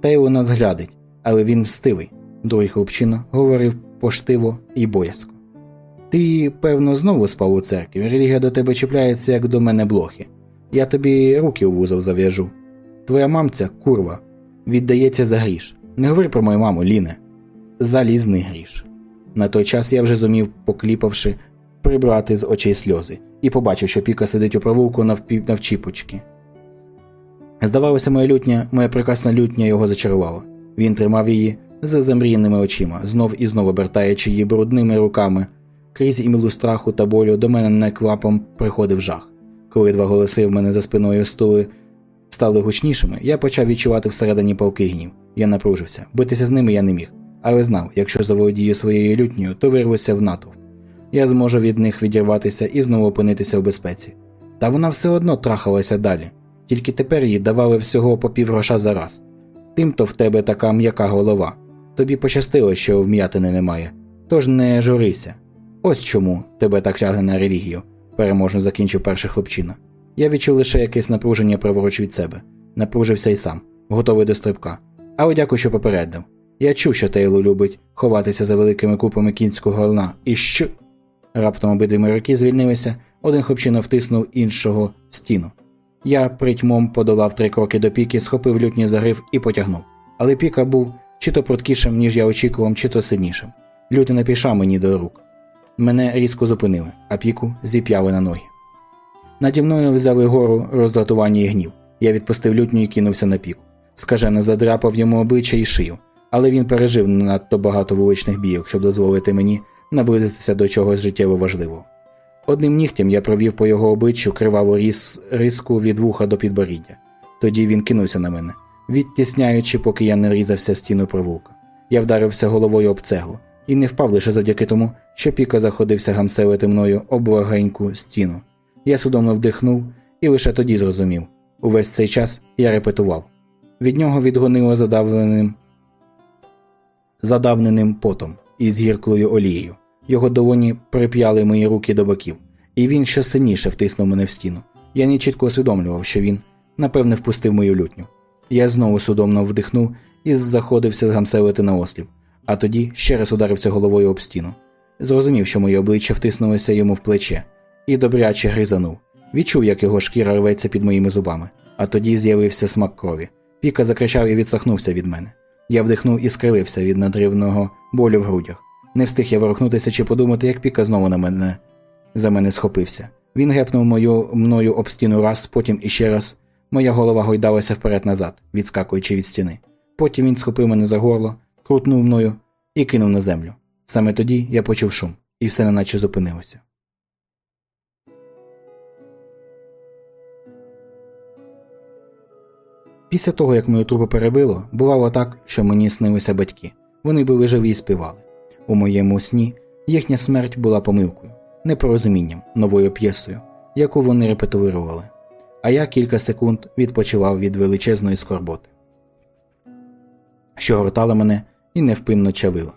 Тейло нас глядить, але він мстивий, другий хлопчина говорив поштиво і боязко. Ти, певно, знову спав у церкві. Релігія до тебе чіпляється, як до мене блохи. Я тобі руки у вузол зав'яжу. Твоя мамця, курва, віддається за гріш. Не говори про мою маму, Ліне. Залізний гріш. На той час я вже зумів, покліпавши, прибрати з очей сльози, і побачив, що Піка сидить у провулку навчіпочки. Здавалося, моя лютня, моя прекрасна лютня його зачарувала. Він тримав її з замріяними очима, знов і знов обертаючи її брудними руками. Крізь імілу страху та болю до мене неквапом приходив жах. Коли два голоси в мене за спиною стули стали гучнішими, я почав відчувати всередині палки гнів. Я напружився. Битися з ними я не міг, але знав, якщо заволодію своєю лютнею, то вирвуся в натовп. Я зможу від них відірватися і знову опинитися в безпеці. Та вона все одно трахалася далі, тільки тепер їй давали всього по півгроша за раз. Тимто в тебе така м'яка голова. Тобі пощастило, що вм'ятини немає. Тож не журися. Ось чому тебе так тягне на релігію, переможно закінчив перший хлопчина. Я відчув лише якесь напруження праворуч від себе, напружився й сам, готовий до стрибка. Але дякую, що попередив. Я чув, що Тейло любить ховатися за великими купами кінського горна, і що. Раптом обидві руки звільнилися, один хлопчина втиснув іншого в стіну. Я притьмом подолав три кроки до піки, схопив лютні за гриф і потягнув. Але піка був чи то пруткішим, ніж я очікував, чи то сильнішим. Люти не пішав мені до рук. Мене різко зупинили, а піку зіп'яли на ноги. Наді мною взяли гору роздратування і гнів. Я відпустив лютню і кинувся на піку. Скажено задрапав йому обличчя і шию, але він пережив надто багато вуличних бійок, щоб дозволити мені наблизитися до чогось життєво важливого. Одним нігтем я провів по його обличчю криваву різ риску від вуха до підборіддя. Тоді він кинувся на мене, відтісняючи, поки я не різався стіну провулка. Я вдарився головою об цеглу і не впав лише завдяки тому, що Піка заходився гамселити мною об лагеньку стіну. Я судомно вдихнув і лише тоді зрозумів увесь цей час я репетував. Від нього відгонило задавленим задавненим потом із гірклою олією. Його долоні прип'яли мої руки до боків, і він ще сильніше втиснув мене в стіну. Я не чітко усвідомлював, що він, напевне, впустив мою лютню. Я знову судомно вдихнув і заходився згамселити на ослів, а тоді ще раз ударився головою об стіну. Зрозумів, що моє обличчя втиснулося йому в плече, і добряче гризанув. Відчув, як його шкіра рветься під моїми зубами, а тоді з'явився смак крові. Піка закричав і відсахнувся від мене. Я вдихнув і скривився від надривного болю в грудях. Не встиг я ворухнутися чи подумати, як Піка знову на мене за мене схопився. Він гепнув мою мною об стіну раз, потім іще раз. Моя голова гойдалася вперед-назад, відскакуючи від стіни. Потім він схопив мене за горло, крутнув мною і кинув на землю. Саме тоді я почув шум, і все неначе зупинилося. Після того, як мою трупу перебило, бувало так, що мені снилися батьки. Вони були живі і співали. У моєму сні їхня смерть була помилкою, непорозумінням, новою п'єсою, яку вони репетували. А я кілька секунд відпочивав від величезної скорботи, що гортала мене і невпинно чавила.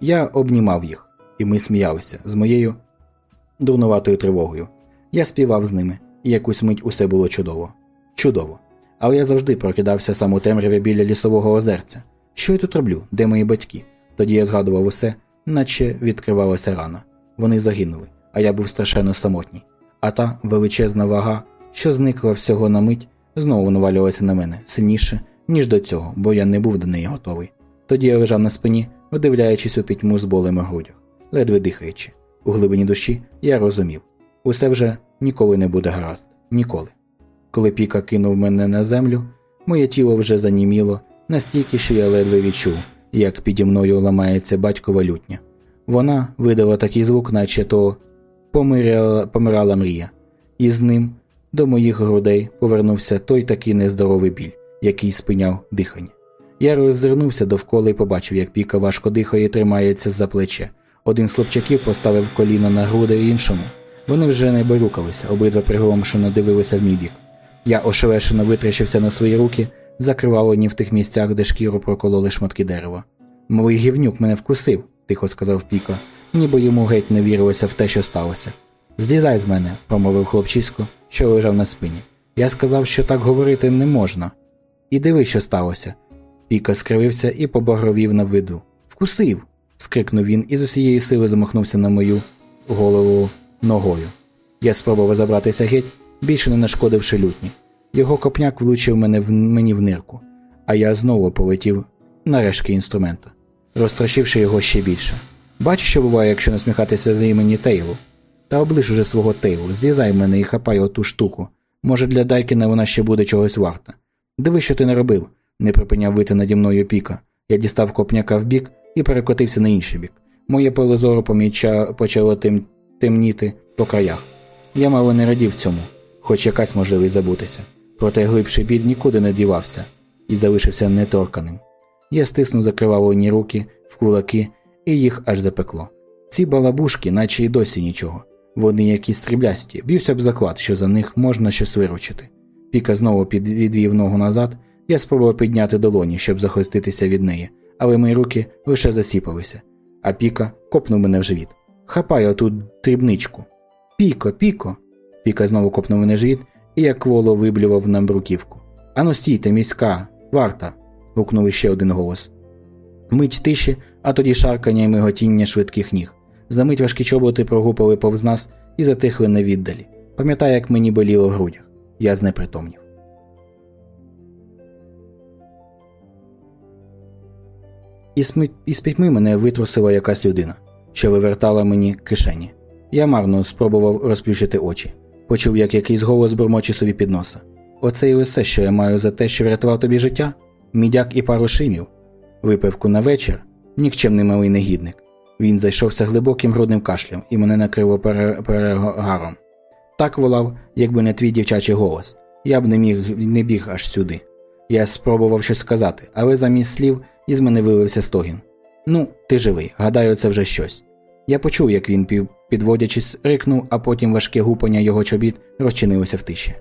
Я обнімав їх, і ми сміялися з моєю дурнуватою тривогою. Я співав з ними, і якусь мить усе було чудово. Чудово. Але я завжди прокидався сам у темряві біля лісового озерця. Що я тут роблю? Де мої батьки? Тоді я згадував усе, наче відкривалася рана. Вони загинули, а я був страшенно самотній. А та величезна вага, що зникла всього на мить, знову навалювалася на мене сильніше, ніж до цього, бо я не був до неї готовий. Тоді я лежав на спині, видивляючись у пітьму з болем у грудях, ледве дихаючи. У глибині душі я розумів усе вже ніколи не буде гаразд, ніколи. Коли Піка кинув мене на землю, моє тіло вже заніміло, настільки, що я ледве відчув, як піді мною ламається батькова лютня. Вона видала такий звук, наче то помирала, помирала мрія, і з ним до моїх грудей повернувся той такий нездоровий біль, який спиняв дихання. Я роззирнувся довкола і побачив, як Піка важко дихає і тримається за плече. Один з хлопчаків поставив коліна на груди іншому. Вони вже не барюкалися, обидва приголомшено дивилися в мій бік. Я ошелешено витрачився на свої руки, закривавлені в тих місцях, де шкіру прокололи шматки дерева. Мой гівнюк мене вкусив, тихо сказав Піко, ніби йому геть не вірилося в те, що сталося. Злізай з мене, промовив хлопчисько, що лежав на спині. Я сказав, що так говорити не можна. І диви, що сталося. Піка скривився і побагровів на виду. Вкусив. скрикнув він і з усієї сили замахнувся на мою голову ногою. Я спробував забратися геть, більше не нашкодивши лютні. Його копняк влучив мене в мені в нирку, а я знову полетів на решки інструмента, розтрощивши його ще більше. Бачиш, що буває, якщо насміхатися за імені Тейлу? Та облиш уже свого Тейлу, злізай мене і хапай оту штуку. Може, для Дайкіна вона ще буде чогось варта. Диви, що ти не робив, не припиняв вити наді мною піка. Я дістав копняка в бік і перекотився на інший бік. Моє поле зору поміча... почало тем... темніти по краях. Я мало не радів цьому, хоч якась можливість забутися. Проте глибший біль нікуди не дівався і залишився неторканим. Я стиснув закривавлені руки в кулаки, і їх аж запекло. Ці балабушки, наче й досі нічого. Вони якісь стріблясті, б'юся б заклад, що за них можна щось виручити. Піка знову підвів ногу назад, я спробував підняти долоні, щоб захиститися від неї, але мої руки лише засіпалися, а Піка копнув мене в живіт. Хапай оту дрібничку. Піко, піко. Піка знову копнув мене в живіт, і як воло виблював нам бруківку. Ану стійте, міська, варта. гукнув іще один голос. Мить тиші, а тоді шаркання й миготіння швидких ніг. Замить важкі чоботи прогупали повз нас і затихли на віддалі. Пам'ятаю, як мені боліло в грудях. Я знепритомнів. Із пітьми мене витрусила якась людина, що вивертала мені кишені. Я марно спробував розплющити очі, почув, як якийсь голос бурмоче собі під носа. Оце і усе, що я маю за те, що врятував тобі життя, мідяк і пару шимів, випивку на вечір, нікчемний малий негідник. Він зайшовся глибоким грудним кашлем і мене накрило перегаром. Так волав, якби не твій дівчачий голос. Я б не міг не біг аж сюди. Я спробував щось сказати, але замість слів із мене вилився стогін. Ну, ти живий, гадаю, це вже щось. Я почув, як він, підводячись, рикнув, а потім важке гупання його чобіт розчинилося в тиші.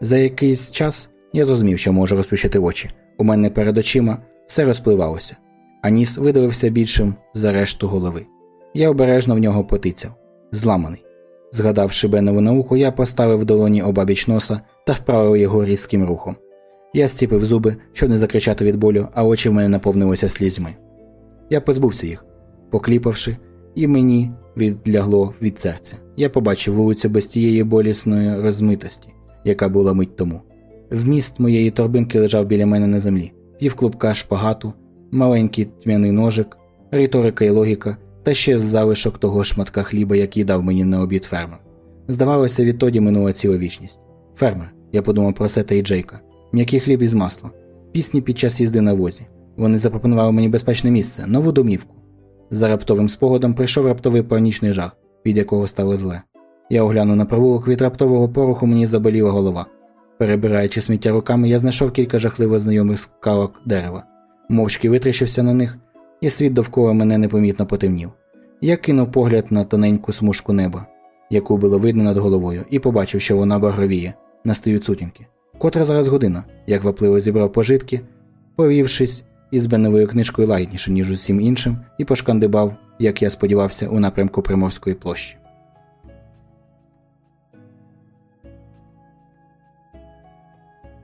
За якийсь час я зрозумів, що можу розплющити очі. У мене перед очима все розпливалося, а ніс видавився більшим за решту голови. Я обережно в нього потицяв, зламаний. Згадавши Бенову науку, я поставив долоні обабіч носа та вправив його різким рухом. Я стіпив зуби, щоб не закричати від болю, а очі в мене наповнилися слізьми. Я позбувся їх, покліпавши, і мені відлягло від серця. Я побачив вулицю без тієї болісної розмитості, яка була мить тому. Вміст моєї торбинки лежав біля мене на землі, півклубка шпагату, маленький тьмяний ножик, риторика і логіка, та ще з залишок того шматка хліба, який дав мені на обід фермер. Здавалося, відтоді минула ціла вічність. Фермер, я подумав про Сета і Джейка, м'який хліб із маслом, пісні під час їзди на возі. Вони запропонували мені безпечне місце, нову домівку. За раптовим спогадом прийшов раптовий панічний жах, від якого стало зле. Я оглянув на провулок від раптового пороху мені заболіла голова. Перебираючи сміття руками, я знайшов кілька жахливо знайомих скалок дерева, мовчки витріщився на них, і світ довкола мене непомітно потемнів. Я кинув погляд на тоненьку смужку неба, яку було видно над головою, і побачив, що вона багровіє, настають сутінки. Котра зараз година, як вапливо зібрав пожитки, повівшись із беновою книжкою лагідніше, ніж усім іншим, і пошкандибав, як я сподівався, у напрямку Приморської площі.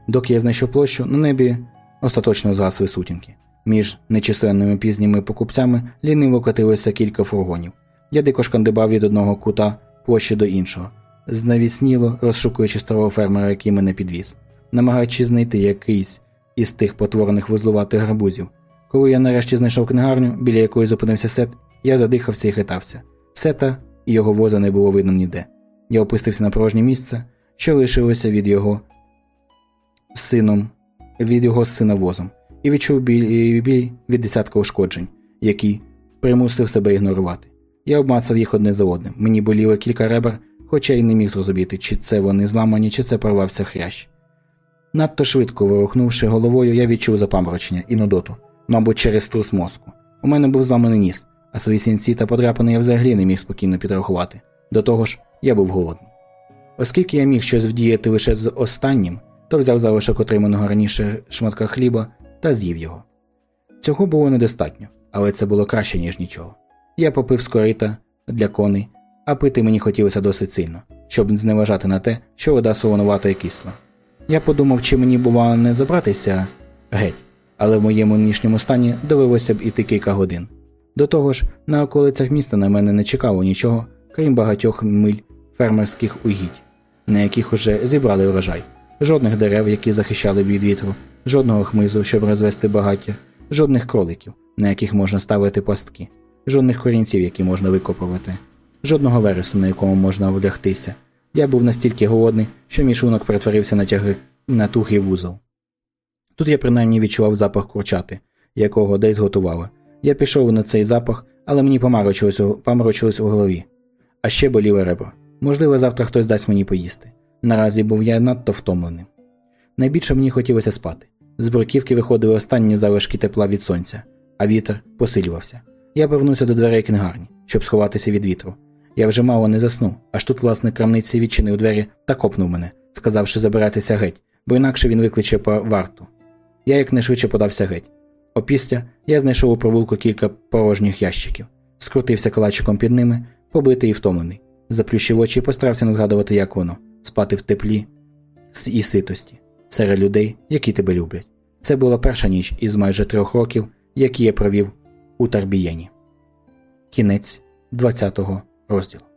Доки я знайшов площу, на небі остаточно згасли сутінки. Між нечисленними пізніми покупцями ліниво катилося кілька фургонів. Я дико шкандибав від одного кута площі до іншого, знавісніло розшукуючи старого фермера, який мене підвіз, намагаючись знайти якийсь із тих потворених вузлуватих гарбузів. Коли я нарешті знайшов книгарню, біля якої зупинився сет, я задихався і хитався. Сета і його воза не було видно ніде. Я опустився на порожнє місце, що лишилося від його сином, від його сина возом, і відчув біль, біль від десятка ушкоджень, які примусив себе ігнорувати. Я обмацав їх одне за одним. Мені боліло кілька ребер, хоча й не міг зрозуміти, чи це вони зламані, чи це порвався хрящ. Надто швидко ворухнувши головою, я відчув запаморочення і нудоту, мабуть, через трус мозку. У мене був зламаний ніс, а свої сінці та подряпини я взагалі не міг спокійно підрахувати. До того ж, я був голодний. Оскільки я міг щось вдіяти лише з останнім, то взяв залишок отриманого раніше шматка хліба та з'їв його. Цього було недостатньо, але це було краще, ніж нічого. Я попив з корита для коней, а пити мені хотілося досить сильно, щоб зневажати на те, що вода солонувата і кисла. Я подумав, чи мені, бува, не забратися геть, але в моєму нинішньому стані довелося б іти кілька годин. До того ж, на околицях міста на мене не чекало нічого, крім багатьох миль фермерських угідь, на яких уже зібрали врожай, жодних дерев, які захищали б від вітру, жодного хмизу, щоб розвести багаття, жодних кроликів, на яких можна ставити пастки, жодних корінців, які можна викопувати, жодного вересу, на якому можна влягтися. Я був настільки голодний, що мій шлунок перетворився на, тяги... на тугий вузол. Тут я принаймні відчував запах курчати, якого десь готували. Я пішов на цей запах, але мені помарочилось у, помарочилось у голові. А ще боліло ребро. Можливо, завтра хтось дасть мені поїсти. Наразі був я надто втомлений. Найбільше мені хотілося спати. З бруківки виходили останні залишки тепла від сонця, а вітер посилювався. Я повернувся до дверей книгарні, щоб сховатися від вітру. Я вже мало не заснув, аж тут власник крамниці відчинив двері та копнув мене, сказавши забиратися геть, бо інакше він викличе по варту. Я якнайшвидше подався геть. Опісля я знайшов у провулку кілька порожніх ящиків, скрутився калачиком під ними, побитий і втомлений, заплющив очі і постарався не згадувати, як воно спати в теплі і ситості серед людей, які тебе люблять. Це була перша ніч із майже трьох років, які я провів у Тарбієні. Кінець 20 розділу.